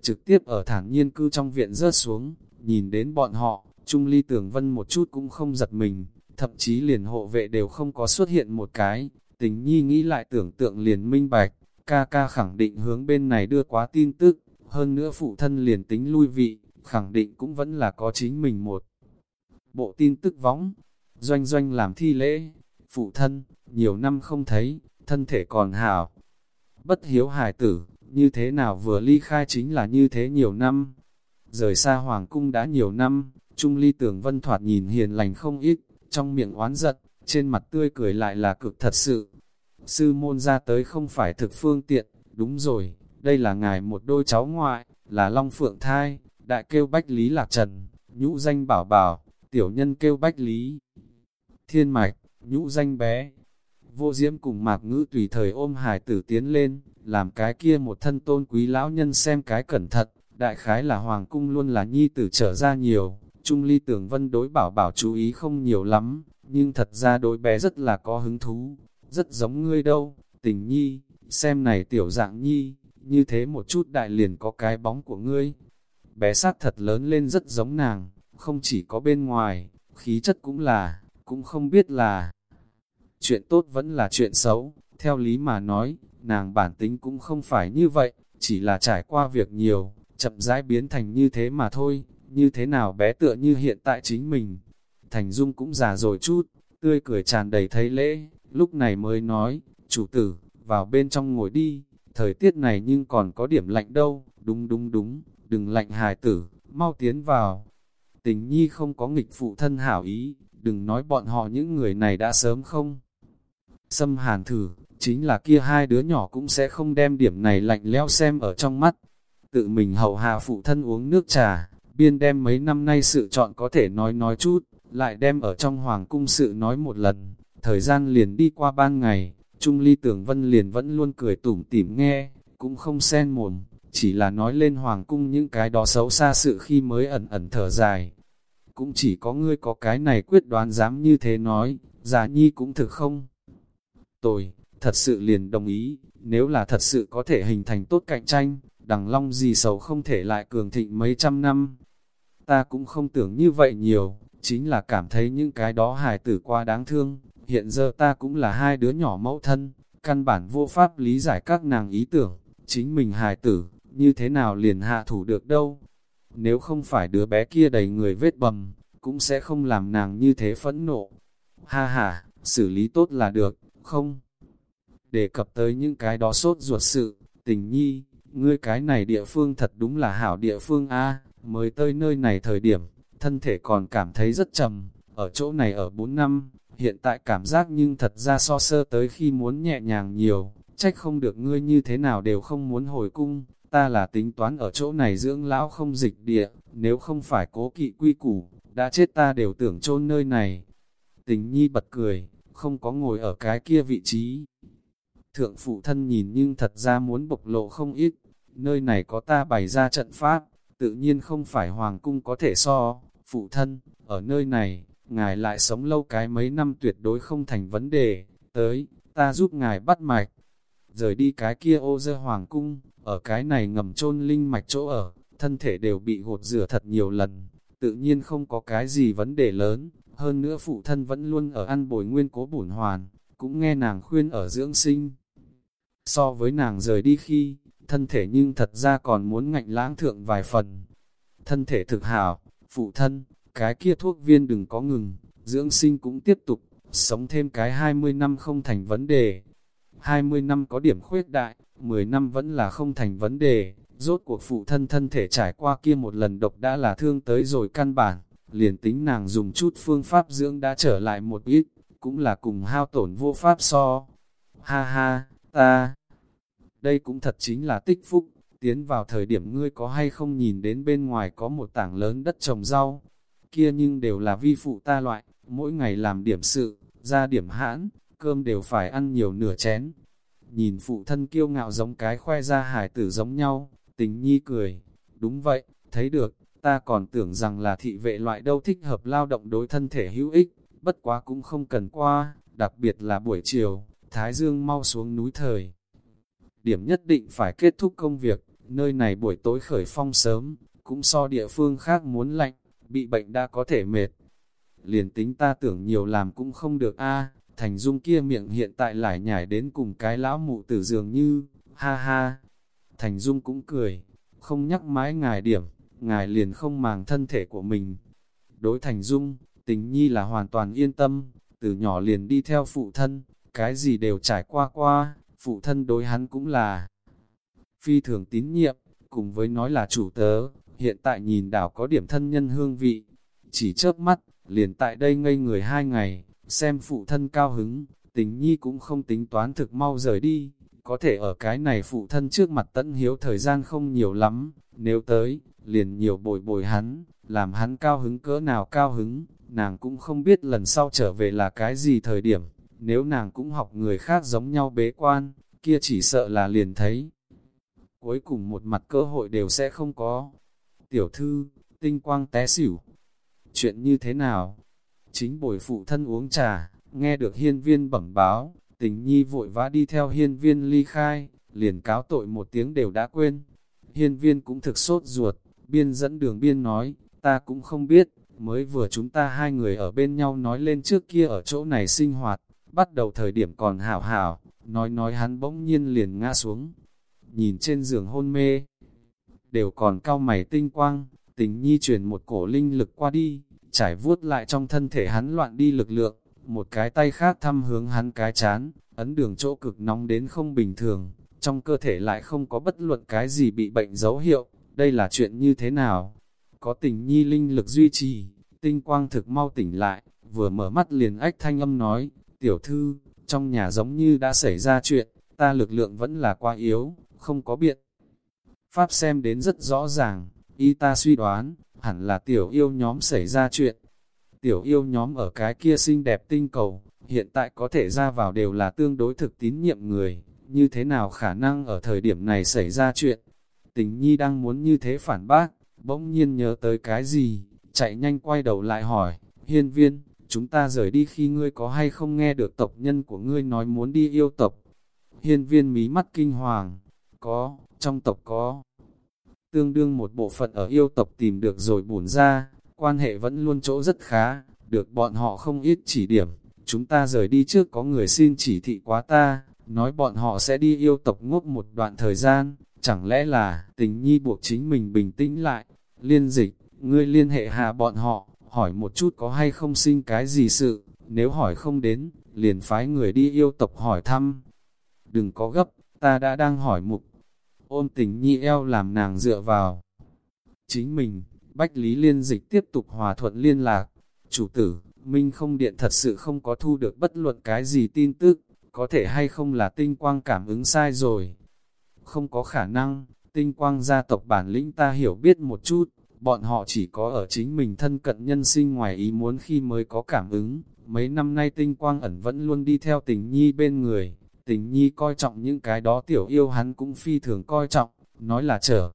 Trực tiếp ở thản nhiên cư trong viện rớt xuống, nhìn đến bọn họ, Trung Ly Tưởng Vân một chút cũng không giật mình, thậm chí liền hộ vệ đều không có xuất hiện một cái, tình nhi nghĩ lại tưởng tượng liền minh bạch, ca ca khẳng định hướng bên này đưa quá tin tức, hơn nữa phụ thân liền tính lui vị, khẳng định cũng vẫn là có chính mình một. Bộ tin tức vóng, doanh doanh làm thi lễ, phụ thân, nhiều năm không thấy, thân thể còn hảo. Bất hiếu hài tử, như thế nào vừa ly khai chính là như thế nhiều năm. Rời xa hoàng cung đã nhiều năm, Trung ly tưởng vân thoạt nhìn hiền lành không ít, trong miệng oán giận, trên mặt tươi cười lại là cực thật sự. Sư môn ra tới không phải thực phương tiện, đúng rồi, đây là ngài một đôi cháu ngoại, là Long Phượng Thai, đại kêu Bách Lý Lạc Trần, nhũ danh Bảo Bảo, tiểu nhân kêu Bách Lý. Thiên Mạch, nhũ danh bé. Vô diễm cùng mạc ngữ tùy thời ôm hải tử tiến lên, làm cái kia một thân tôn quý lão nhân xem cái cẩn thận, đại khái là hoàng cung luôn là nhi tử trở ra nhiều, trung ly tưởng vân đối bảo bảo chú ý không nhiều lắm, nhưng thật ra đối bé rất là có hứng thú, rất giống ngươi đâu, tình nhi, xem này tiểu dạng nhi, như thế một chút đại liền có cái bóng của ngươi. Bé sát thật lớn lên rất giống nàng, không chỉ có bên ngoài, khí chất cũng là, cũng không biết là chuyện tốt vẫn là chuyện xấu, theo lý mà nói, nàng bản tính cũng không phải như vậy, chỉ là trải qua việc nhiều, chậm rãi biến thành như thế mà thôi, như thế nào bé tựa như hiện tại chính mình. Thành Dung cũng già rồi chút, tươi cười tràn đầy thấy lễ, lúc này mới nói, chủ tử, vào bên trong ngồi đi, thời tiết này nhưng còn có điểm lạnh đâu, đúng đúng đúng, đừng lạnh hài tử, mau tiến vào. Tình nhi không có nghịch phụ thân hảo ý, đừng nói bọn họ những người này đã sớm không. Xâm hàn thử, chính là kia hai đứa nhỏ cũng sẽ không đem điểm này lạnh leo xem ở trong mắt. tự mình hầu hạ phụ thân uống nước trà, biên đem mấy năm nay sự chọn có thể nói nói chút, lại đem ở trong hoàng cung sự nói một lần, thời gian liền đi qua ban ngày, Trung Ly Tưởng Vân liền vẫn luôn cười tủm tỉm nghe, cũng không xen mồm, chỉ là nói lên hoàng cung những cái đó xấu xa sự khi mới ẩn ẩn thở dài. Cũng chỉ có ngươi có cái này quyết đoán dám như thế nói, giả nhi cũng thực không. Tôi, thật sự liền đồng ý, nếu là thật sự có thể hình thành tốt cạnh tranh, đằng long gì xấu không thể lại cường thịnh mấy trăm năm. Ta cũng không tưởng như vậy nhiều, chính là cảm thấy những cái đó hài tử quá đáng thương, hiện giờ ta cũng là hai đứa nhỏ mẫu thân, căn bản vô pháp lý giải các nàng ý tưởng, chính mình hài tử, như thế nào liền hạ thủ được đâu. Nếu không phải đứa bé kia đầy người vết bầm, cũng sẽ không làm nàng như thế phẫn nộ. Ha ha, xử lý tốt là được, không? Đề cập tới những cái đó sốt ruột sự, tình nhi, ngươi cái này địa phương thật đúng là hảo địa phương a mới tới nơi này thời điểm, thân thể còn cảm thấy rất trầm, ở chỗ này ở 4 năm, hiện tại cảm giác nhưng thật ra so sơ tới khi muốn nhẹ nhàng nhiều, trách không được ngươi như thế nào đều không muốn hồi cung, ta là tính toán ở chỗ này dưỡng lão không dịch địa, nếu không phải cố kỵ quy củ, đã chết ta đều tưởng chôn nơi này. Tình nhi bật cười, không có ngồi ở cái kia vị trí. Thượng phụ thân nhìn nhưng thật ra muốn bộc lộ không ít, nơi này có ta bày ra trận pháp, tự nhiên không phải hoàng cung có thể so, phụ thân, ở nơi này, ngài lại sống lâu cái mấy năm tuyệt đối không thành vấn đề, tới, ta giúp ngài bắt mạch, rời đi cái kia ô dơ hoàng cung, ở cái này ngầm chôn linh mạch chỗ ở, thân thể đều bị gột rửa thật nhiều lần, tự nhiên không có cái gì vấn đề lớn, hơn nữa phụ thân vẫn luôn ở ăn bồi nguyên cố bổn hoàn, cũng nghe nàng khuyên ở dưỡng sinh. So với nàng rời đi khi, thân thể nhưng thật ra còn muốn ngạnh lãng thượng vài phần. Thân thể thực hảo, phụ thân, cái kia thuốc viên đừng có ngừng, dưỡng sinh cũng tiếp tục, sống thêm cái 20 năm không thành vấn đề. 20 năm có điểm khuyết đại, 10 năm vẫn là không thành vấn đề, rốt cuộc phụ thân thân thể trải qua kia một lần độc đã là thương tới rồi căn bản, liền tính nàng dùng chút phương pháp dưỡng đã trở lại một ít, cũng là cùng hao tổn vô pháp so. Ha ha, ta, đây cũng thật chính là tích phúc, tiến vào thời điểm ngươi có hay không nhìn đến bên ngoài có một tảng lớn đất trồng rau, kia nhưng đều là vi phụ ta loại, mỗi ngày làm điểm sự, ra điểm hãn, cơm đều phải ăn nhiều nửa chén. Nhìn phụ thân kiêu ngạo giống cái khoe ra hải tử giống nhau, tình nhi cười, đúng vậy, thấy được, ta còn tưởng rằng là thị vệ loại đâu thích hợp lao động đối thân thể hữu ích, bất quá cũng không cần qua, đặc biệt là buổi chiều, Thái Dương mau xuống núi thời. Điểm nhất định phải kết thúc công việc, nơi này buổi tối khởi phong sớm, cũng so địa phương khác muốn lạnh, bị bệnh đã có thể mệt. Liền tính ta tưởng nhiều làm cũng không được a Thành Dung kia miệng hiện tại lại nhảy đến cùng cái lão mụ tử dường như, ha ha. Thành Dung cũng cười, không nhắc mãi ngài điểm, ngài liền không màng thân thể của mình. Đối Thành Dung, tình nhi là hoàn toàn yên tâm, từ nhỏ liền đi theo phụ thân, cái gì đều trải qua qua, phụ thân đối hắn cũng là phi thường tín nhiệm, cùng với nói là chủ tớ, hiện tại nhìn đảo có điểm thân nhân hương vị. Chỉ chớp mắt, liền tại đây ngây người hai ngày, xem phụ thân cao hứng, tình nhi cũng không tính toán thực mau rời đi, có thể ở cái này phụ thân trước mặt tận hiếu thời gian không nhiều lắm, nếu tới, liền nhiều bồi bồi hắn, làm hắn cao hứng cỡ nào cao hứng, nàng cũng không biết lần sau trở về là cái gì thời điểm, nếu nàng cũng học người khác giống nhau bế quan, kia chỉ sợ là liền thấy. Cuối cùng một mặt cơ hội đều sẽ không có. Tiểu thư, tinh quang té xỉu. Chuyện như thế nào? Chính bồi phụ thân uống trà, nghe được hiên viên bẩm báo, tình nhi vội vã đi theo hiên viên ly khai, liền cáo tội một tiếng đều đã quên. Hiên viên cũng thực sốt ruột, biên dẫn đường biên nói, ta cũng không biết, mới vừa chúng ta hai người ở bên nhau nói lên trước kia ở chỗ này sinh hoạt, bắt đầu thời điểm còn hảo hảo, nói nói hắn bỗng nhiên liền ngã xuống, nhìn trên giường hôn mê, đều còn cao mày tinh quang, tình nhi truyền một cổ linh lực qua đi, trải vuốt lại trong thân thể hắn loạn đi lực lượng, một cái tay khác thăm hướng hắn cái chán, ấn đường chỗ cực nóng đến không bình thường, trong cơ thể lại không có bất luận cái gì bị bệnh dấu hiệu, đây là chuyện như thế nào? Có tình nhi linh lực duy trì, tinh quang thực mau tỉnh lại, vừa mở mắt liền ách thanh âm nói, tiểu thư, trong nhà giống như đã xảy ra chuyện, ta lực lượng vẫn là quá yếu, không có biện. Pháp xem đến rất rõ ràng, y ta suy đoán, hẳn là tiểu yêu nhóm xảy ra chuyện. Tiểu yêu nhóm ở cái kia xinh đẹp tinh cầu, hiện tại có thể ra vào đều là tương đối thực tín nhiệm người, như thế nào khả năng ở thời điểm này xảy ra chuyện. Tình nhi đang muốn như thế phản bác, bỗng nhiên nhớ tới cái gì, chạy nhanh quay đầu lại hỏi, hiên viên, chúng ta rời đi khi ngươi có hay không nghe được tộc nhân của ngươi nói muốn đi yêu tộc. Hiên viên mí mắt kinh hoàng, có, trong tộc có. Tương đương một bộ phận ở yêu tộc tìm được rồi bùn ra, quan hệ vẫn luôn chỗ rất khá, được bọn họ không ít chỉ điểm. Chúng ta rời đi trước có người xin chỉ thị quá ta, nói bọn họ sẽ đi yêu tộc ngốc một đoạn thời gian, chẳng lẽ là tình nhi buộc chính mình bình tĩnh lại, liên dịch, ngươi liên hệ hạ bọn họ, hỏi một chút có hay không xin cái gì sự, nếu hỏi không đến, liền phái người đi yêu tộc hỏi thăm. Đừng có gấp, ta đã đang hỏi mục ôm tình nhi eo làm nàng dựa vào. Chính mình, Bách Lý Liên Dịch tiếp tục hòa thuận liên lạc. Chủ tử, Minh không điện thật sự không có thu được bất luận cái gì tin tức, có thể hay không là tinh quang cảm ứng sai rồi. Không có khả năng, tinh quang gia tộc bản lĩnh ta hiểu biết một chút, bọn họ chỉ có ở chính mình thân cận nhân sinh ngoài ý muốn khi mới có cảm ứng. Mấy năm nay tinh quang ẩn vẫn luôn đi theo tình nhi bên người, tình nhi coi trọng những cái đó tiểu yêu hắn cũng phi thường coi trọng, nói là trở.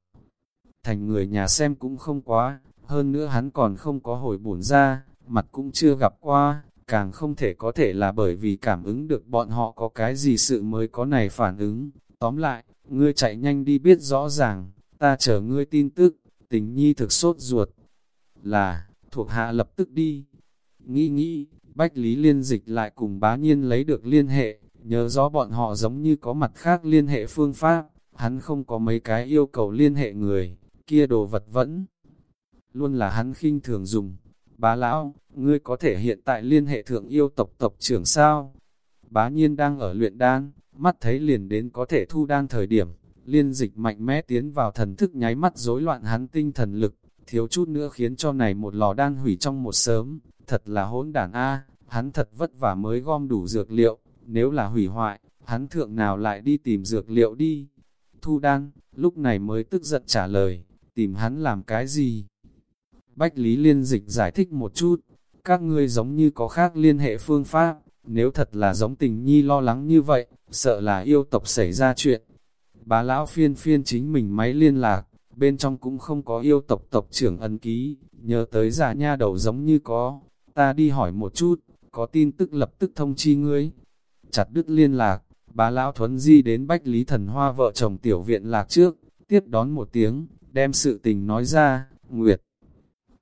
Thành người nhà xem cũng không quá, hơn nữa hắn còn không có hồi bổn ra, mặt cũng chưa gặp qua, càng không thể có thể là bởi vì cảm ứng được bọn họ có cái gì sự mới có này phản ứng. Tóm lại, ngươi chạy nhanh đi biết rõ ràng, ta chờ ngươi tin tức, tình nhi thực sốt ruột. Là, thuộc hạ lập tức đi. Nghĩ nghĩ, Bách Lý liên dịch lại cùng bá nhiên lấy được liên hệ, nhớ rõ bọn họ giống như có mặt khác liên hệ phương pháp, hắn không có mấy cái yêu cầu liên hệ người, kia đồ vật vẫn luôn là hắn khinh thường dùng. Bá lão, ngươi có thể hiện tại liên hệ thượng yêu tộc tộc trưởng sao? Bá nhiên đang ở luyện đan, mắt thấy liền đến có thể thu đan thời điểm, liên dịch mạnh mẽ tiến vào thần thức nháy mắt rối loạn hắn tinh thần lực, thiếu chút nữa khiến cho này một lò đan hủy trong một sớm, thật là hỗn đản a, hắn thật vất vả mới gom đủ dược liệu, nếu là hủy hoại, hắn thượng nào lại đi tìm dược liệu đi. Thu đan, lúc này mới tức giận trả lời, tìm hắn làm cái gì? Bách Lý Liên Dịch giải thích một chút, các ngươi giống như có khác liên hệ phương pháp, nếu thật là giống tình nhi lo lắng như vậy, sợ là yêu tộc xảy ra chuyện. bà lão phiên phiên chính mình máy liên lạc, bên trong cũng không có yêu tộc tộc trưởng ấn ký, nhớ tới giả nha đầu giống như có, ta đi hỏi một chút, có tin tức lập tức thông chi ngươi. Chặt đứt liên lạc, bà lão thuấn di đến Bách Lý Thần Hoa vợ chồng tiểu viện lạc trước, tiếp đón một tiếng, đem sự tình nói ra, Nguyệt.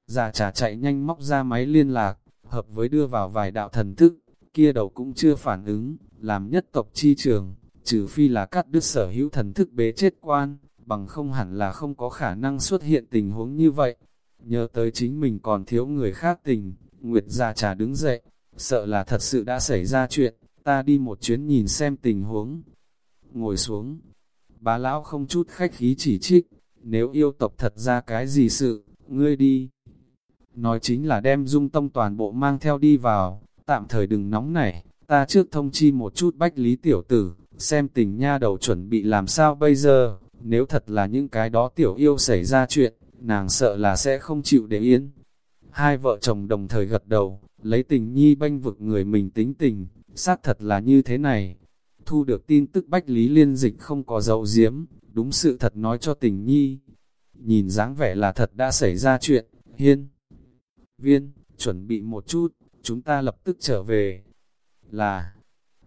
Già trà chạy nhanh móc ra máy liên lạc, hợp với đưa vào vài đạo thần thức, kia đầu cũng chưa phản ứng, làm nhất tộc chi trường, trừ phi là cắt đứt sở hữu thần thức bế chết quan, bằng không hẳn là không có khả năng xuất hiện tình huống như vậy. Nhớ tới chính mình còn thiếu người khác tình, Nguyệt già trà đứng dậy, sợ là thật sự đã xảy ra chuyện, ta đi một chuyến nhìn xem tình huống. Ngồi xuống, bà lão không chút khách khí chỉ trích, nếu yêu tộc thật ra cái gì sự, ngươi đi. Nói chính là đem dung tông toàn bộ mang theo đi vào, tạm thời đừng nóng nảy, ta trước thông chi một chút bách lý tiểu tử, xem tình nha đầu chuẩn bị làm sao bây giờ, nếu thật là những cái đó tiểu yêu xảy ra chuyện, nàng sợ là sẽ không chịu để yên. Hai vợ chồng đồng thời gật đầu, lấy tình nhi banh vực người mình tính tình, xác thật là như thế này. Thu được tin tức Bách Lý Liên Dịch không có dậu diếm, đúng sự thật nói cho tình nhi. Nhìn dáng vẻ là thật đã xảy ra chuyện, hiên. Viên, chuẩn bị một chút, chúng ta lập tức trở về. Là,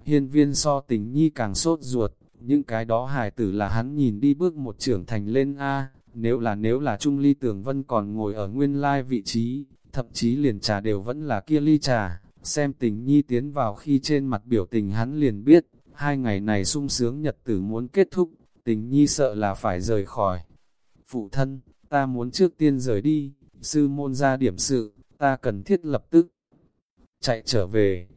hiên viên so tình nhi càng sốt ruột, những cái đó hài tử là hắn nhìn đi bước một trưởng thành lên A, nếu là nếu là Trung Ly Tường Vân còn ngồi ở nguyên lai vị trí, thậm chí liền trà đều vẫn là kia ly trà, xem tình nhi tiến vào khi trên mặt biểu tình hắn liền biết, hai ngày này sung sướng nhật tử muốn kết thúc, tình nhi sợ là phải rời khỏi. Phụ thân, ta muốn trước tiên rời đi, sư môn ra điểm sự, ta cần thiết lập tức chạy trở về.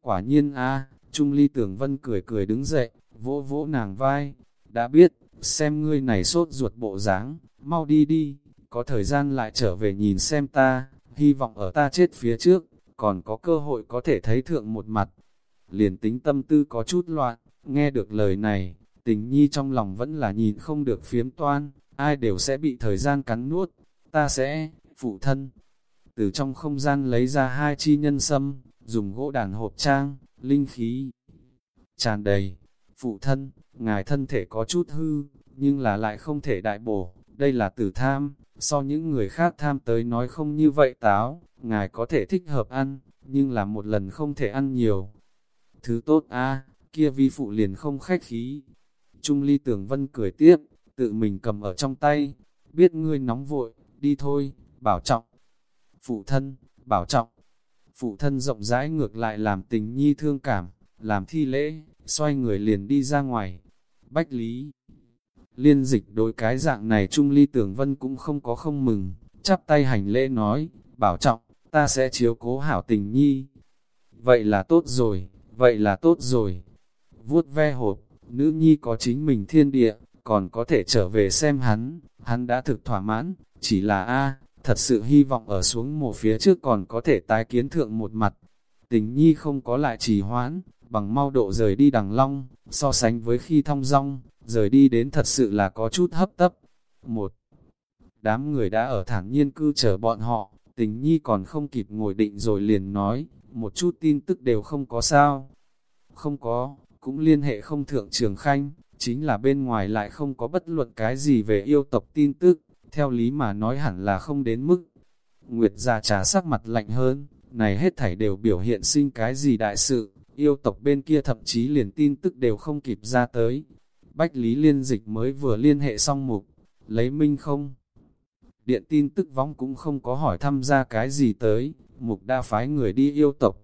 Quả nhiên a Trung Ly Tưởng Vân cười cười đứng dậy, vỗ vỗ nàng vai, đã biết, xem ngươi này sốt ruột bộ dáng, mau đi đi, có thời gian lại trở về nhìn xem ta, hy vọng ở ta chết phía trước, còn có cơ hội có thể thấy thượng một mặt. Liền tính tâm tư có chút loạn, nghe được lời này, tình nhi trong lòng vẫn là nhìn không được phiếm toan, ai đều sẽ bị thời gian cắn nuốt, ta sẽ, phụ thân. Từ trong không gian lấy ra hai chi nhân sâm, dùng gỗ đàn hộp trang, linh khí, tràn đầy. Phụ thân, ngài thân thể có chút hư, nhưng là lại không thể đại bổ, đây là tử tham, so những người khác tham tới nói không như vậy táo, ngài có thể thích hợp ăn, nhưng là một lần không thể ăn nhiều. Thứ tốt a kia vi phụ liền không khách khí. Trung ly tưởng vân cười tiếp, tự mình cầm ở trong tay, biết ngươi nóng vội, đi thôi, bảo trọng. Phụ thân, bảo trọng. Phụ thân rộng rãi ngược lại làm tình nhi thương cảm, làm thi lễ, xoay người liền đi ra ngoài. Bách Lý Liên dịch đối cái dạng này Trung Ly Tưởng Vân cũng không có không mừng, chắp tay hành lễ nói, bảo trọng, ta sẽ chiếu cố hảo tình nhi. Vậy là tốt rồi, vậy là tốt rồi. Vuốt ve hộp, nữ nhi có chính mình thiên địa, còn có thể trở về xem hắn, hắn đã thực thỏa mãn, chỉ là A, thật sự hy vọng ở xuống mồ phía trước còn có thể tái kiến thượng một mặt. Tình nhi không có lại trì hoãn, bằng mau độ rời đi đằng long, so sánh với khi thong dong, rời đi đến thật sự là có chút hấp tấp. Một đám người đã ở thản nhiên cư chờ bọn họ, tình nhi còn không kịp ngồi định rồi liền nói, một chút tin tức đều không có sao. Không có, cũng liên hệ không thượng trường khanh, chính là bên ngoài lại không có bất luận cái gì về yêu tộc tin tức, theo lý mà nói hẳn là không đến mức. Nguyệt già trà sắc mặt lạnh hơn, này hết thảy đều biểu hiện sinh cái gì đại sự, yêu tộc bên kia thậm chí liền tin tức đều không kịp ra tới. Bách Lý Liên Dịch mới vừa liên hệ xong mục, lấy minh không? Điện tin tức vong cũng không có hỏi thăm ra cái gì tới, mục đa phái người đi yêu tộc.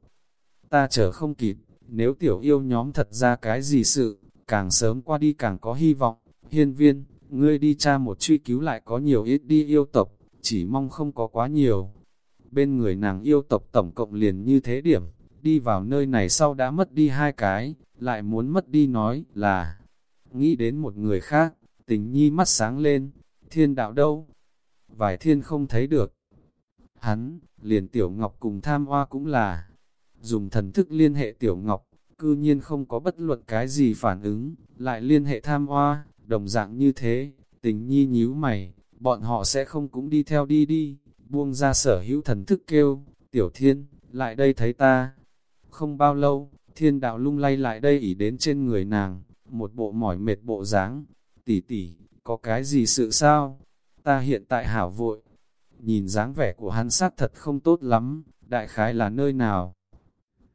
Ta chờ không kịp, nếu tiểu yêu nhóm thật ra cái gì sự, càng sớm qua đi càng có hy vọng. Hiên viên, ngươi đi tra một truy cứu lại có nhiều ít đi yêu tộc, chỉ mong không có quá nhiều. Bên người nàng yêu tộc tổng cộng liền như thế điểm, đi vào nơi này sau đã mất đi hai cái, lại muốn mất đi nói là, nghĩ đến một người khác, tình nhi mắt sáng lên, thiên đạo đâu? Vài thiên không thấy được. Hắn, liền tiểu ngọc cùng tham hoa cũng là, dùng thần thức liên hệ tiểu ngọc, cư nhiên không có bất luận cái gì phản ứng, lại liên hệ tham hoa, đồng dạng như thế, tình nhi nhíu mày, bọn họ sẽ không cũng đi theo đi đi, buông ra sở hữu thần thức kêu, tiểu thiên, lại đây thấy ta. Không bao lâu, thiên đạo lung lay lại đây ỉ đến trên người nàng, một bộ mỏi mệt bộ dáng tỷ tỷ, có cái gì sự sao? Ta hiện tại hảo vội, nhìn dáng vẻ của hắn sát thật không tốt lắm, đại khái là nơi nào?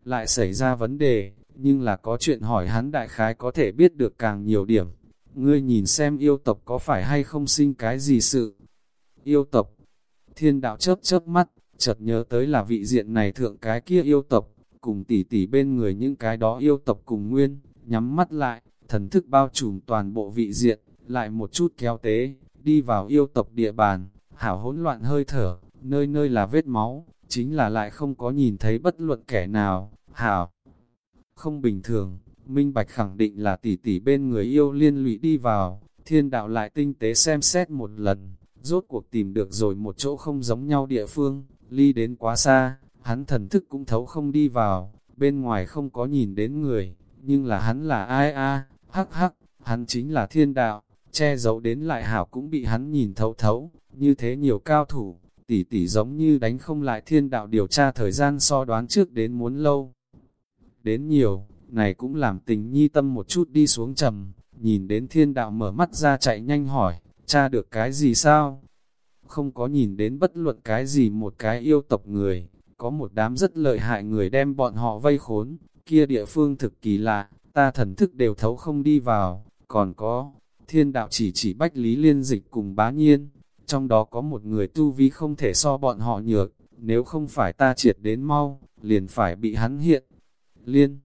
Lại xảy ra vấn đề, nhưng là có chuyện hỏi hắn đại khái có thể biết được càng nhiều điểm. Ngươi nhìn xem yêu tộc có phải hay không sinh cái gì sự? Yêu tộc, thiên đạo chớp chớp mắt, chợt nhớ tới là vị diện này thượng cái kia yêu tộc, cùng tỷ tỷ bên người những cái đó yêu tộc cùng nguyên, nhắm mắt lại, thần thức bao trùm toàn bộ vị diện, lại một chút kéo tế, đi vào yêu tộc địa bàn, hảo hỗn loạn hơi thở, nơi nơi là vết máu, chính là lại không có nhìn thấy bất luận kẻ nào, hảo. Không bình thường, minh bạch khẳng định là tỷ tỷ bên người yêu liên lụy đi vào, thiên đạo lại tinh tế xem xét một lần, rốt cuộc tìm được rồi một chỗ không giống nhau địa phương, ly đến quá xa, hắn thần thức cũng thấu không đi vào, bên ngoài không có nhìn đến người, nhưng là hắn là ai a hắc hắc, hắn chính là thiên đạo, che giấu đến lại hảo cũng bị hắn nhìn thấu thấu, như thế nhiều cao thủ, tỷ tỷ giống như đánh không lại thiên đạo điều tra thời gian so đoán trước đến muốn lâu. Đến nhiều, này cũng làm tình nhi tâm một chút đi xuống trầm, nhìn đến thiên đạo mở mắt ra chạy nhanh hỏi, cha được cái gì sao? Không có nhìn đến bất luận cái gì một cái yêu tộc người, có một đám rất lợi hại người đem bọn họ vây khốn, kia địa phương thực kỳ lạ, ta thần thức đều thấu không đi vào, còn có, thiên đạo chỉ chỉ bách lý liên dịch cùng bá nhiên, trong đó có một người tu vi không thể so bọn họ nhược, nếu không phải ta triệt đến mau, liền phải bị hắn hiện. Liên,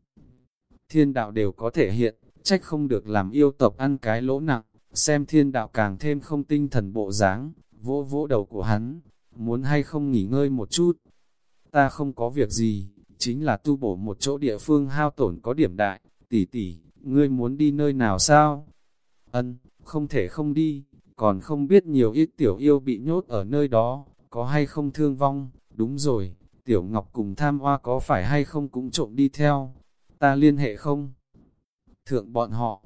thiên đạo đều có thể hiện, trách không được làm yêu tộc ăn cái lỗ nặng, xem thiên đạo càng thêm không tinh thần bộ dáng, vỗ vỗ đầu của hắn, muốn hay không nghỉ ngơi một chút. Ta không có việc gì, chính là tu bổ một chỗ địa phương hao tổn có điểm đại, tỷ tỷ, ngươi muốn đi nơi nào sao? Ân, không thể không đi, còn không biết nhiều ít tiểu yêu bị nhốt ở nơi đó, có hay không thương vong, đúng rồi, tiểu ngọc cùng tham hoa có phải hay không cũng trộm đi theo, ta liên hệ không? Thượng bọn họ,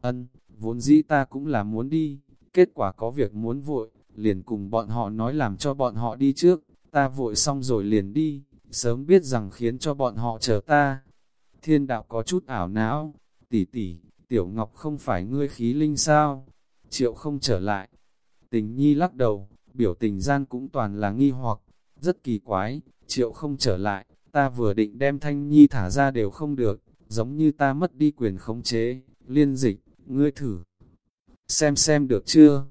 ân, vốn dĩ ta cũng là muốn đi, kết quả có việc muốn vội, liền cùng bọn họ nói làm cho bọn họ đi trước, ta vội xong rồi liền đi, sớm biết rằng khiến cho bọn họ chờ ta. Thiên đạo có chút ảo não, tỷ tỷ, tiểu ngọc không phải ngươi khí linh sao, triệu không trở lại. Tình nhi lắc đầu, biểu tình gian cũng toàn là nghi hoặc, rất kỳ quái, triệu không trở lại, ta vừa định đem thanh nhi thả ra đều không được, giống như ta mất đi quyền khống chế, liên dịch, ngươi thử. Xem xem được chưa?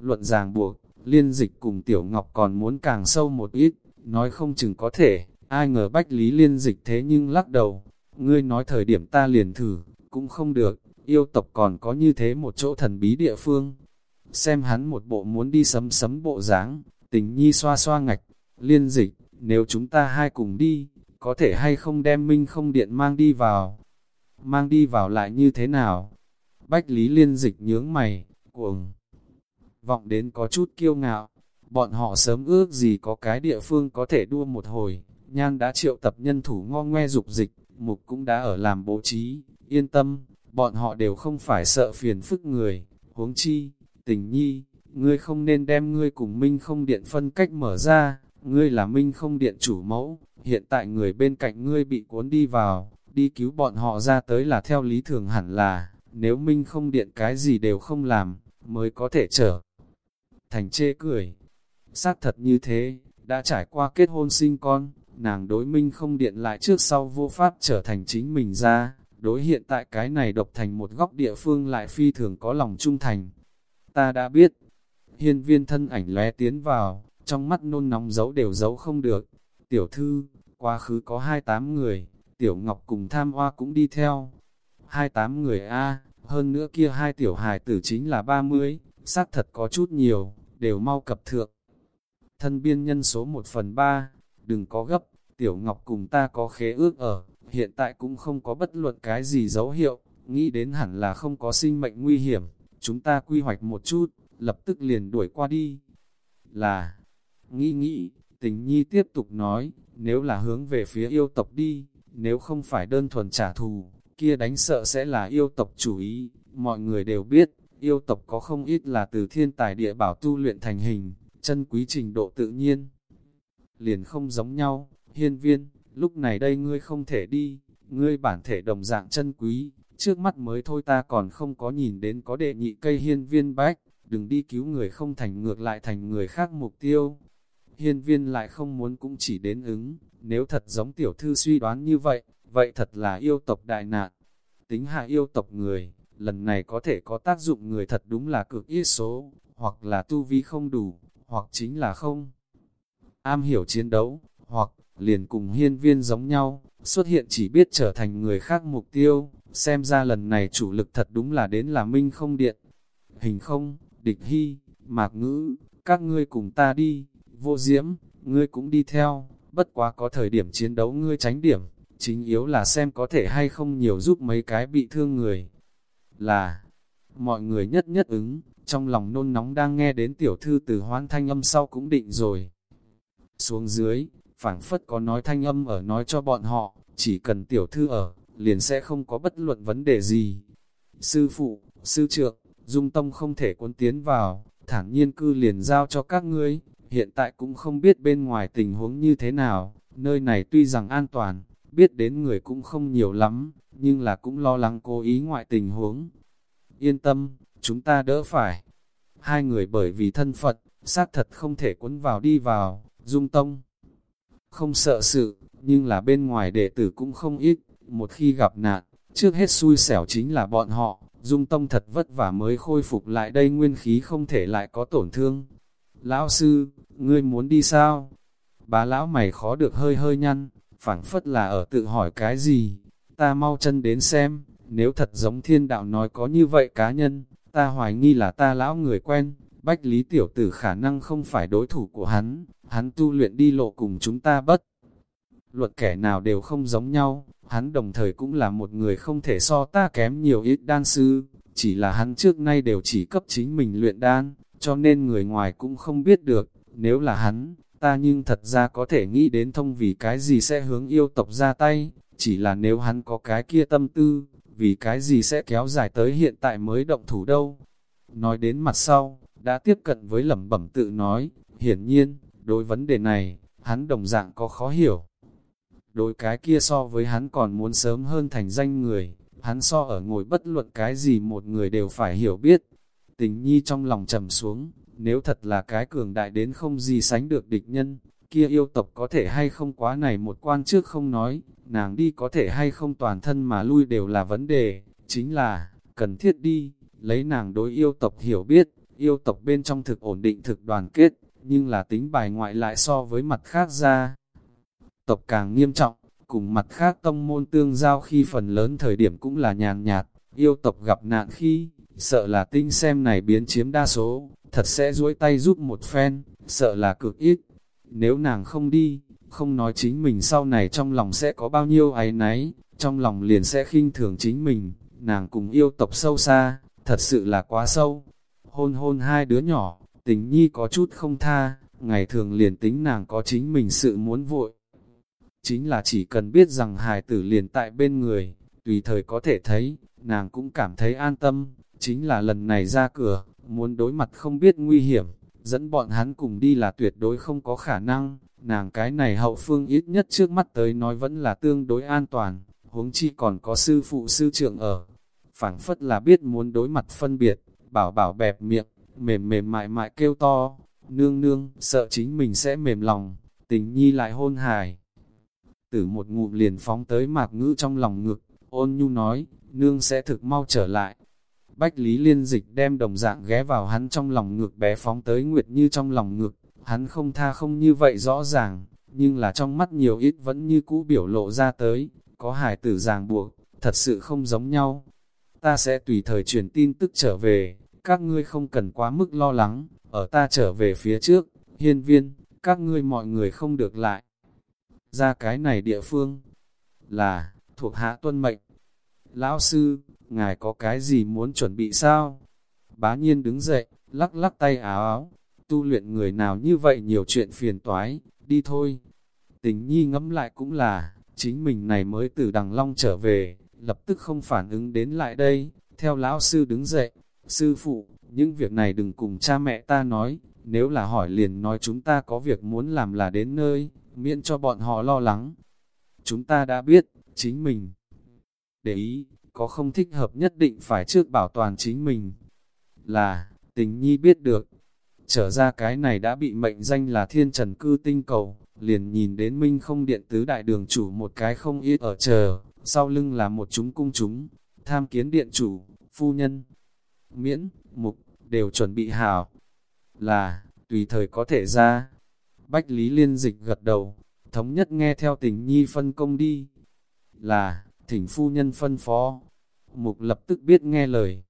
Luận ràng buộc, liên dịch cùng tiểu ngọc còn muốn càng sâu một ít, nói không chừng có thể, ai ngờ bách lý liên dịch thế nhưng lắc đầu, ngươi nói thời điểm ta liền thử, cũng không được, yêu tộc còn có như thế một chỗ thần bí địa phương. Xem hắn một bộ muốn đi sấm sấm bộ dáng tình nhi xoa xoa ngạch, liên dịch, nếu chúng ta hai cùng đi, có thể hay không đem minh không điện mang đi vào. Mang đi vào lại như thế nào? Bách Lý liên dịch nhướng mày, cuồng. Vọng đến có chút kiêu ngạo, bọn họ sớm ước gì có cái địa phương có thể đua một hồi, nhan đã triệu tập nhân thủ ngo ngoe dục dịch, mục cũng đã ở làm bố trí, yên tâm, bọn họ đều không phải sợ phiền phức người, huống chi, tình nhi, ngươi không nên đem ngươi cùng Minh không điện phân cách mở ra, ngươi là Minh không điện chủ mẫu, hiện tại người bên cạnh ngươi bị cuốn đi vào, đi cứu bọn họ ra tới là theo lý thường hẳn là, nếu Minh không điện cái gì đều không làm, mới có thể trở thành chê cười. Xác thật như thế, đã trải qua kết hôn sinh con, nàng đối Minh không điện lại trước sau vô pháp trở thành chính mình ra, đối hiện tại cái này độc thành một góc địa phương lại phi thường có lòng trung thành. Ta đã biết, hiên viên thân ảnh lóe tiến vào, trong mắt nôn nóng giấu đều giấu không được. Tiểu thư, quá khứ có hai tám người, tiểu ngọc cùng tham hoa cũng đi theo. hai tám người A, hơn nữa kia hai tiểu hài tử chính là ba mươi xác thật có chút nhiều, đều mau cập thượng. Thân biên nhân số một phần ba đừng có gấp, tiểu ngọc cùng ta có khế ước ở, hiện tại cũng không có bất luận cái gì dấu hiệu, nghĩ đến hẳn là không có sinh mệnh nguy hiểm, chúng ta quy hoạch một chút, lập tức liền đuổi qua đi. Là, nghĩ nghĩ, tình nhi tiếp tục nói, nếu là hướng về phía yêu tộc đi, nếu không phải đơn thuần trả thù, kia đánh sợ sẽ là yêu tộc chủ ý, mọi người đều biết, yêu tộc có không ít là từ thiên tài địa bảo tu luyện thành hình, chân quý trình độ tự nhiên. Liền không giống nhau, hiên viên, lúc này đây ngươi không thể đi, ngươi bản thể đồng dạng chân quý, trước mắt mới thôi ta còn không có nhìn đến có đệ nhị cây hiên viên bách, đừng đi cứu người không thành ngược lại thành người khác mục tiêu. Hiên viên lại không muốn cũng chỉ đến ứng, nếu thật giống tiểu thư suy đoán như vậy, vậy thật là yêu tộc đại nạn. Tính hạ yêu tộc người, lần này có thể có tác dụng người thật đúng là cực ít số, hoặc là tu vi không đủ, hoặc chính là không. Am hiểu chiến đấu, hoặc liền cùng hiên viên giống nhau, xuất hiện chỉ biết trở thành người khác mục tiêu, xem ra lần này chủ lực thật đúng là đến là minh không điện. Hình không, địch hy, mạc ngữ, các ngươi cùng ta đi, vô diễm, ngươi cũng đi theo, bất quá có thời điểm chiến đấu ngươi tránh điểm, chính yếu là xem có thể hay không nhiều giúp mấy cái bị thương người. Là, mọi người nhất nhất ứng, trong lòng nôn nóng đang nghe đến tiểu thư từ hoan thanh âm sau cũng định rồi. Xuống dưới, phảng phất có nói thanh âm ở nói cho bọn họ, chỉ cần tiểu thư ở, liền sẽ không có bất luận vấn đề gì. Sư phụ, sư trượng, dung tông không thể cuốn tiến vào, thản nhiên cư liền giao cho các ngươi, hiện tại cũng không biết bên ngoài tình huống như thế nào, nơi này tuy rằng an toàn, biết đến người cũng không nhiều lắm, nhưng là cũng lo lắng cố ý ngoại tình huống. Yên tâm, chúng ta đỡ phải. Hai người bởi vì thân Phật, xác thật không thể cuốn vào đi vào, dung tông. Không sợ sự, nhưng là bên ngoài đệ tử cũng không ít, một khi gặp nạn, trước hết xui xẻo chính là bọn họ, dung tông thật vất vả mới khôi phục lại đây nguyên khí không thể lại có tổn thương. Lão sư, ngươi muốn đi sao? Bà lão mày khó được hơi hơi nhăn, phảng phất là ở tự hỏi cái gì, ta mau chân đến xem, nếu thật giống thiên đạo nói có như vậy cá nhân, ta hoài nghi là ta lão người quen, Bách Lý Tiểu Tử khả năng không phải đối thủ của hắn, hắn tu luyện đi lộ cùng chúng ta bất. Luật kẻ nào đều không giống nhau, hắn đồng thời cũng là một người không thể so ta kém nhiều ít đan sư, chỉ là hắn trước nay đều chỉ cấp chính mình luyện đan, cho nên người ngoài cũng không biết được, nếu là hắn, ta nhưng thật ra có thể nghĩ đến thông vì cái gì sẽ hướng yêu tộc ra tay, chỉ là nếu hắn có cái kia tâm tư, vì cái gì sẽ kéo dài tới hiện tại mới động thủ đâu. nói đến mặt sau, đã tiếp cận với lẩm bẩm tự nói, hiển nhiên, đối vấn đề này, hắn đồng dạng có khó hiểu. Đối cái kia so với hắn còn muốn sớm hơn thành danh người, hắn so ở ngồi bất luận cái gì một người đều phải hiểu biết. Tình nhi trong lòng trầm xuống, nếu thật là cái cường đại đến không gì sánh được địch nhân, kia yêu tộc có thể hay không quá này một quan trước không nói, nàng đi có thể hay không toàn thân mà lui đều là vấn đề, chính là, cần thiết đi, lấy nàng đối yêu tộc hiểu biết, yêu tộc bên trong thực ổn định thực đoàn kết, nhưng là tính bài ngoại lại so với mặt khác ra. Tộc càng nghiêm trọng, cùng mặt khác tông môn tương giao khi phần lớn thời điểm cũng là nhàn nhạt, yêu tộc gặp nạn khi, sợ là tinh xem này biến chiếm đa số, thật sẽ duỗi tay giúp một phen, sợ là cực ít. Nếu nàng không đi, không nói chính mình sau này trong lòng sẽ có bao nhiêu áy náy, trong lòng liền sẽ khinh thường chính mình, nàng cùng yêu tộc sâu xa, thật sự là quá sâu. Hôn hôn hai đứa nhỏ, tình nhi có chút không tha, ngày thường liền tính nàng có chính mình sự muốn vội. Chính là chỉ cần biết rằng hài tử liền tại bên người, tùy thời có thể thấy, nàng cũng cảm thấy an tâm, chính là lần này ra cửa, muốn đối mặt không biết nguy hiểm, dẫn bọn hắn cùng đi là tuyệt đối không có khả năng, nàng cái này hậu phương ít nhất trước mắt tới nói vẫn là tương đối an toàn, huống chi còn có sư phụ sư trưởng ở. phảng phất là biết muốn đối mặt phân biệt, bảo bảo bẹp miệng, mềm mềm mại mại kêu to, nương nương, sợ chính mình sẽ mềm lòng, tình nhi lại hôn hài. Tử một ngụm liền phóng tới mạc ngữ trong lòng ngực, ôn nhu nói, nương sẽ thực mau trở lại. Bách Lý Liên Dịch đem đồng dạng ghé vào hắn trong lòng ngực bé phóng tới Nguyệt Như trong lòng ngực, hắn không tha không như vậy rõ ràng, nhưng là trong mắt nhiều ít vẫn như cũ biểu lộ ra tới, có hài tử ràng buộc, thật sự không giống nhau. Ta sẽ tùy thời truyền tin tức trở về, các ngươi không cần quá mức lo lắng, ở ta trở về phía trước, hiên viên, các ngươi mọi người không được lại. Ra cái này địa phương, là, thuộc hạ tuân mệnh. Lão sư, ngài có cái gì muốn chuẩn bị sao? Bá nhiên đứng dậy, lắc lắc tay áo áo, tu luyện người nào như vậy nhiều chuyện phiền toái, đi thôi. Tình nhi ngẫm lại cũng là, chính mình này mới từ đằng long trở về, lập tức không phản ứng đến lại đây, theo lão sư đứng dậy, sư phụ, những việc này đừng cùng cha mẹ ta nói, nếu là hỏi liền nói chúng ta có việc muốn làm là đến nơi, miễn cho bọn họ lo lắng. Chúng ta đã biết, chính mình. Để ý, có không thích hợp nhất định phải trước bảo toàn chính mình. Là, tình nhi biết được, trở ra cái này đã bị mệnh danh là thiên trần cư tinh cầu, liền nhìn đến minh không điện tứ đại đường chủ một cái không ít ở chờ, sau lưng là một chúng cung chúng, tham kiến điện chủ, phu nhân, miễn, mục, đều chuẩn bị hào, là, tùy thời có thể ra. Bách Lý Liên Dịch gật đầu, thống nhất nghe theo tình nhi phân công đi, là, thỉnh phu nhân phân phó, mục lập tức biết nghe lời.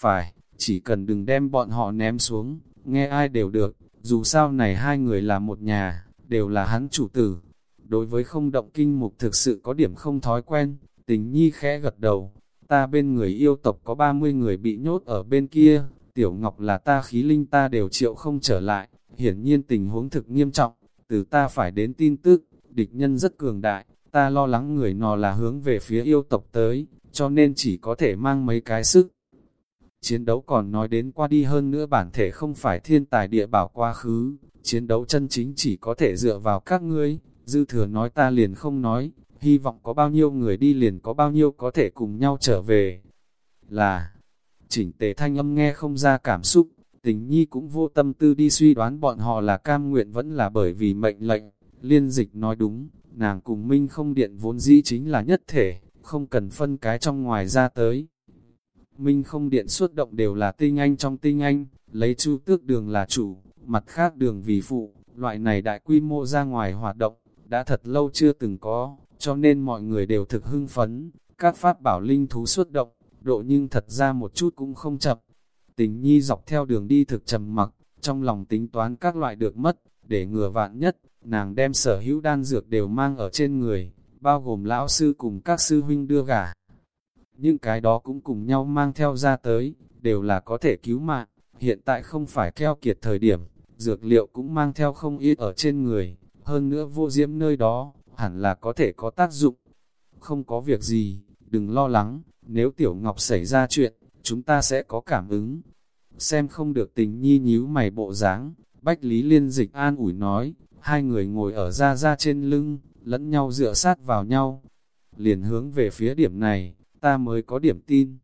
Phải, chỉ cần đừng đem bọn họ ném xuống, nghe ai đều được, dù sao này hai người là một nhà, đều là hắn chủ tử. Đối với không động kinh mục thực sự có điểm không thói quen, tình nhi khẽ gật đầu, ta bên người yêu tộc có 30 người bị nhốt ở bên kia, tiểu ngọc là ta khí linh ta đều chịu không trở lại, hiển nhiên tình huống thực nghiêm trọng, từ ta phải đến tin tức, địch nhân rất cường đại, ta lo lắng người nọ là hướng về phía yêu tộc tới, cho nên chỉ có thể mang mấy cái sức. Chiến đấu còn nói đến qua đi hơn nữa bản thể không phải thiên tài địa bảo quá khứ, chiến đấu chân chính chỉ có thể dựa vào các ngươi, dư thừa nói ta liền không nói, hy vọng có bao nhiêu người đi liền có bao nhiêu có thể cùng nhau trở về. Là, chỉnh tề thanh âm nghe không ra cảm xúc, tình nhi cũng vô tâm tư đi suy đoán bọn họ là cam nguyện vẫn là bởi vì mệnh lệnh, liên dịch nói đúng, nàng cùng minh không điện vốn dĩ chính là nhất thể, không cần phân cái trong ngoài ra tới. Minh không điện suốt động đều là tinh anh trong tinh anh, lấy chu tước đường là chủ, mặt khác đường vì phụ, loại này đại quy mô ra ngoài hoạt động, đã thật lâu chưa từng có, cho nên mọi người đều thực hưng phấn, các pháp bảo linh thú xuất động, độ nhưng thật ra một chút cũng không chậm. Tình nhi dọc theo đường đi thực trầm mặc, trong lòng tính toán các loại được mất, để ngừa vạn nhất, nàng đem sở hữu đan dược đều mang ở trên người, bao gồm lão sư cùng các sư huynh đưa gả. Những cái đó cũng cùng nhau mang theo ra tới, đều là có thể cứu mạng, hiện tại không phải keo kiệt thời điểm, dược liệu cũng mang theo không ít ở trên người, hơn nữa vô diễm nơi đó, hẳn là có thể có tác dụng. Không có việc gì, đừng lo lắng, nếu Tiểu Ngọc xảy ra chuyện, chúng ta sẽ có cảm ứng. xem không được tình nhi nhíu mày bộ dáng Bách Lý Liên Dịch an ủi nói, hai người ngồi ở ra ra trên lưng, lẫn nhau dựa sát vào nhau. Liền hướng về phía điểm này, ta mới có điểm tin.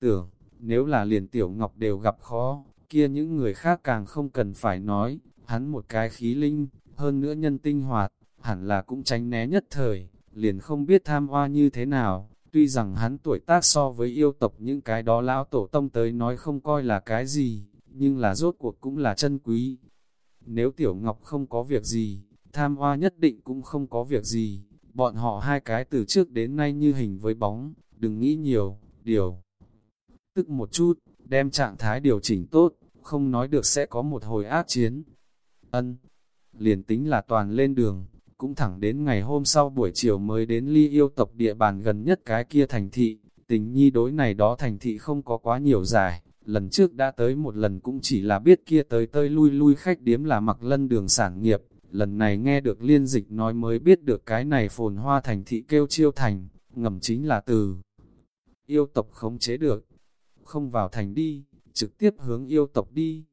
Tưởng, nếu là liền Tiểu Ngọc đều gặp khó, kia những người khác càng không cần phải nói, hắn một cái khí linh, hơn nữa nhân tinh hoạt, hẳn là cũng tránh né nhất thời, liền không biết tham hoa như thế nào. Tuy rằng hắn tuổi tác so với yêu tộc những cái đó lão tổ tông tới nói không coi là cái gì, nhưng là rốt cuộc cũng là chân quý. Nếu Tiểu Ngọc không có việc gì, tham hoa nhất định cũng không có việc gì, bọn họ hai cái từ trước đến nay như hình với bóng, đừng nghĩ nhiều, điều. Tức một chút, đem trạng thái điều chỉnh tốt, không nói được sẽ có một hồi ác chiến. Ân, liền tính là toàn lên đường, cũng thẳng đến ngày hôm sau buổi chiều mới đến ly yêu tộc địa bàn gần nhất cái kia thành thị, tình nhi đối này đó thành thị không có quá nhiều giải, lần trước đã tới một lần cũng chỉ là biết kia tới tơi lui lui khách điếm là mặc lân đường sản nghiệp, lần này nghe được liên dịch nói mới biết được cái này phồn hoa thành thị kêu chiêu thành, ngầm chính là từ yêu tộc khống chế được, không vào thành đi, trực tiếp hướng yêu tộc đi.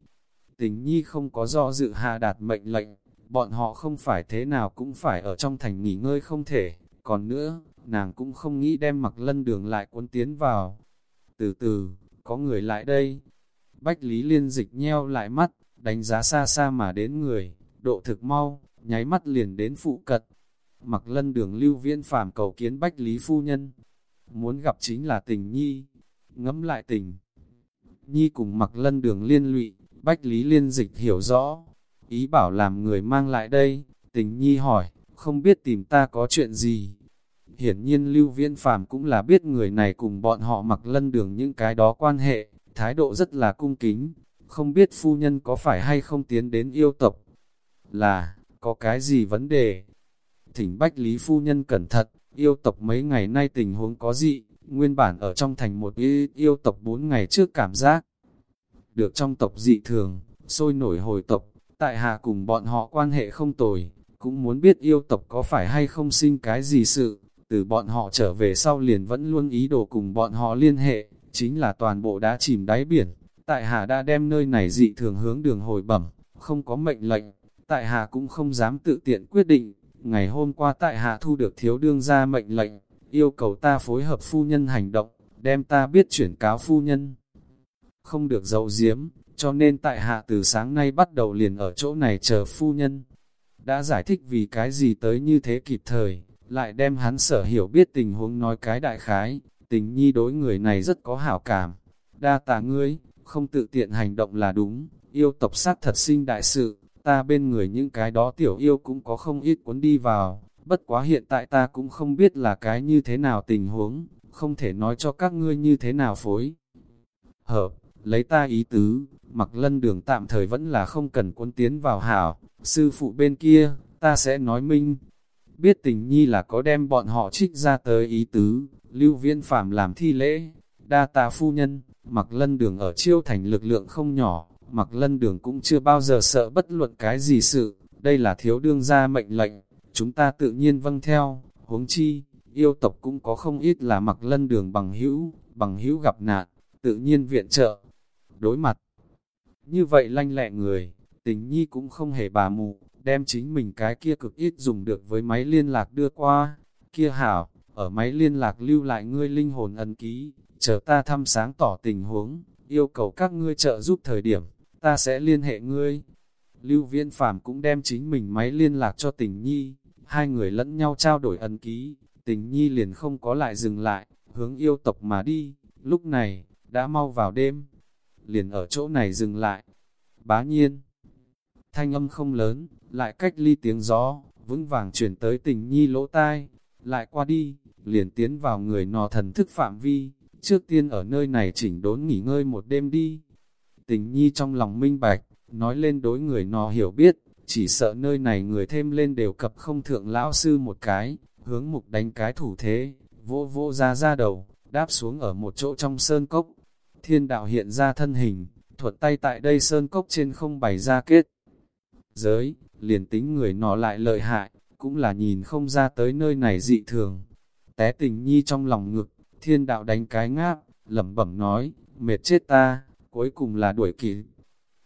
Tình nhi không có do dự hạ đạt mệnh lệnh, bọn họ không phải thế nào cũng phải ở trong thành nghỉ ngơi không thể, còn nữa, nàng cũng không nghĩ đem mặc lân đường lại cuốn tiến vào. Từ từ, có người lại đây. Bách Lý Liên dịch nheo lại mắt, đánh giá xa xa mà đến người, độ thực mau, nháy mắt liền đến phụ cận. Mặc lân đường lưu viên phàm cầu kiến Bách Lý Phu Nhân. Muốn gặp chính là tình nhi, ngẫm lại tình. Nhi cùng mặc lân đường liên lụy, Bách Lý Liên dịch hiểu rõ. Ý bảo làm người mang lại đây, tình nhi hỏi, không biết tìm ta có chuyện gì. Hiển nhiên Lưu Viễn Phàm cũng là biết người này cùng bọn họ mặc lân đường những cái đó quan hệ, thái độ rất là cung kính, không biết phu nhân có phải hay không tiến đến yêu tộc. Là, có cái gì vấn đề? Thỉnh Bách Lý phu nhân cẩn thận, yêu tộc mấy ngày nay tình huống có gì, nguyên bản ở trong thành một yêu, yêu tộc bốn ngày trước cảm giác. Được trong tộc dị thường, sôi nổi hồi tộc, tại hạ cùng bọn họ quan hệ không tồi, cũng muốn biết yêu tộc có phải hay không sinh cái gì sự, từ bọn họ trở về sau liền vẫn luôn ý đồ cùng bọn họ liên hệ, chính là toàn bộ đã chìm đáy biển. Tại Hà đã đem nơi này dị thường hướng đường hồi bẩm, không có mệnh lệnh, Tại Hà cũng không dám tự tiện quyết định. Ngày hôm qua Tại Hà thu được thiếu đương ra mệnh lệnh, yêu cầu ta phối hợp phu nhân hành động, đem ta biết chuyển cáo phu nhân. Không được giấu giếm, cho nên Tại Hạ từ sáng nay bắt đầu liền ở chỗ này chờ phu nhân. Đã giải thích vì cái gì tới như thế kịp thời, lại đem hắn sở hiểu biết tình huống nói cái đại khái, tình nhi đối người này rất có hảo cảm. Đa tạ ngươi, không tự tiện hành động là đúng, yêu tộc sát thật sinh đại sự, ta bên người những cái đó tiểu yêu cũng có không ít cuốn đi vào, bất quá hiện tại ta cũng không biết là cái như thế nào tình huống, không thể nói cho các ngươi như thế nào phối. Hợp, lấy ta ý tứ, mặc lân đường tạm thời vẫn là không cần cuốn tiến vào hảo, sư phụ bên kia, ta sẽ nói minh, biết tình nhi là có đem bọn họ trích ra tới ý tứ, lưu viên phàm làm thi lễ, đa tà phu nhân, mặc lân đường ở chiêu thành lực lượng không nhỏ, mặc lân đường cũng chưa bao giờ sợ bất luận cái gì sự, đây là thiếu đương gia mệnh lệnh, chúng ta tự nhiên vâng theo, huống chi, yêu tộc cũng có không ít là mặc lân đường bằng hữu, bằng hữu gặp nạn, tự nhiên viện trợ, đối mặt. Như vậy lanh lẹ người, tình nhi cũng không hề bà mụ, đem chính mình cái kia cực ít dùng được với máy liên lạc đưa qua. Kia hảo, ở máy liên lạc lưu lại ngươi linh hồn ấn ký, chờ ta thăm sáng tỏ tình huống, yêu cầu các ngươi trợ giúp thời điểm, ta sẽ liên hệ ngươi. Lưu viên phàm cũng đem chính mình máy liên lạc cho tình nhi, hai người lẫn nhau trao đổi ấn ký, tình nhi liền không có lại dừng lại, hướng yêu tộc mà đi, lúc này, đã mau vào đêm, liền ở chỗ này dừng lại. Bá nhiên, thanh âm không lớn, lại cách ly tiếng gió, vững vàng chuyển tới tình nhi lỗ tai, lại qua đi, liền tiến vào người nò thần thức phạm vi, trước tiên ở nơi này chỉnh đốn nghỉ ngơi một đêm đi. Tình nhi trong lòng minh bạch, nói lên đối người nò hiểu biết, chỉ sợ nơi này người thêm lên đều cập không thượng lão sư một cái, hướng mục đánh cái thủ thế, vô vô ra ra đầu, đáp xuống ở một chỗ trong sơn cốc. Thiên đạo hiện ra thân hình, thuật tay tại đây sơn cốc trên không bày ra kết. Giới, liền tính người nọ lại lợi hại, cũng là nhìn không ra tới nơi này dị thường. Té tình nhi trong lòng ngực, thiên đạo đánh cái ngáp, lẩm bẩm nói, mệt chết ta, cuối cùng là đuổi kịp.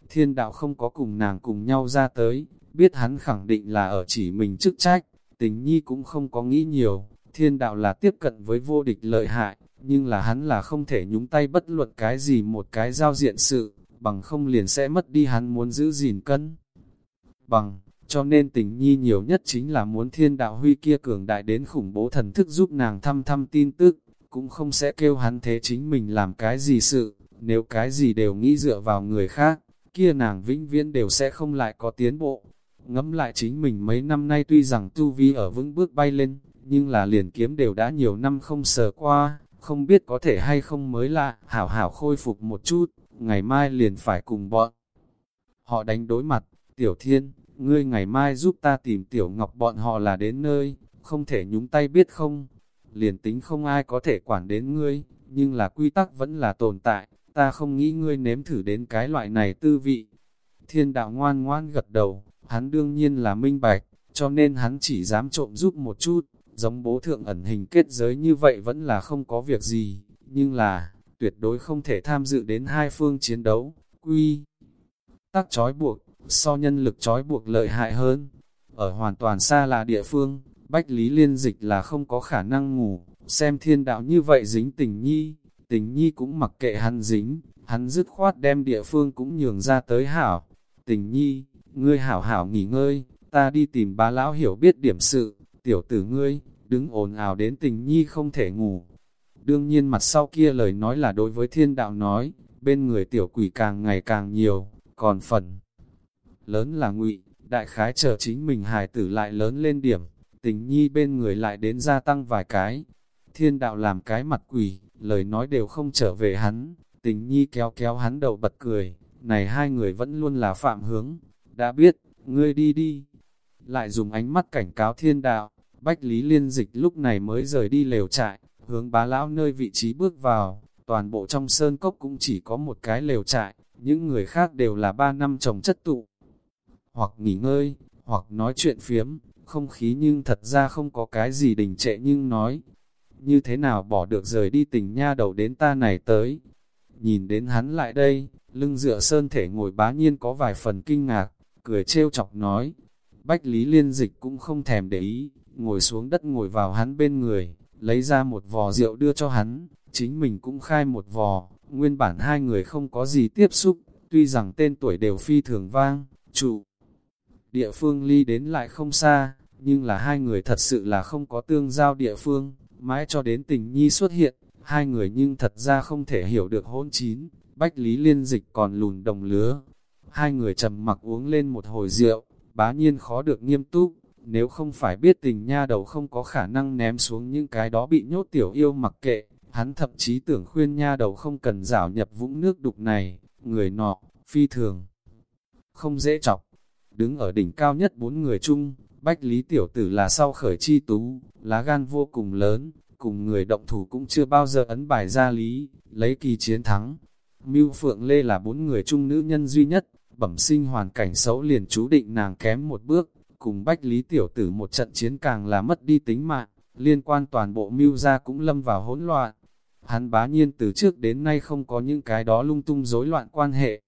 Thiên đạo không có cùng nàng cùng nhau ra tới, biết hắn khẳng định là ở chỉ mình chức trách, tình nhi cũng không có nghĩ nhiều, thiên đạo là tiếp cận với vô địch lợi hại, nhưng là hắn là không thể nhúng tay bất luận cái gì một cái giao diện sự, bằng không liền sẽ mất đi hắn muốn giữ gìn cân. Bằng, cho nên tình nhi nhiều nhất chính là muốn thiên đạo huy kia cường đại đến khủng bố thần thức giúp nàng thăm thăm tin tức, cũng không sẽ kêu hắn thế chính mình làm cái gì sự, nếu cái gì đều nghĩ dựa vào người khác, kia nàng vĩnh viễn đều sẽ không lại có tiến bộ. Ngẫm lại chính mình mấy năm nay tuy rằng tu vi ở vững bước bay lên, nhưng là liền kiếm đều đã nhiều năm không sờ qua, không biết có thể hay không mới lạ, hảo hảo khôi phục một chút, ngày mai liền phải cùng bọn. Họ đánh đối mặt, tiểu thiên, ngươi ngày mai giúp ta tìm tiểu ngọc bọn họ là đến nơi, không thể nhúng tay biết không, liền tính không ai có thể quản đến ngươi, nhưng là quy tắc vẫn là tồn tại, ta không nghĩ ngươi nếm thử đến cái loại này tư vị. Thiên đạo ngoan ngoan gật đầu, hắn đương nhiên là minh bạch, cho nên hắn chỉ dám trộm giúp một chút, giống bố thượng ẩn hình kết giới như vậy vẫn là không có việc gì, nhưng là, tuyệt đối không thể tham dự đến hai phương chiến đấu, quy. Tắc trói buộc, so nhân lực trói buộc lợi hại hơn. Ở hoàn toàn xa là địa phương, Bách Lý Liên Dịch là không có khả năng ngủ, xem thiên đạo như vậy dính tình nhi, tình nhi cũng mặc kệ hắn dính, hắn dứt khoát đem địa phương cũng nhường ra tới hảo. Tình nhi, ngươi hảo hảo nghỉ ngơi, ta đi tìm ba lão hiểu biết điểm sự, tiểu tử ngươi, đứng ồn ào đến tình nhi không thể ngủ. Đương nhiên mặt sau kia lời nói là đối với thiên đạo nói, bên người tiểu quỷ càng ngày càng nhiều, còn phần lớn là ngụy, đại khái chờ chính mình hài tử lại lớn lên điểm, tình nhi bên người lại đến gia tăng vài cái. Thiên đạo làm cái mặt quỷ, lời nói đều không trở về hắn, tình nhi kéo kéo hắn đầu bật cười, này hai người vẫn luôn là phạm hướng, đã biết, ngươi đi đi. Lại dùng ánh mắt cảnh cáo thiên đạo, Bách Lý Liên Dịch lúc này mới rời đi lều trại, hướng bá lão nơi vị trí bước vào, toàn bộ trong sơn cốc cũng chỉ có một cái lều trại, những người khác đều là ba năm trồng chất tụ, hoặc nghỉ ngơi, hoặc nói chuyện phiếm, không khí nhưng thật ra không có cái gì đình trệ nhưng nói, như thế nào bỏ được rời đi tình nha đầu đến ta này tới. Nhìn đến hắn lại đây, lưng dựa sơn thể ngồi bá nhiên có vài phần kinh ngạc, cười trêu chọc nói. Bách Lý Liên Dịch cũng không thèm để ý, ngồi xuống đất ngồi vào hắn bên người, lấy ra một vò rượu đưa cho hắn, chính mình cũng khai một vò, nguyên bản hai người không có gì tiếp xúc, tuy rằng tên tuổi đều phi thường vang, trụ. Địa phương ly đến lại không xa, nhưng là hai người thật sự là không có tương giao địa phương, mãi cho đến tình nhi xuất hiện, hai người nhưng thật ra không thể hiểu được hôn chín, bách lý liên dịch còn lùn đồng lứa. Hai người trầm mặc uống lên một hồi rượu, bá nhiên khó được nghiêm túc, nếu không phải biết tình nha đầu không có khả năng ném xuống những cái đó bị nhốt tiểu yêu mặc kệ, hắn thậm chí tưởng khuyên nha đầu không cần rảo nhập vũng nước đục này, người nọ, phi thường, không dễ chọc. Đứng ở đỉnh cao nhất bốn người chung, Bách Lý Tiểu Tử là sau khởi chi tú, lá gan vô cùng lớn, cùng người động thủ cũng chưa bao giờ ấn bài ra lý, lấy kỳ chiến thắng. Mưu Phượng Lê là bốn người chung nữ nhân duy nhất, bẩm sinh hoàn cảnh xấu liền chú định nàng kém một bước, cùng Bách Lý Tiểu Tử một trận chiến càng là mất đi tính mạng, liên quan toàn bộ mưu gia cũng lâm vào hỗn loạn. Hắn bá nhiên từ trước đến nay không có những cái đó lung tung rối loạn quan hệ.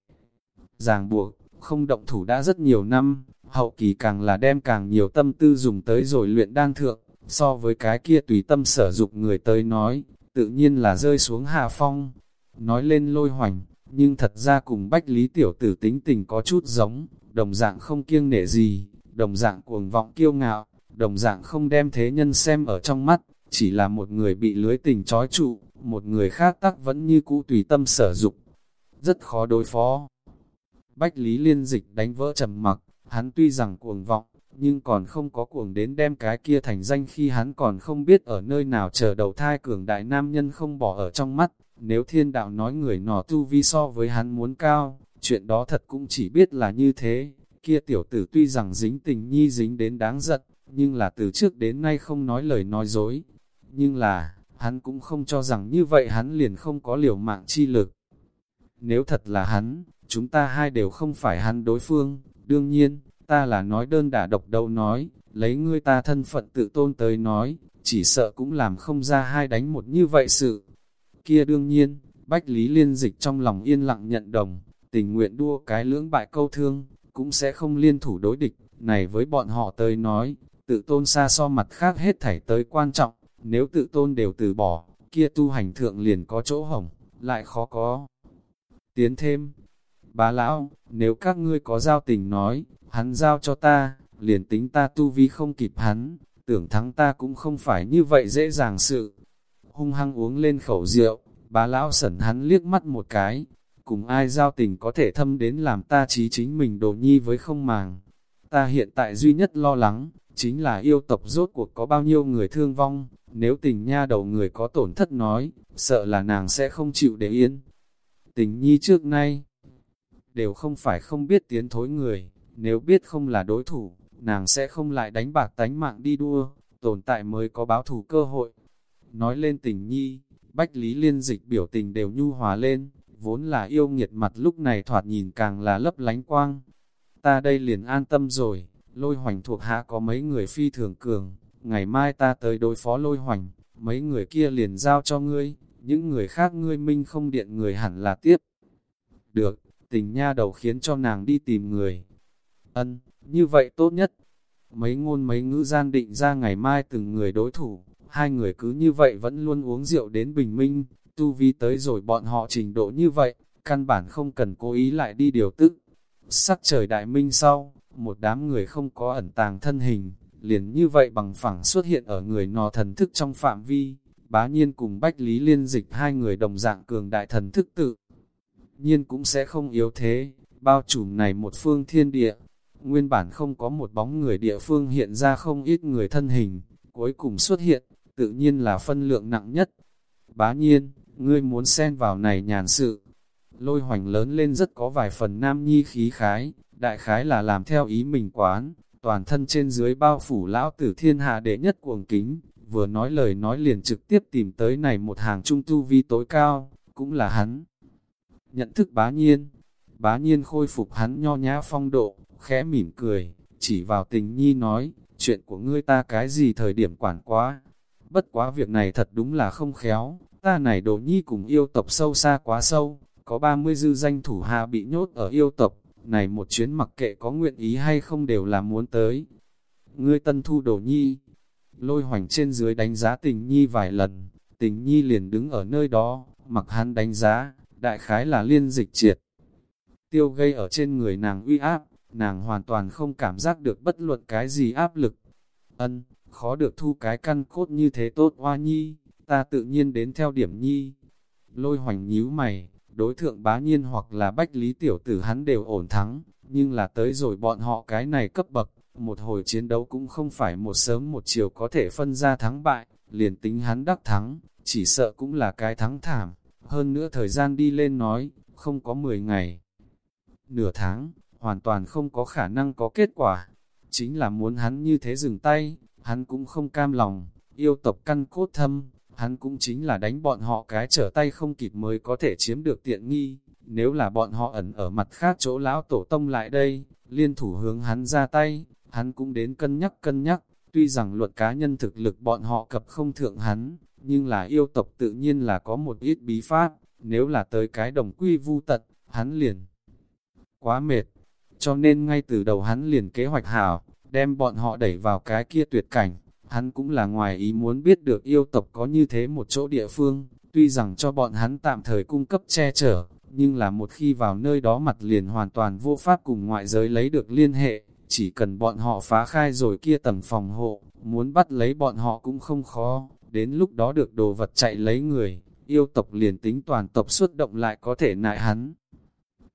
Ràng buộc, không động thủ đã rất nhiều năm, hậu kỳ càng là đem càng nhiều tâm tư dùng tới rồi luyện đan thượng, so với cái kia tùy tâm sở dục người tới nói, tự nhiên là rơi xuống hạ phong. Nói lên lôi hoành, nhưng thật ra cùng bách lý tiểu tử tính tình có chút giống, đồng dạng không kiêng nể gì, đồng dạng cuồng vọng kiêu ngạo, đồng dạng không đem thế nhân xem ở trong mắt, chỉ là một người bị lưới tình trói trụ, một người khác tắc vẫn như cũ tùy tâm sở dục. Rất khó đối phó. Bách Lý Liên Dịch đánh vỡ trầm mặc, hắn tuy rằng cuồng vọng, nhưng còn không có cuồng đến đem cái kia thành danh khi hắn còn không biết ở nơi nào chờ đầu thai cường đại nam nhân không bỏ ở trong mắt. Nếu thiên đạo nói người nọ tu vi so với hắn muốn cao, chuyện đó thật cũng chỉ biết là như thế. Kia tiểu tử tuy rằng dính tình nhi dính đến đáng giận, nhưng là từ trước đến nay không nói lời nói dối. Nhưng là, hắn cũng không cho rằng như vậy hắn liền không có liều mạng chi lực. Nếu thật là hắn, chúng ta hai đều không phải hắn đối phương, đương nhiên, ta là nói đơn đả độc đâu nói, lấy ngươi ta thân phận tự tôn tới nói, chỉ sợ cũng làm không ra hai đánh một như vậy sự. Kia đương nhiên, Bách Lý Liên Dịch trong lòng yên lặng nhận đồng, tình nguyện đua cái lưỡng bại câu thương, cũng sẽ không liên thủ đối địch, này với bọn họ tới nói, tự tôn xa so mặt khác hết thảy tới quan trọng, nếu tự tôn đều từ bỏ, kia tu hành thượng liền có chỗ hỏng, lại khó có. Tiến thêm, bá lão, nếu các ngươi có giao tình nói, hắn giao cho ta, liền tính ta tu vi không kịp hắn, tưởng thắng ta cũng không phải như vậy dễ dàng sự. Hung hăng uống lên khẩu rượu, bá lão sẩn hắn liếc mắt một cái, cùng ai giao tình có thể thâm đến làm ta trí chính mình đồ nhi với không màng. Ta hiện tại duy nhất lo lắng, chính là yêu tộc rốt cuộc có bao nhiêu người thương vong, nếu tình nha đầu người có tổn thất nói, sợ là nàng sẽ không chịu để yên. Tình nhi trước nay, đều không phải không biết tiến thối người, nếu biết không là đối thủ, nàng sẽ không lại đánh bạc tánh mạng đi đua, tồn tại mới có báo thù cơ hội. Nói lên tình nhi, Bách Lý Liên Dịch biểu tình đều nhu hòa lên, vốn là yêu nghiệt mặt lúc này thoạt nhìn càng là lấp lánh quang. Ta đây liền an tâm rồi, lôi hoành thuộc hạ có mấy người phi thường cường, ngày mai ta tới đối phó lôi hoành, mấy người kia liền giao cho ngươi, những người khác ngươi minh không điện người hẳn là tiếp. Được, tình nha đầu khiến cho nàng đi tìm người. Ân, như vậy tốt nhất. Mấy ngôn mấy ngữ gian định ra ngày mai từng người đối thủ, hai người cứ như vậy vẫn luôn uống rượu đến bình minh, tu vi tới rồi bọn họ trình độ như vậy, căn bản không cần cố ý lại đi điều tức. Sắc trời đại minh sau, một đám người không có ẩn tàng thân hình, liền như vậy bằng phẳng xuất hiện ở người nò thần thức trong phạm vi, bá nhiên cùng Bách Lý Liên dịch hai người đồng dạng cường đại thần thức tự. Nhiên cũng sẽ không yếu thế, bao trùm này một phương thiên địa, nguyên bản không có một bóng người địa phương hiện ra không ít người thân hình, cuối cùng xuất hiện, tự nhiên là phân lượng nặng nhất. Bá nhiên, ngươi muốn xen vào này nhàn sự. Lôi hoành lớn lên rất có vài phần nam nhi khí khái, đại khái là làm theo ý mình quán, toàn thân trên dưới bao phủ lão tử thiên hạ đệ nhất cuồng kính, vừa nói lời nói liền trực tiếp tìm tới này một hàng trung tu vi tối cao, cũng là hắn. Nhận thức bá nhiên, bá nhiên khôi phục hắn nho nhã phong độ, khẽ mỉm cười, chỉ vào tình nhi nói, chuyện của ngươi ta cái gì thời điểm quản quá. Bất quá việc này thật đúng là không khéo, ta này đồ nhi cùng yêu tộc sâu xa quá sâu, có 30 dư danh thủ hạ bị nhốt ở yêu tộc, này một chuyến mặc kệ có nguyện ý hay không đều là muốn tới. Ngươi tân thu đồ nhi, lôi hoành trên dưới đánh giá tình nhi vài lần, tình nhi liền đứng ở nơi đó, mặc hắn đánh giá, đại khái là liên dịch triệt. Tiêu gây ở trên người nàng uy áp, nàng hoàn toàn không cảm giác được bất luận cái gì áp lực. Ân, khó được thu cái căn cốt như thế tốt hoa nhi, ta tự nhiên đến theo điểm nhi. Lôi hoành nhíu mày, đối thượng bá nhiên hoặc là bách lý tiểu tử hắn đều ổn thắng, nhưng là tới rồi bọn họ cái này cấp bậc, một hồi chiến đấu cũng không phải một sớm một chiều có thể phân ra thắng bại, liền tính hắn đắc thắng, chỉ sợ cũng là cái thắng thảm, hơn nữa thời gian đi lên nói, không có 10 ngày. Nửa tháng, hoàn toàn không có khả năng có kết quả, chính là muốn hắn như thế dừng tay, hắn cũng không cam lòng, yêu tộc căn cốt thâm, hắn cũng chính là đánh bọn họ cái trở tay không kịp mới có thể chiếm được tiện nghi, nếu là bọn họ ẩn ở mặt khác chỗ lão tổ tông lại đây, liên thủ hướng hắn ra tay, hắn cũng đến cân nhắc cân nhắc, tuy rằng luật cá nhân thực lực bọn họ cập không thượng hắn, nhưng là yêu tộc tự nhiên là có một ít bí pháp, nếu là tới cái đồng quy vu tật, hắn liền quá mệt, cho nên ngay từ đầu hắn liền kế hoạch hảo, đem bọn họ đẩy vào cái kia tuyệt cảnh, hắn cũng là ngoài ý muốn biết được yêu tộc có như thế một chỗ địa phương, tuy rằng cho bọn hắn tạm thời cung cấp che chở, nhưng là một khi vào nơi đó mặt liền hoàn toàn vô pháp cùng ngoại giới lấy được liên hệ, chỉ cần bọn họ phá khai rồi kia tầng phòng hộ, muốn bắt lấy bọn họ cũng không khó, đến lúc đó được đồ vật chạy lấy người, yêu tộc liền tính toàn tộc xuất động lại có thể nại hắn.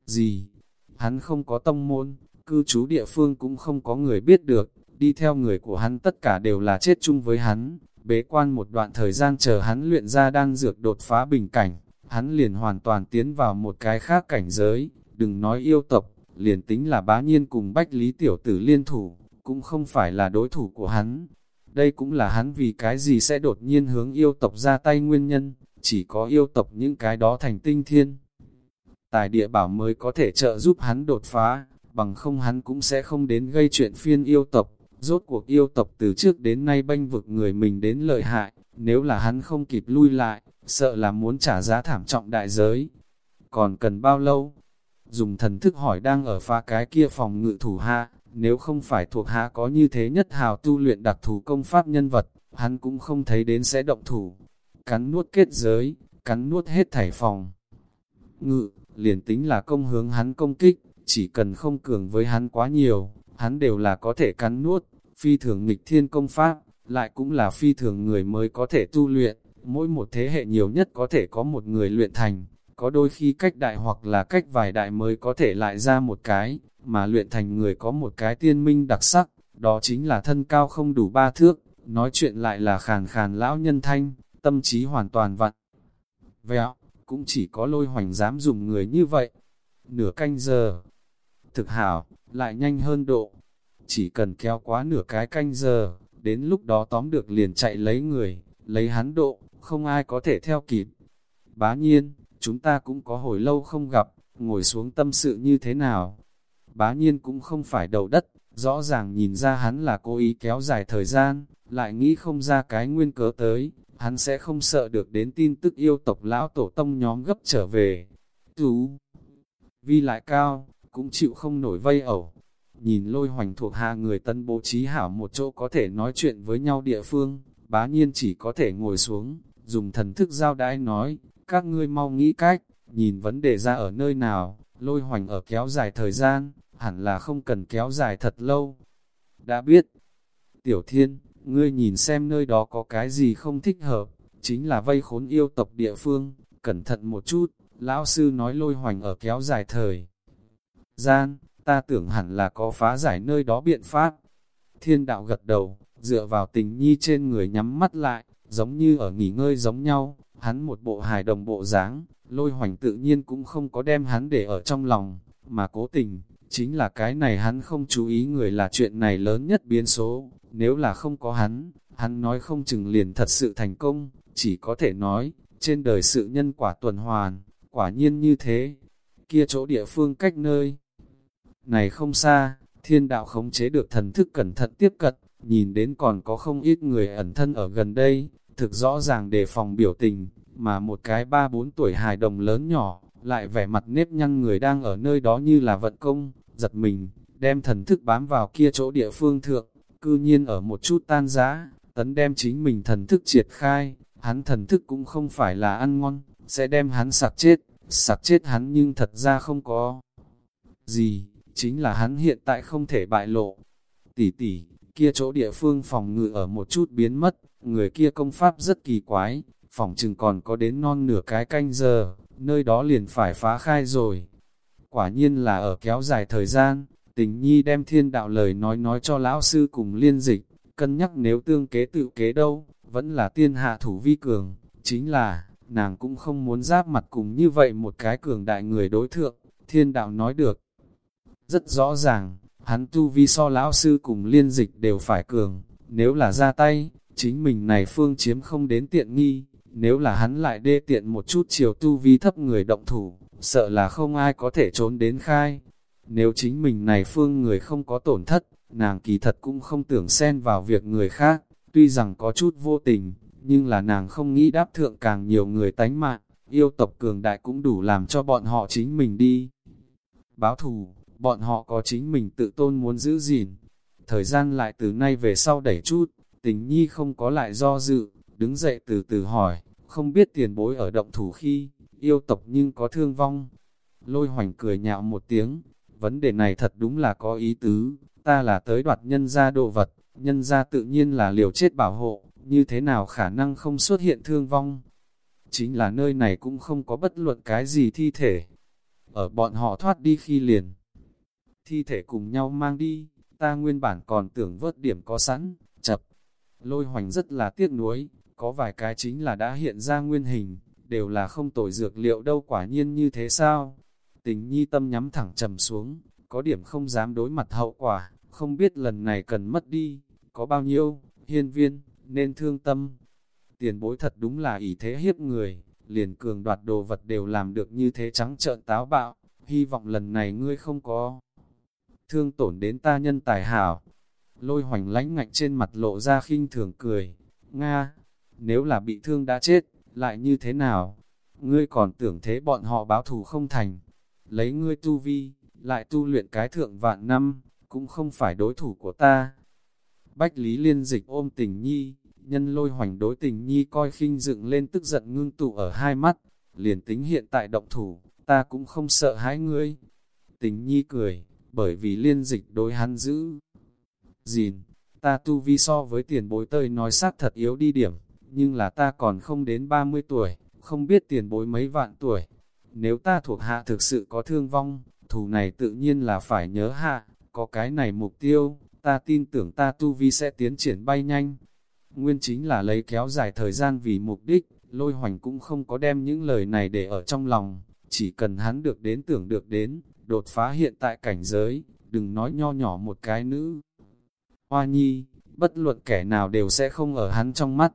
Gì? Hắn không có tông môn, cư trú địa phương cũng không có người biết được, đi theo người của hắn tất cả đều là chết chung với hắn, bế quan một đoạn thời gian chờ hắn luyện ra đan dược đột phá bình cảnh, hắn liền hoàn toàn tiến vào một cái khác cảnh giới, đừng nói yêu tộc, liền tính là bá nhiên cùng bách lý tiểu tử liên thủ, cũng không phải là đối thủ của hắn. Đây cũng là hắn vì cái gì sẽ đột nhiên hướng yêu tộc ra tay nguyên nhân, chỉ có yêu tộc những cái đó thành tinh thiên. Tài địa bảo mới có thể trợ giúp hắn đột phá, bằng không hắn cũng sẽ không đến gây chuyện phiên yêu tộc. Rốt cuộc yêu tộc từ trước đến nay bênh vực người mình đến lợi hại, nếu là hắn không kịp lui lại, sợ là muốn trả giá thảm trọng đại giới. Còn cần bao lâu? Dùng thần thức hỏi đang ở pha cái kia phòng ngự thủ hạ, nếu không phải thuộc hạ có như thế nhất hào tu luyện đặc thù công pháp nhân vật, hắn cũng không thấy đến sẽ động thủ. Cắn nuốt kết giới, cắn nuốt hết thảy phòng. Ngự, liền tính là công hướng hắn công kích, chỉ cần không cường với hắn quá nhiều, hắn đều là có thể cắn nuốt, phi thường nghịch thiên công pháp, lại cũng là phi thường người mới có thể tu luyện, mỗi một thế hệ nhiều nhất có thể có một người luyện thành, có đôi khi cách đại hoặc là cách vài đại mới có thể lại ra một cái, mà luyện thành người có một cái tiên minh đặc sắc, đó chính là thân cao không đủ ba thước, nói chuyện lại là khàn khàn lão nhân thanh, tâm trí hoàn toàn vặn. Vẹo, cũng chỉ có lôi hoành dám dùng người như vậy. Nửa canh giờ, thực hảo, lại nhanh hơn độ. Chỉ cần kéo quá nửa cái canh giờ, đến lúc đó tóm được liền chạy lấy người, lấy hắn độ, không ai có thể theo kịp. Bá nhiên, chúng ta cũng có hồi lâu không gặp, ngồi xuống tâm sự như thế nào. Bá nhiên cũng không phải đầu đất, rõ ràng nhìn ra hắn là cố ý kéo dài thời gian, lại nghĩ không ra cái nguyên cớ tới, hắn sẽ không sợ được đến tin tức yêu tộc lão tổ tông nhóm gấp trở về. Tú, vi lại cao, cũng chịu không nổi vây ẩu. Nhìn lôi hoành thuộc hạ người tân bố trí hảo một chỗ có thể nói chuyện với nhau địa phương, bá nhiên chỉ có thể ngồi xuống, dùng thần thức giao đãi nói, các ngươi mau nghĩ cách, nhìn vấn đề ra ở nơi nào, lôi hoành ở kéo dài thời gian, hẳn là không cần kéo dài thật lâu. Đã biết, tiểu thiên, ngươi nhìn xem nơi đó có cái gì không thích hợp, chính là vây khốn yêu tộc địa phương, cẩn thận một chút, lão sư nói lôi hoành ở kéo dài thời. Gian, ta tưởng hẳn là có phá giải nơi đó biện pháp. Thiên đạo gật đầu, dựa vào tình nhi trên người nhắm mắt lại, giống như ở nghỉ ngơi giống nhau, hắn một bộ hài đồng bộ dáng, lôi hoành tự nhiên cũng không có đem hắn để ở trong lòng, mà cố tình, chính là cái này hắn không chú ý người là chuyện này lớn nhất biến số, nếu là không có hắn, hắn nói không chừng liền thật sự thành công, chỉ có thể nói, trên đời sự nhân quả tuần hoàn, quả nhiên như thế, kia chỗ địa phương cách nơi. Này không xa, thiên đạo khống chế được thần thức cẩn thận tiếp cận, nhìn đến còn có không ít người ẩn thân ở gần đây, thực rõ ràng đề phòng biểu tình, mà một cái ba bốn tuổi hài đồng lớn nhỏ, lại vẻ mặt nếp nhăn người đang ở nơi đó như là vận công, giật mình, đem thần thức bám vào kia chỗ địa phương thượng, cư nhiên ở một chút tan giá, tấn đem chính mình thần thức triệt khai, hắn thần thức cũng không phải là ăn ngon, sẽ đem hắn sạc chết, sạc chết hắn nhưng thật ra không có gì, chính là hắn hiện tại không thể bại lộ. Tỷ tỷ, kia chỗ địa phương phòng ngự ở một chút biến mất, người kia công pháp rất kỳ quái, phòng chừng còn có đến non nửa cái canh giờ, nơi đó liền phải phá khai rồi. Quả nhiên là ở kéo dài thời gian, tình nhi đem thiên đạo lời nói nói cho lão sư cùng liên dịch, cân nhắc nếu tương kế tự kế đâu, vẫn là tiên hạ thủ vi cường, chính là, nàng cũng không muốn giáp mặt cùng như vậy một cái cường đại người đối thượng, thiên đạo nói được. Rất rõ ràng, hắn tu vi so lão sư cùng liên dịch đều phải cường, nếu là ra tay, chính mình này phương chiếm không đến tiện nghi, nếu là hắn lại đê tiện một chút chiều tu vi thấp người động thủ, sợ là không ai có thể trốn đến khai. Nếu chính mình này phương người không có tổn thất, nàng kỳ thật cũng không tưởng xen vào việc người khác, tuy rằng có chút vô tình, nhưng là nàng không nghĩ đáp thượng càng nhiều người tánh mạng, yêu tộc cường đại cũng đủ làm cho bọn họ chính mình đi. Báo thù, bọn họ có chính mình tự tôn muốn giữ gìn. Thời gian lại từ nay về sau đẩy chút, tình nhi không có lại do dự, đứng dậy từ từ hỏi, không biết tiền bối ở động thủ khi, yêu tộc nhưng có thương vong. Lôi hoành cười nhạo một tiếng, vấn đề này thật đúng là có ý tứ, ta là tới đoạt nhân gia đồ vật, nhân gia tự nhiên là liều chết bảo hộ, như thế nào khả năng không xuất hiện thương vong. Chính là nơi này cũng không có bất luận cái gì thi thể. Ở bọn họ thoát đi khi liền. Thi thể cùng nhau mang đi, ta nguyên bản còn tưởng vớt điểm có sẵn, chập. Lôi hoành rất là tiếc nuối, có vài cái chính là đã hiện ra nguyên hình, đều là không tồi dược liệu đâu quả nhiên như thế sao? Tình nhi tâm nhắm thẳng trầm xuống, có điểm không dám đối mặt hậu quả, không biết lần này cần mất đi, có bao nhiêu, hiên viên, nên thương tâm. Tiền bối thật đúng là ý thế hiếp người, liền cường đoạt đồ vật đều làm được như thế trắng trợn táo bạo, hy vọng lần này ngươi không có thương tổn đến ta nhân tài hảo. Lôi hoành lánh ngạnh trên mặt lộ ra khinh thường cười, Nga, nếu là bị thương đã chết, lại như thế nào? Ngươi còn tưởng thế bọn họ báo thù không thành. Lấy ngươi tu vi, lại tu luyện cái thượng vạn năm, cũng không phải đối thủ của ta. Bách Lý Liên Dịch ôm tình nhi, nhân lôi hoành đối tình nhi coi khinh dựng lên tức giận ngưng tụ ở hai mắt, liền tính hiện tại động thủ, ta cũng không sợ hãi ngươi. Tình nhi cười, bởi vì liên dịch đối hắn giữ. Dìn, ta tu vi so với tiền bối tơi nói xác thật yếu đi điểm, nhưng là ta còn không đến 30 tuổi, không biết tiền bối mấy vạn tuổi. Nếu ta thuộc hạ thực sự có thương vong, thù này tự nhiên là phải nhớ hạ, có cái này mục tiêu, ta tin tưởng ta tu vi sẽ tiến triển bay nhanh. Nguyên chính là lấy kéo dài thời gian vì mục đích, lôi hoành cũng không có đem những lời này để ở trong lòng, chỉ cần hắn được đến tưởng được đến, đột phá hiện tại cảnh giới, đừng nói nho nhỏ một cái nữ. Hoa nhi, bất luận kẻ nào đều sẽ không ở hắn trong mắt.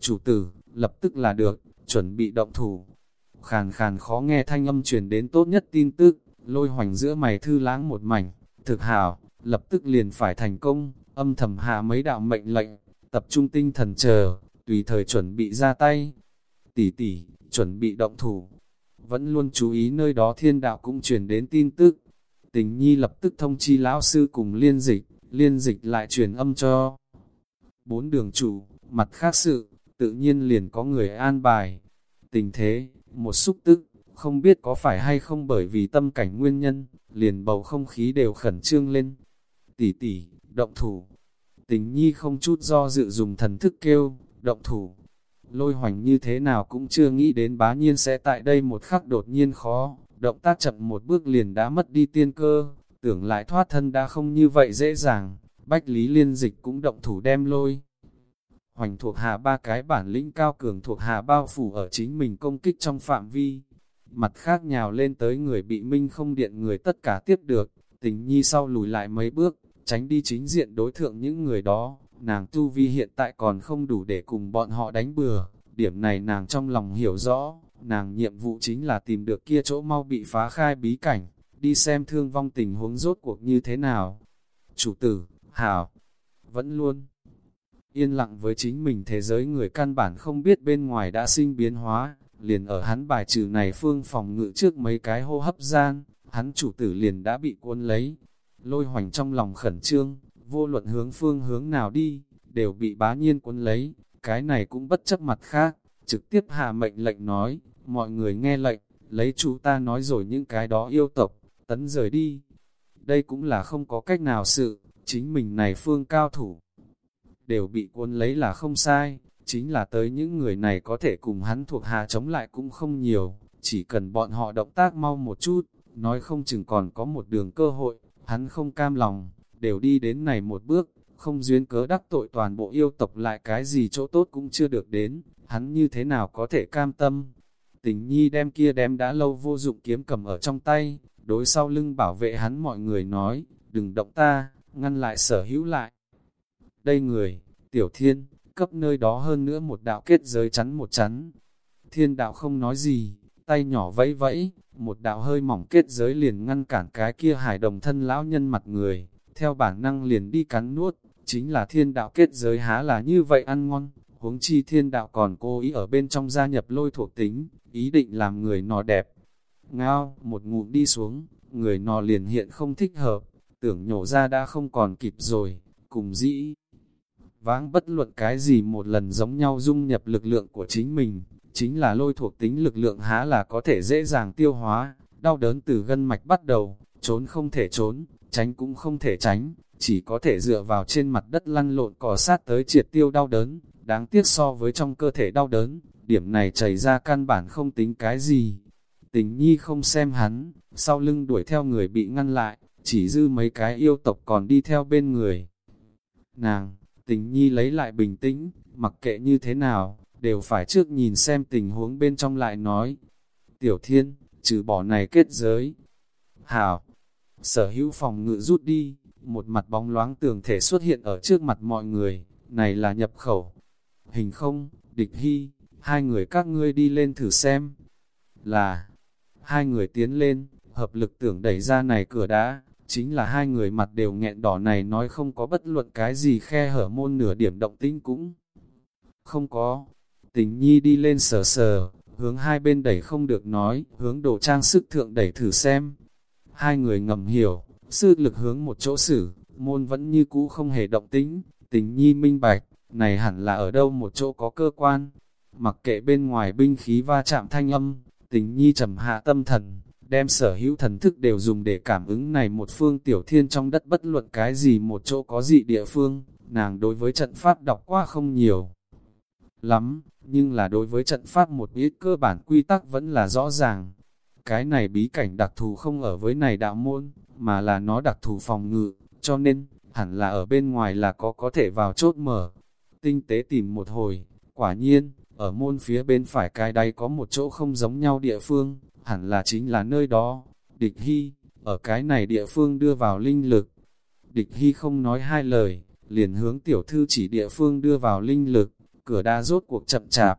Chủ tử, lập tức là được, chuẩn bị động thủ. Khàn khàn khó nghe thanh âm truyền đến tốt nhất tin tức, lôi hoành giữa mày thư lãng một mảnh, thực hảo, lập tức liền phải thành công, âm thầm hạ mấy đạo mệnh lệnh, tập trung tinh thần chờ, tùy thời chuẩn bị ra tay. Tỷ tỷ, chuẩn bị động thủ. Vẫn luôn chú ý nơi đó thiên đạo cũng truyền đến tin tức. Tình nhi lập tức thông chi lão sư cùng liên dịch, liên dịch lại truyền âm cho. Bốn đường chủ, mặt khác sự, tự nhiên liền có người an bài. Tình thế, một xúc tức, không biết có phải hay không bởi vì tâm cảnh nguyên nhân, liền bầu không khí đều khẩn trương lên. Tỷ tỷ, động thủ. Tình nhi không chút do dự dùng thần thức kêu, động thủ. Lôi hoành như thế nào cũng chưa nghĩ đến bá nhiên sẽ tại đây một khắc đột nhiên khó, động tác chậm một bước liền đã mất đi tiên cơ, tưởng lại thoát thân đã không như vậy dễ dàng, bách lý liên dịch cũng động thủ đem lôi. Hoành thuộc hạ ba cái bản lĩnh cao cường thuộc hạ bao phủ ở chính mình công kích trong phạm vi, mặt khác nhào lên tới người bị minh không điện người tất cả tiếp được, tình nhi sau lùi lại mấy bước, tránh đi chính diện đối thượng những người đó, nàng tu vi hiện tại còn không đủ để cùng bọn họ đánh bừa, điểm này nàng trong lòng hiểu rõ, nàng nhiệm vụ chính là tìm được kia chỗ mau bị phá khai bí cảnh, đi xem thương vong tình huống rốt cuộc như thế nào. Chủ tử, Hảo, vẫn luôn yên lặng với chính mình. Thế giới người căn bản không biết bên ngoài đã sinh biến hóa, liền ở hắn bài trừ này phương phòng ngự trước mấy cái hô hấp gian, hắn chủ tử liền đã bị cuốn lấy. Lôi hoành trong lòng khẩn trương, vô luận hướng phương hướng nào đi, đều bị bá nhiên cuốn lấy, cái này cũng bất chấp mặt khác, trực tiếp hạ mệnh lệnh nói, mọi người nghe lệnh, lấy chú ta nói rồi những cái đó yêu tộc, tấn rời đi. Đây cũng là không có cách nào sự, chính mình này phương cao thủ, đều bị cuốn lấy là không sai, chính là tới những người này có thể cùng hắn thuộc hạ chống lại cũng không nhiều, chỉ cần bọn họ động tác mau một chút, nói không chừng còn có một đường cơ hội, hắn không cam lòng, đều đi đến này một bước, không duyên cớ đắc tội toàn bộ yêu tộc lại cái gì chỗ tốt cũng chưa được đến, hắn như thế nào có thể cam tâm. Tình nhi đem kia đem đã lâu vô dụng kiếm cầm ở trong tay, đối sau lưng bảo vệ hắn mọi người nói, đừng động ta, ngăn lại sở hữu lại. Đây người, tiểu thiên, cấp nơi đó hơn nữa một đạo kết giới chắn một chắn. Thiên đạo không nói gì, tay nhỏ vẫy vẫy, một đạo hơi mỏng kết giới liền ngăn cản cái kia hải đồng thân lão nhân mặt người, theo bản năng liền đi cắn nuốt, chính là thiên đạo kết giới há là như vậy ăn ngon, huống chi thiên đạo còn cố ý ở bên trong gia nhập lôi thuộc tính, ý định làm người nọ đẹp. Ngao, một ngụm đi xuống, người nọ liền hiện không thích hợp, tưởng nhổ ra đã không còn kịp rồi, cùng dĩ vãng bất luận cái gì một lần giống nhau dung nhập lực lượng của chính mình, chính là lôi thuộc tính lực lượng há là có thể dễ dàng tiêu hóa, đau đớn từ gân mạch bắt đầu, trốn không thể trốn, tránh cũng không thể tránh, chỉ có thể dựa vào trên mặt đất lăn lộn cỏ sát tới triệt tiêu đau đớn, đáng tiếc so với trong cơ thể đau đớn, điểm này chảy ra căn bản không tính cái gì. Tình nhi không xem hắn, sau lưng đuổi theo người bị ngăn lại, chỉ dư mấy cái yêu tộc còn đi theo bên người. Nàng, Tình nhi lấy lại bình tĩnh, mặc kệ như thế nào, đều phải trước nhìn xem tình huống bên trong lại nói. Tiểu thiên, trừ bỏ này kết giới. Hảo, sở hữu phòng ngự rút đi, một mặt bóng loáng tường thể xuất hiện ở trước mặt mọi người, này là nhập khẩu. Hình không, địch hy, hai người các ngươi đi lên thử xem. Là, hai người tiến lên, hợp lực tưởng đẩy ra này cửa đá, chính là hai người mặt đều nghẹn đỏ này nói không có bất luận cái gì khe hở môn nửa điểm động tĩnh cũng không có. Tình nhi đi lên sờ sờ, hướng hai bên đẩy không được nói, hướng đồ trang sức thượng đẩy thử xem. Hai người ngầm hiểu, sư lực hướng một chỗ xử, môn vẫn như cũ không hề động tĩnh, tình nhi minh bạch, này hẳn là ở đâu một chỗ có cơ quan. Mặc kệ bên ngoài binh khí va chạm thanh âm, tình nhi trầm hạ tâm thần, đem sở hữu thần thức đều dùng để cảm ứng này một phương tiểu thiên trong đất bất luận cái gì một chỗ có dị địa phương, nàng đối với trận pháp đọc qua không nhiều lắm, nhưng là đối với trận pháp một ít cơ bản quy tắc vẫn là rõ ràng. Cái này bí cảnh đặc thù không ở với này đạo môn, mà là nó đặc thù phòng ngự, cho nên, hẳn là ở bên ngoài là có có thể vào chốt mở. Tinh tế tìm một hồi, quả nhiên, ở môn phía bên phải cái đây có một chỗ không giống nhau địa phương, hẳn là chính là nơi đó. Địch Hy, ở cái này địa phương đưa vào linh lực. Địch Hy không nói hai lời, liền hướng tiểu thư chỉ địa phương đưa vào linh lực, cửa đa rốt cuộc chậm chạp.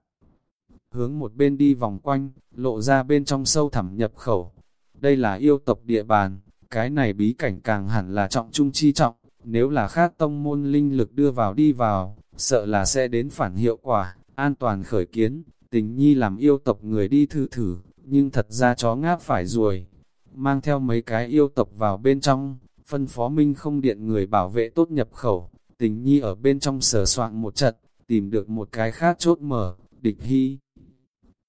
Hướng một bên đi vòng quanh, lộ ra bên trong sâu thẳm nhập khẩu. Đây là yêu tộc địa bàn, cái này bí cảnh càng hẳn là trọng trung chi trọng, nếu là khác tông môn linh lực đưa vào đi vào, sợ là sẽ đến phản hiệu quả, an toàn khởi kiến, tình nhi làm yêu tộc người đi thử thử, nhưng thật ra chó ngáp phải ruồi. Mang theo mấy cái yêu tộc vào bên trong, phân phó minh không điện người bảo vệ tốt nhập khẩu, tình nhi ở bên trong sở soạn một trận, tìm được một cái khác chốt mở, địch hy.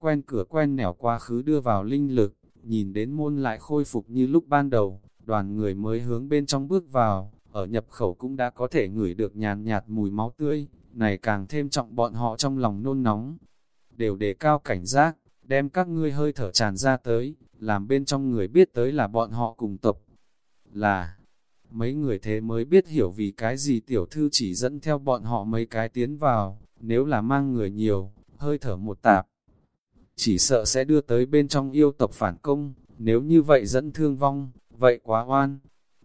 Quen cửa quen nẻo quá khứ đưa vào linh lực, nhìn đến môn lại khôi phục như lúc ban đầu, đoàn người mới hướng bên trong bước vào, ở nhập khẩu cũng đã có thể ngửi được nhàn nhạt mùi máu tươi, này càng thêm trọng bọn họ trong lòng nôn nóng. Đều đề cao cảnh giác, đem các ngươi hơi thở tràn ra tới, làm bên trong người biết tới là bọn họ cùng tộc. Là, mấy người thế mới biết hiểu vì cái gì tiểu thư chỉ dẫn theo bọn họ mấy cái tiến vào, nếu là mang người nhiều, hơi thở một tạp. Chỉ sợ sẽ đưa tới bên trong yêu tộc phản công, nếu như vậy dẫn thương vong, vậy quá oan.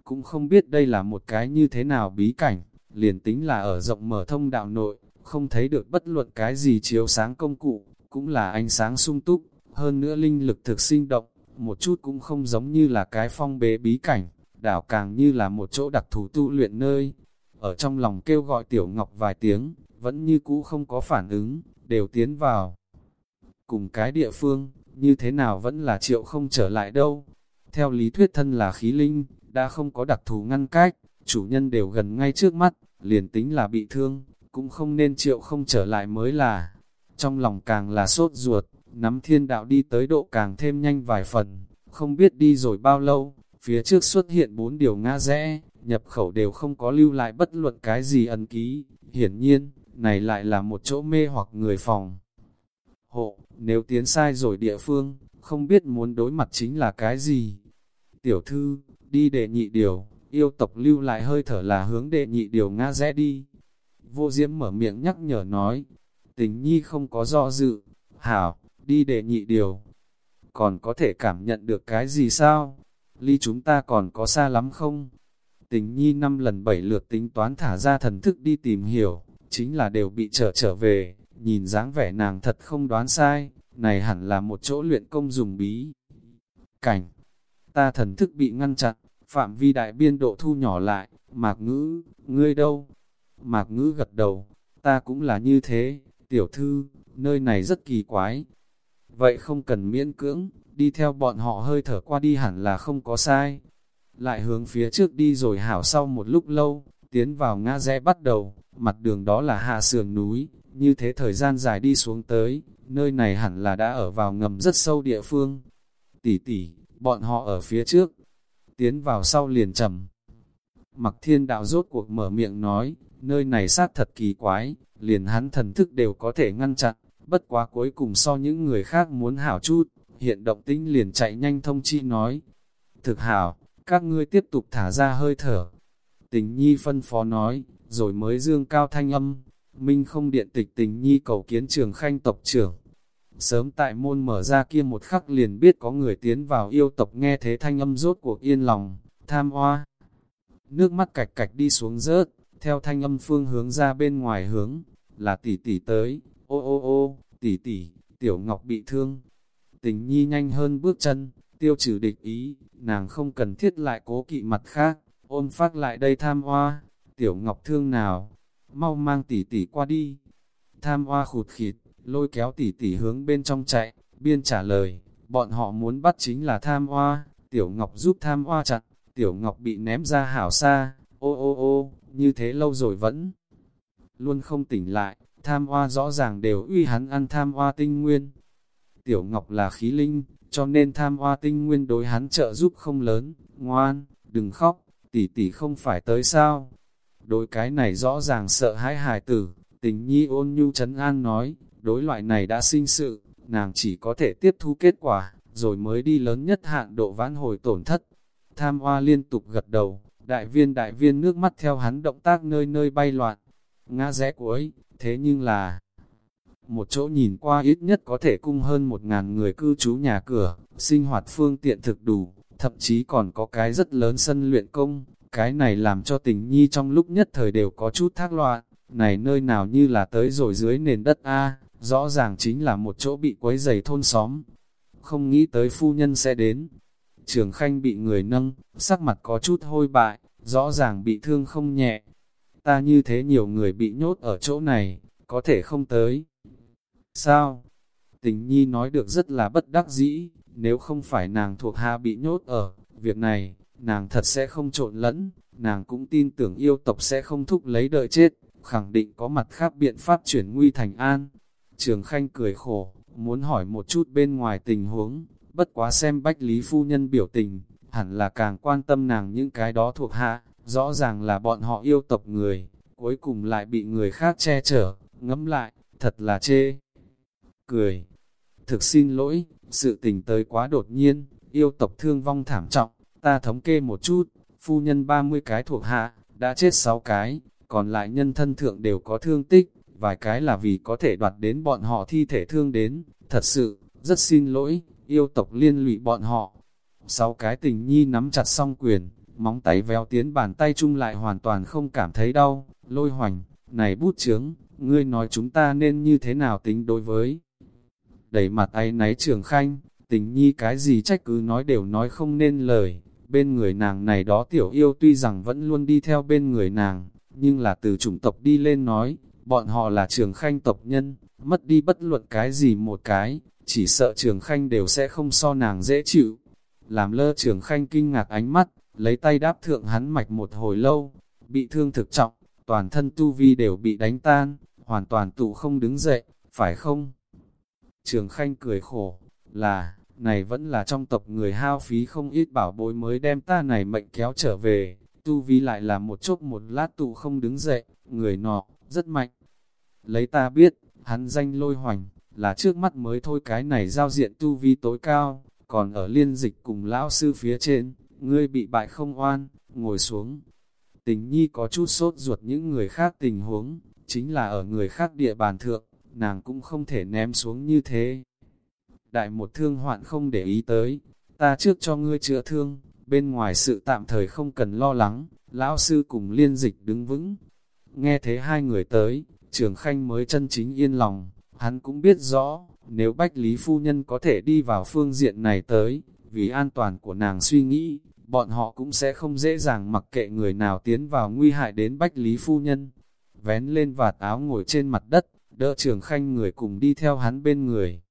Cũng không biết đây là một cái như thế nào bí cảnh, liền tính là ở rộng mở thông đạo nội, không thấy được bất luận cái gì chiếu sáng công cụ, cũng là ánh sáng sung túc, hơn nữa linh lực thực sinh động, một chút cũng không giống như là cái phong bế bí cảnh, đảo càng như là một chỗ đặc thù tu luyện nơi. Ở trong lòng kêu gọi Tiểu Ngọc vài tiếng, vẫn như cũ không có phản ứng, đều tiến vào. Cùng cái địa phương, như thế nào vẫn là triệu không trở lại đâu. Theo lý thuyết thân là khí linh, đã không có đặc thù ngăn cách, chủ nhân đều gần ngay trước mắt, liền tính là bị thương, cũng không nên triệu không trở lại mới là. Trong lòng càng là sốt ruột, nắm thiên đạo đi tới độ càng thêm nhanh vài phần, không biết đi rồi bao lâu, phía trước xuất hiện bốn điều ngã rẽ, nhập khẩu đều không có lưu lại bất luận cái gì ẩn ký, hiển nhiên, này lại là một chỗ mê hoặc người phòng. Hộ, nếu tiến sai rồi địa phương, không biết muốn đối mặt chính là cái gì. Tiểu thư, đi đệ nhị điều, yêu tộc lưu lại hơi thở là hướng đệ nhị điều ngã rẽ đi. Vô diễm mở miệng nhắc nhở nói, tình nhi không có do dự, hảo, đi đệ nhị điều. Còn có thể cảm nhận được cái gì sao? Ly chúng ta còn có xa lắm không? Tình nhi năm lần bảy lượt tính toán thả ra thần thức đi tìm hiểu, chính là đều bị trở trở về, nhìn dáng vẻ nàng thật không đoán sai, này hẳn là một chỗ luyện công dùng bí. Cảnh, ta thần thức bị ngăn chặn, phạm vi đại biên độ thu nhỏ lại, mạc ngữ, ngươi đâu? Mạc ngữ gật đầu, ta cũng là như thế, tiểu thư, nơi này rất kỳ quái. Vậy không cần miễn cưỡng, đi theo bọn họ hơi thở qua đi hẳn là không có sai. Lại hướng phía trước đi rồi hảo sau một lúc lâu, tiến vào ngã rẽ bắt đầu, mặt đường đó là hạ sườn núi, như thế thời gian dài đi xuống tới, nơi này hẳn là đã ở vào ngầm rất sâu địa phương. Tỷ tỷ, bọn họ ở phía trước, tiến vào sau liền trầm. Mặc thiên đạo rốt cuộc mở miệng nói, nơi này sát thật kỳ quái, liền hắn thần thức đều có thể ngăn chặn, bất quá cuối cùng so những người khác muốn hảo chút, hiện động tĩnh liền chạy nhanh thông chi nói. Thực hảo, các ngươi tiếp tục thả ra hơi thở. Tình nhi phân phó nói, rồi mới dương cao thanh âm, minh không điện tịch tình nhi cầu kiến trường khanh tộc trưởng. Sớm tại môn mở ra kia một khắc liền biết có người tiến vào yêu tộc nghe thế thanh âm rốt cuộc yên lòng, tham hoa. Nước mắt cạch cạch đi xuống rớt, theo thanh âm phương hướng ra bên ngoài hướng, là tỷ tỷ tới, ô ô ô, tỷ tỷ, tiểu ngọc bị thương, Tình nhi nhanh hơn bước chân, tiêu trừ địch ý, nàng không cần thiết lại cố kỵ mặt khác, ôn phát lại đây tham hoa, tiểu ngọc thương nào, mau mang tỷ tỷ qua đi. Tham hoa khụt khịt, lôi kéo tỷ tỷ hướng bên trong chạy, biên trả lời, bọn họ muốn bắt chính là tham hoa, tiểu ngọc giúp tham hoa chặn, tiểu ngọc bị ném ra hảo xa, ô ô ô, như thế lâu rồi vẫn luôn không tỉnh lại, tham hoa rõ ràng đều uy hắn ăn tham hoa tinh nguyên. Tiểu ngọc là khí linh, cho nên tham hoa tinh nguyên đối hắn trợ giúp không lớn, ngoan, đừng khóc, tỷ tỷ không phải tới sao. Đối cái này rõ ràng sợ hãi hài tử, tình nhi ôn nhu chấn an nói, đối loại này đã sinh sự, nàng chỉ có thể tiếp thu kết quả, rồi mới đi lớn nhất hạn độ vãn hồi tổn thất. Tham hoa liên tục gật đầu, đại viên đại viên nước mắt theo hắn động tác nơi nơi bay loạn. Ngã rẽ cuối, thế nhưng là một chỗ nhìn qua ít nhất có thể cung hơn một ngàn người cư trú nhà cửa, sinh hoạt phương tiện thực đủ, thậm chí còn có cái rất lớn sân luyện công, cái này làm cho tình nhi trong lúc nhất thời đều có chút thác loạn, này nơi nào như là tới rồi dưới nền đất A, rõ ràng chính là một chỗ bị quấy dày thôn xóm, không nghĩ tới phu nhân sẽ đến. Trường Khanh bị người nâng, sắc mặt có chút hôi bại, rõ ràng bị thương không nhẹ. Ta như thế nhiều người bị nhốt ở chỗ này, có thể không tới. Sao? Tình nhi nói được rất là bất đắc dĩ, nếu không phải nàng thuộc hạ bị nhốt ở, việc này, nàng thật sẽ không trộn lẫn, nàng cũng tin tưởng yêu tộc sẽ không thúc lấy đợi chết, khẳng định có mặt khác biện pháp chuyển nguy thành an. Trường Khanh cười khổ, muốn hỏi một chút bên ngoài tình huống, bất quá xem bách lý phu nhân biểu tình, hẳn là càng quan tâm nàng những cái đó thuộc hạ, rõ ràng là bọn họ yêu tộc người, cuối cùng lại bị người khác che chở, ngẫm lại, thật là chê. Cười, thực xin lỗi, sự tình tới quá đột nhiên, yêu tộc thương vong thảm trọng, ta thống kê một chút, phu nhân 30 cái thuộc hạ, đã chết 6 cái, còn lại nhân thân thượng đều có thương tích, vài cái là vì có thể đoạt đến bọn họ thi thể thương đến, thật sự, rất xin lỗi, yêu tộc liên lụy bọn họ. Sáu cái tình nhi nắm chặt song quyền, móng tay véo tiến bàn tay chung lại hoàn toàn không cảm thấy đau, lôi hoành, này bút chướng, ngươi nói chúng ta nên như thế nào tính đối với. Đẩy mặt ấy náy trường khanh, tình nhi cái gì trách cứ nói đều nói không nên lời, bên người nàng này đó tiểu yêu tuy rằng vẫn luôn đi theo bên người nàng, nhưng là từ chủng tộc đi lên nói, bọn họ là trường khanh tộc nhân, mất đi bất luận cái gì một cái, chỉ sợ trường khanh đều sẽ không so nàng dễ chịu. Làm lơ trường khanh kinh ngạc ánh mắt, lấy tay đáp thượng hắn mạch một hồi lâu, bị thương thực trọng, toàn thân tu vi đều bị đánh tan, hoàn toàn tụ không đứng dậy, phải không? Trường khanh cười khổ, là, này vẫn là trong tộc người hao phí không ít bảo bối mới đem ta này mệnh kéo trở về, tu vi lại là một chốc một lát tụ không đứng dậy, người nọ, rất mạnh. Lấy ta biết, hắn danh lôi hoành, là trước mắt mới thôi cái này giao diện tu vi tối cao, còn ở liên dịch cùng lão sư phía trên, ngươi bị bại không oan, ngồi xuống. Tình nhi có chút sốt ruột những người khác tình huống, chính là ở người khác địa bàn thượng, nàng cũng không thể ném xuống như thế. Đại một thương hoạn không để ý tới, ta trước cho ngươi chữa thương, bên ngoài sự tạm thời không cần lo lắng, lão sư cùng liên dịch đứng vững. Nghe thế hai người tới, trường khanh mới chân chính yên lòng, hắn cũng biết rõ, nếu Bách Lý Phu Nhân có thể đi vào phương diện này tới, vì an toàn của nàng suy nghĩ, bọn họ cũng sẽ không dễ dàng mặc kệ người nào tiến vào nguy hại đến Bách Lý Phu Nhân. Vén lên vạt áo ngồi trên mặt đất, đỡ trường khanh người cùng đi theo hắn bên người.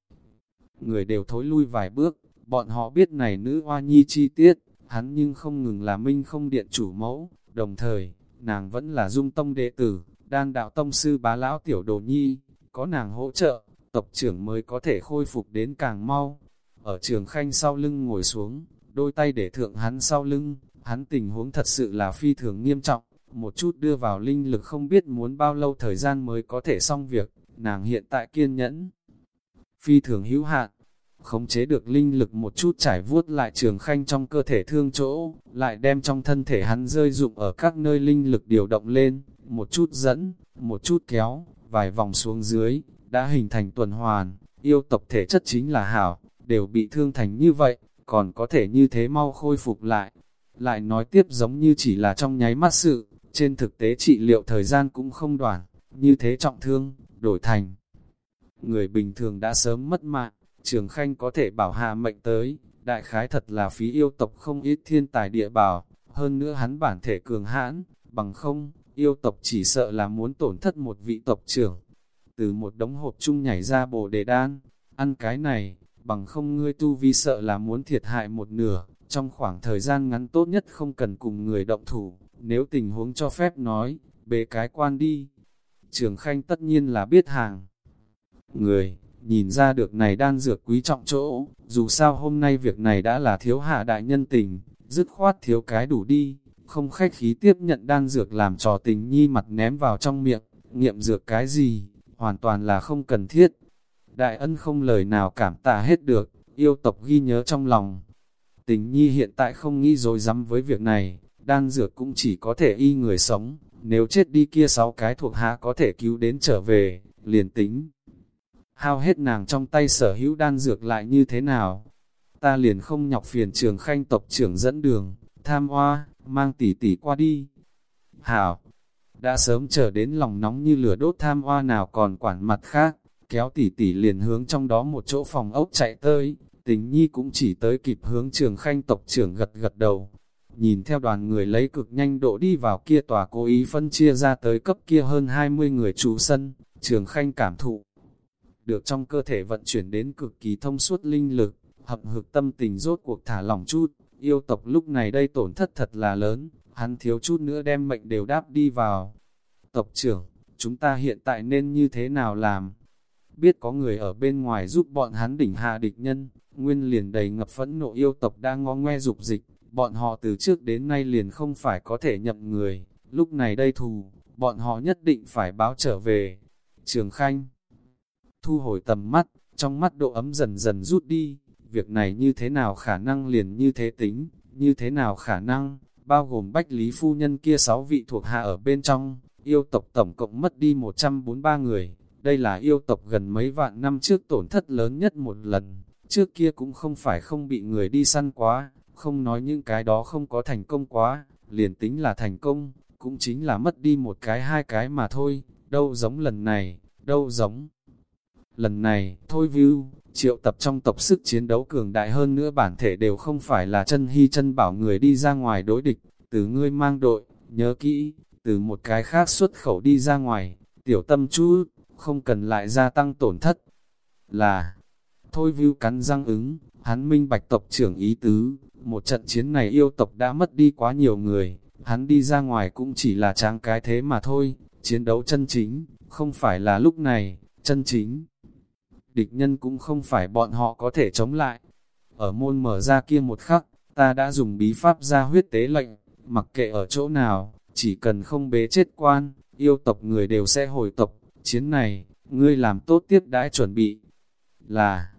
Người đều thối lui vài bước, bọn họ biết này nữ hoa nhi chi tiết, hắn nhưng không ngừng là minh không điện chủ mẫu, đồng thời, nàng vẫn là dung tông đệ tử, đan đạo tông sư bá lão tiểu đồ nhi, có nàng hỗ trợ, tộc trưởng mới có thể khôi phục đến càng mau. Ở trường khanh sau lưng ngồi xuống, đôi tay để thượng hắn sau lưng, hắn tình huống thật sự là phi thường nghiêm trọng, một chút đưa vào linh lực không biết muốn bao lâu thời gian mới có thể xong việc, nàng hiện tại kiên nhẫn. Phi thường hữu hạn, khống chế được linh lực một chút trải vuốt lại trường khanh trong cơ thể thương chỗ, lại đem trong thân thể hắn rơi dụng ở các nơi linh lực điều động lên, một chút dẫn, một chút kéo, vài vòng xuống dưới, đã hình thành tuần hoàn, yêu tộc thể chất chính là hảo, đều bị thương thành như vậy, còn có thể như thế mau khôi phục lại. Lại nói tiếp giống như chỉ là trong nháy mắt sự, trên thực tế trị liệu thời gian cũng không đoạn, như thế trọng thương, đổi thành. Người bình thường đã sớm mất mạng, trường khanh có thể bảo hạ mệnh tới, đại khái thật là phí yêu tộc không ít thiên tài địa bảo, hơn nữa hắn bản thể cường hãn, bằng không, yêu tộc chỉ sợ là muốn tổn thất một vị tộc trưởng. từ một đống hộp chung nhảy ra bồ đề đan, ăn cái này, bằng không ngươi tu vi sợ là muốn thiệt hại một nửa, trong khoảng thời gian ngắn tốt nhất không cần cùng người động thủ, nếu tình huống cho phép nói, bế cái quan đi. Trường Khanh tất nhiên là biết hàng. Người, nhìn ra được này đan dược quý trọng chỗ, dù sao hôm nay việc này đã là thiếu hạ đại nhân tình, dứt khoát thiếu cái đủ đi, không khách khí tiếp nhận đan dược làm trò tình nhi mặt ném vào trong miệng, nghiệm dược cái gì, hoàn toàn là không cần thiết. Đại ân không lời nào cảm tạ hết được, yêu tộc ghi nhớ trong lòng. Tình nhi hiện tại không nghĩ dối rắm với việc này, đan dược cũng chỉ có thể y người sống, nếu chết đi kia sáu cái thuộc hạ có thể cứu đến trở về, liền tính. Hao hết nàng trong tay sở hữu đan dược lại như thế nào? Ta liền không nhọc phiền trường khanh tộc trưởng dẫn đường, tham hoa, mang tỷ tỷ qua đi. Hảo, đã sớm chờ đến lòng nóng như lửa đốt tham hoa nào còn quản mặt khác, kéo tỷ tỷ liền hướng trong đó một chỗ phòng ốc chạy tới, tình nhi cũng chỉ tới kịp hướng trường khanh tộc trưởng gật gật đầu. Nhìn theo đoàn người lấy cực nhanh độ đi vào kia tòa cố ý phân chia ra tới cấp kia hơn 20 người chủ sân, trường khanh cảm thụ. Được trong cơ thể vận chuyển đến cực kỳ thông suốt linh lực, hậm hực tâm tình rốt cuộc thả lỏng chút, yêu tộc lúc này đây tổn thất thật là lớn, hắn thiếu chút nữa đem mệnh đều đáp đi vào. Tộc trưởng, chúng ta hiện tại nên như thế nào làm? Biết có người ở bên ngoài giúp bọn hắn đỉnh hạ địch nhân, nguyên liền đầy ngập phẫn nộ yêu tộc đang ngó ngoe dục dịch, bọn họ từ trước đến nay liền không phải có thể nhậm người, lúc này đây thù, bọn họ nhất định phải báo trở về. Trường Khanh thu hồi tầm mắt, trong mắt độ ấm dần dần rút đi, việc này như thế nào khả năng liền như thế tính, như thế nào khả năng, bao gồm Bách Lý Phu Nhân kia sáu vị thuộc hạ ở bên trong, yêu tộc tổng cộng mất đi 143 người, đây là yêu tộc gần mấy vạn năm trước tổn thất lớn nhất một lần, trước kia cũng không phải không bị người đi săn quá, không nói những cái đó không có thành công quá, liền tính là thành công, cũng chính là mất đi một cái hai cái mà thôi, đâu giống lần này, đâu giống. Lần này, thôi view, triệu tập trong tộc sức chiến đấu cường đại hơn nữa bản thể đều không phải là chân hy chân bảo người đi ra ngoài đối địch, từ ngươi mang đội, nhớ kỹ, từ một cái khác xuất khẩu đi ra ngoài, tiểu tâm chú, không cần lại gia tăng tổn thất. Là, thôi view cắn răng ứng, hắn minh bạch tộc trưởng ý tứ, một trận chiến này yêu tộc đã mất đi quá nhiều người, hắn đi ra ngoài cũng chỉ là tráng cái thế mà thôi, chiến đấu chân chính, không phải là lúc này, chân chính địch nhân cũng không phải bọn họ có thể chống lại. Ở môn mở ra kia một khắc, ta đã dùng bí pháp ra huyết tế lệnh, mặc kệ ở chỗ nào, chỉ cần không bế chết quan, yêu tộc người đều sẽ hồi tộc, chiến này, ngươi làm tốt tiếp đãi chuẩn bị. Là,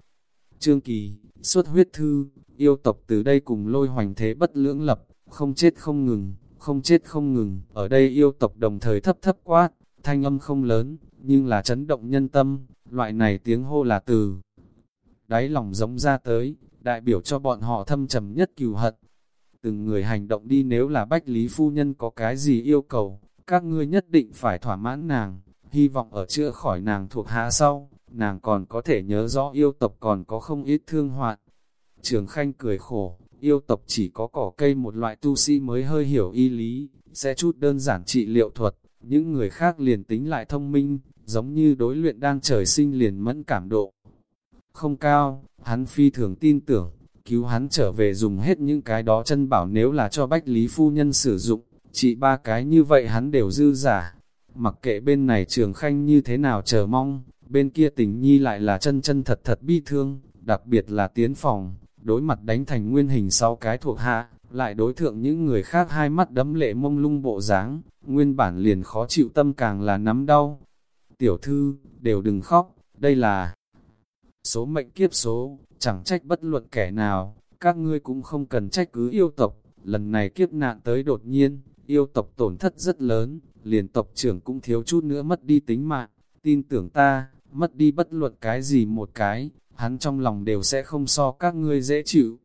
Trương Kỳ, xuất huyết thư, yêu tộc từ đây cùng lôi hoành thế bất lưỡng lập, không chết không ngừng, không chết không ngừng, ở đây yêu tộc đồng thời thấp thấp quát, thanh âm không lớn, nhưng là chấn động nhân tâm, Loại này tiếng hô là từ đáy lòng giống ra tới, đại biểu cho bọn họ thâm trầm nhất cừu hận. Từng người hành động đi nếu là Bách Lý Phu Nhân có cái gì yêu cầu, các ngươi nhất định phải thỏa mãn nàng, hy vọng ở chữa khỏi nàng thuộc hạ sau, nàng còn có thể nhớ rõ yêu tộc còn có không ít thương hoạn. Trường Khanh cười khổ, yêu tộc chỉ có cỏ cây một loại tu sĩ mới hơi hiểu y lý, sẽ chút đơn giản trị liệu thuật, những người khác liền tính lại thông minh, giống như đối luyện đang trời sinh liền mẫn cảm độ. Không cao, hắn phi thường tin tưởng, cứu hắn trở về dùng hết những cái đó chân bảo nếu là cho Bách Lý Phu Nhân sử dụng, chỉ ba cái như vậy hắn đều dư giả. Mặc kệ bên này trường khanh như thế nào chờ mong, bên kia tình nhi lại là chân chân thật thật bi thương, đặc biệt là tiến phòng, đối mặt đánh thành nguyên hình sau cái thuộc hạ, lại đối thượng những người khác hai mắt đấm lệ mông lung bộ dáng nguyên bản liền khó chịu tâm càng là nắm đau, tiểu thư, đều đừng khóc, đây là số mệnh kiếp số, chẳng trách bất luận kẻ nào, các ngươi cũng không cần trách cứ yêu tộc, lần này kiếp nạn tới đột nhiên, yêu tộc tổn thất rất lớn, liền tộc trưởng cũng thiếu chút nữa mất đi tính mạng, tin tưởng ta, mất đi bất luận cái gì một cái, hắn trong lòng đều sẽ không so các ngươi dễ chịu.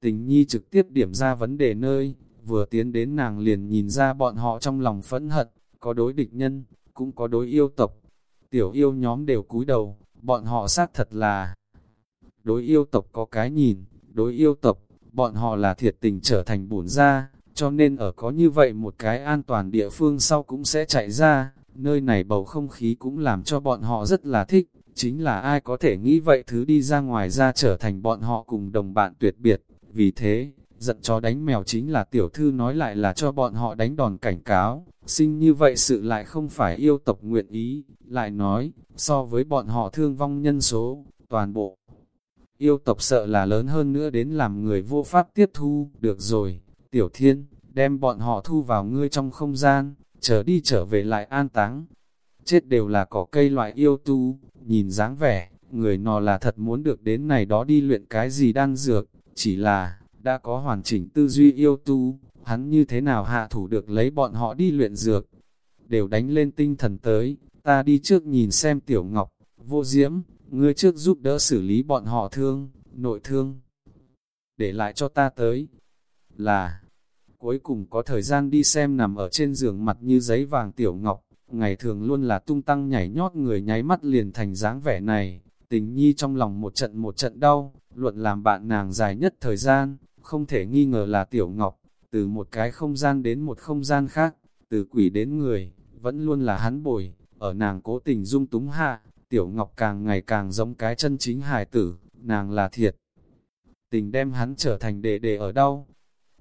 Tình nhi trực tiếp điểm ra vấn đề nơi, vừa tiến đến nàng liền nhìn ra bọn họ trong lòng phẫn hận, có đối địch nhân, cũng có đối yêu tộc, tiểu yêu nhóm đều cúi đầu, bọn họ xác thật là đối yêu tộc có cái nhìn, đối yêu tộc, bọn họ là thiệt tình trở thành bổn ra, cho nên ở có như vậy một cái an toàn địa phương sau cũng sẽ chạy ra, nơi này bầu không khí cũng làm cho bọn họ rất là thích, chính là ai có thể nghĩ vậy thứ đi ra ngoài ra trở thành bọn họ cùng đồng bạn tuyệt biệt, vì thế, giận chó đánh mèo chính là tiểu thư nói lại là cho bọn họ đánh đòn cảnh cáo, sinh như vậy sự lại không phải yêu tộc nguyện ý, lại nói, so với bọn họ thương vong nhân số, toàn bộ. Yêu tộc sợ là lớn hơn nữa đến làm người vô pháp tiếp thu, được rồi, tiểu thiên, đem bọn họ thu vào ngươi trong không gian, chờ đi trở về lại an táng. Chết đều là cỏ cây loại yêu tu, nhìn dáng vẻ, người nọ là thật muốn được đến này đó đi luyện cái gì đan dược, chỉ là, đã có hoàn chỉnh tư duy yêu tu, hắn như thế nào hạ thủ được lấy bọn họ đi luyện dược. Đều đánh lên tinh thần tới, ta đi trước nhìn xem tiểu ngọc, vô diễm, ngươi trước giúp đỡ xử lý bọn họ thương, nội thương. Để lại cho ta tới, là, cuối cùng có thời gian đi xem nằm ở trên giường mặt như giấy vàng tiểu ngọc, ngày thường luôn là tung tăng nhảy nhót người nháy mắt liền thành dáng vẻ này, tình nhi trong lòng một trận một trận đau, luận làm bạn nàng dài nhất thời gian, không thể nghi ngờ là tiểu ngọc, từ một cái không gian đến một không gian khác, từ quỷ đến người, vẫn luôn là hắn bồi, ở nàng cố tình dung túng hạ, tiểu ngọc càng ngày càng giống cái chân chính hài tử, nàng là thiệt. Tình đem hắn trở thành đệ đệ ở đâu?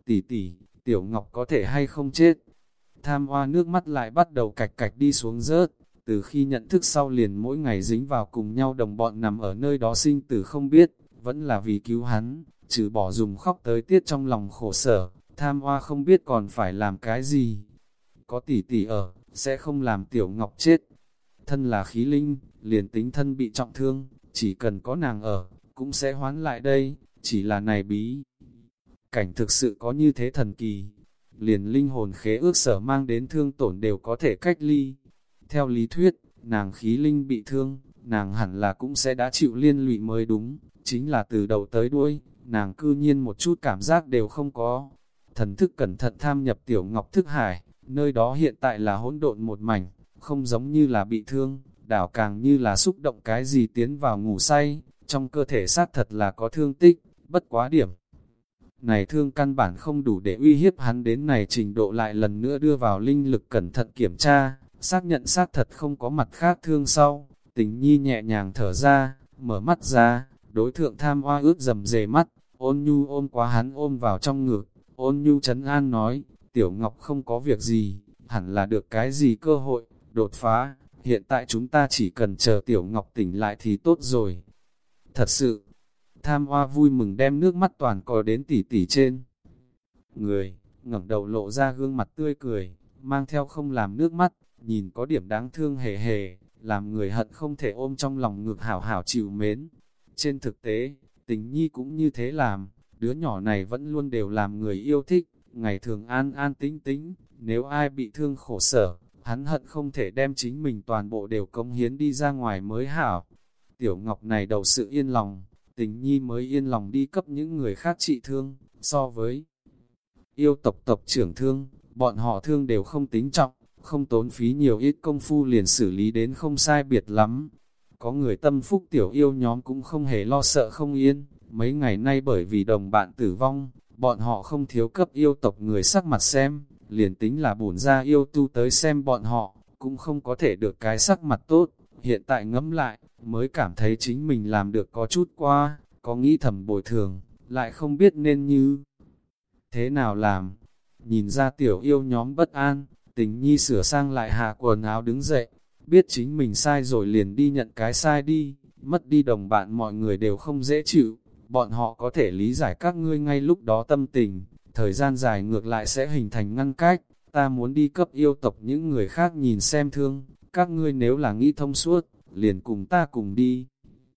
Tỷ tỷ, tiểu ngọc có thể hay không chết? Tham hoa nước mắt lại bắt đầu cạch cạch đi xuống rớt, từ khi nhận thức sau liền mỗi ngày dính vào cùng nhau đồng bọn nằm ở nơi đó sinh tử không biết, vẫn là vì cứu hắn, trừ bỏ dùng khóc tới tiết trong lòng khổ sở, tham hoa không biết còn phải làm cái gì. Có tỷ tỷ ở, sẽ không làm tiểu ngọc chết. Thân là khí linh, liền tính thân bị trọng thương, chỉ cần có nàng ở, cũng sẽ hoán lại đây, chỉ là này bí. Cảnh thực sự có như thế thần kỳ, liền linh hồn khế ước sở mang đến thương tổn đều có thể cách ly. Theo lý thuyết, nàng khí linh bị thương, nàng hẳn là cũng sẽ đã chịu liên lụy mới đúng, chính là từ đầu tới đuôi, nàng cư nhiên một chút cảm giác đều không có. Thần thức cẩn thận tham nhập tiểu ngọc thức hải, nơi đó hiện tại là hỗn độn một mảnh, không giống như là bị thương, đảo càng như là xúc động cái gì tiến vào ngủ say, trong cơ thể xác thật là có thương tích, bất quá điểm. Này thương căn bản không đủ để uy hiếp hắn đến này trình độ lại lần nữa đưa vào linh lực cẩn thận kiểm tra, xác nhận xác thật không có mặt khác thương sau, tình nhi nhẹ nhàng thở ra, mở mắt ra, đối thượng tham hoa ướt dầm dề mắt, ôn nhu ôm quá hắn ôm vào trong ngực, ôn nhu chấn an nói, tiểu ngọc không có việc gì, hẳn là được cái gì cơ hội, đột phá, hiện tại chúng ta chỉ cần chờ tiểu ngọc tỉnh lại thì tốt rồi. Thật sự, tham hoa vui mừng đem nước mắt toàn cò đến tỉ tỉ trên. Người, ngẩng đầu lộ ra gương mặt tươi cười, mang theo không làm nước mắt, nhìn có điểm đáng thương hề hề, làm người hận không thể ôm trong lòng ngược hảo hảo chịu mến. Trên thực tế, tình nhi cũng như thế làm, đứa nhỏ này vẫn luôn đều làm người yêu thích, ngày thường an an tính tính, nếu ai bị thương khổ sở, hắn hận không thể đem chính mình toàn bộ đều công hiến đi ra ngoài mới hảo. Tiểu Ngọc này đầu sự yên lòng, tình nhi mới yên lòng đi cấp những người khác trị thương, so với yêu tộc tộc trưởng thương, bọn họ thương đều không tính trọng, không tốn phí nhiều ít công phu liền xử lý đến không sai biệt lắm. Có người tâm phúc tiểu yêu nhóm cũng không hề lo sợ không yên, mấy ngày nay bởi vì đồng bạn tử vong, bọn họ không thiếu cấp yêu tộc người sắc mặt xem, liền tính là bổn ra yêu tu tới xem bọn họ, cũng không có thể được cái sắc mặt tốt, hiện tại ngẫm lại, mới cảm thấy chính mình làm được có chút qua, có nghĩ thầm bồi thường, lại không biết nên như thế nào làm. Nhìn ra tiểu yêu nhóm bất an, tình nhi sửa sang lại hạ quần áo đứng dậy, biết chính mình sai rồi liền đi nhận cái sai đi, mất đi đồng bạn mọi người đều không dễ chịu, bọn họ có thể lý giải các ngươi ngay lúc đó tâm tình, thời gian dài ngược lại sẽ hình thành ngăn cách, ta muốn đi cấp yêu tộc những người khác nhìn xem thương, các ngươi nếu là nghĩ thông suốt, liền cùng ta cùng đi.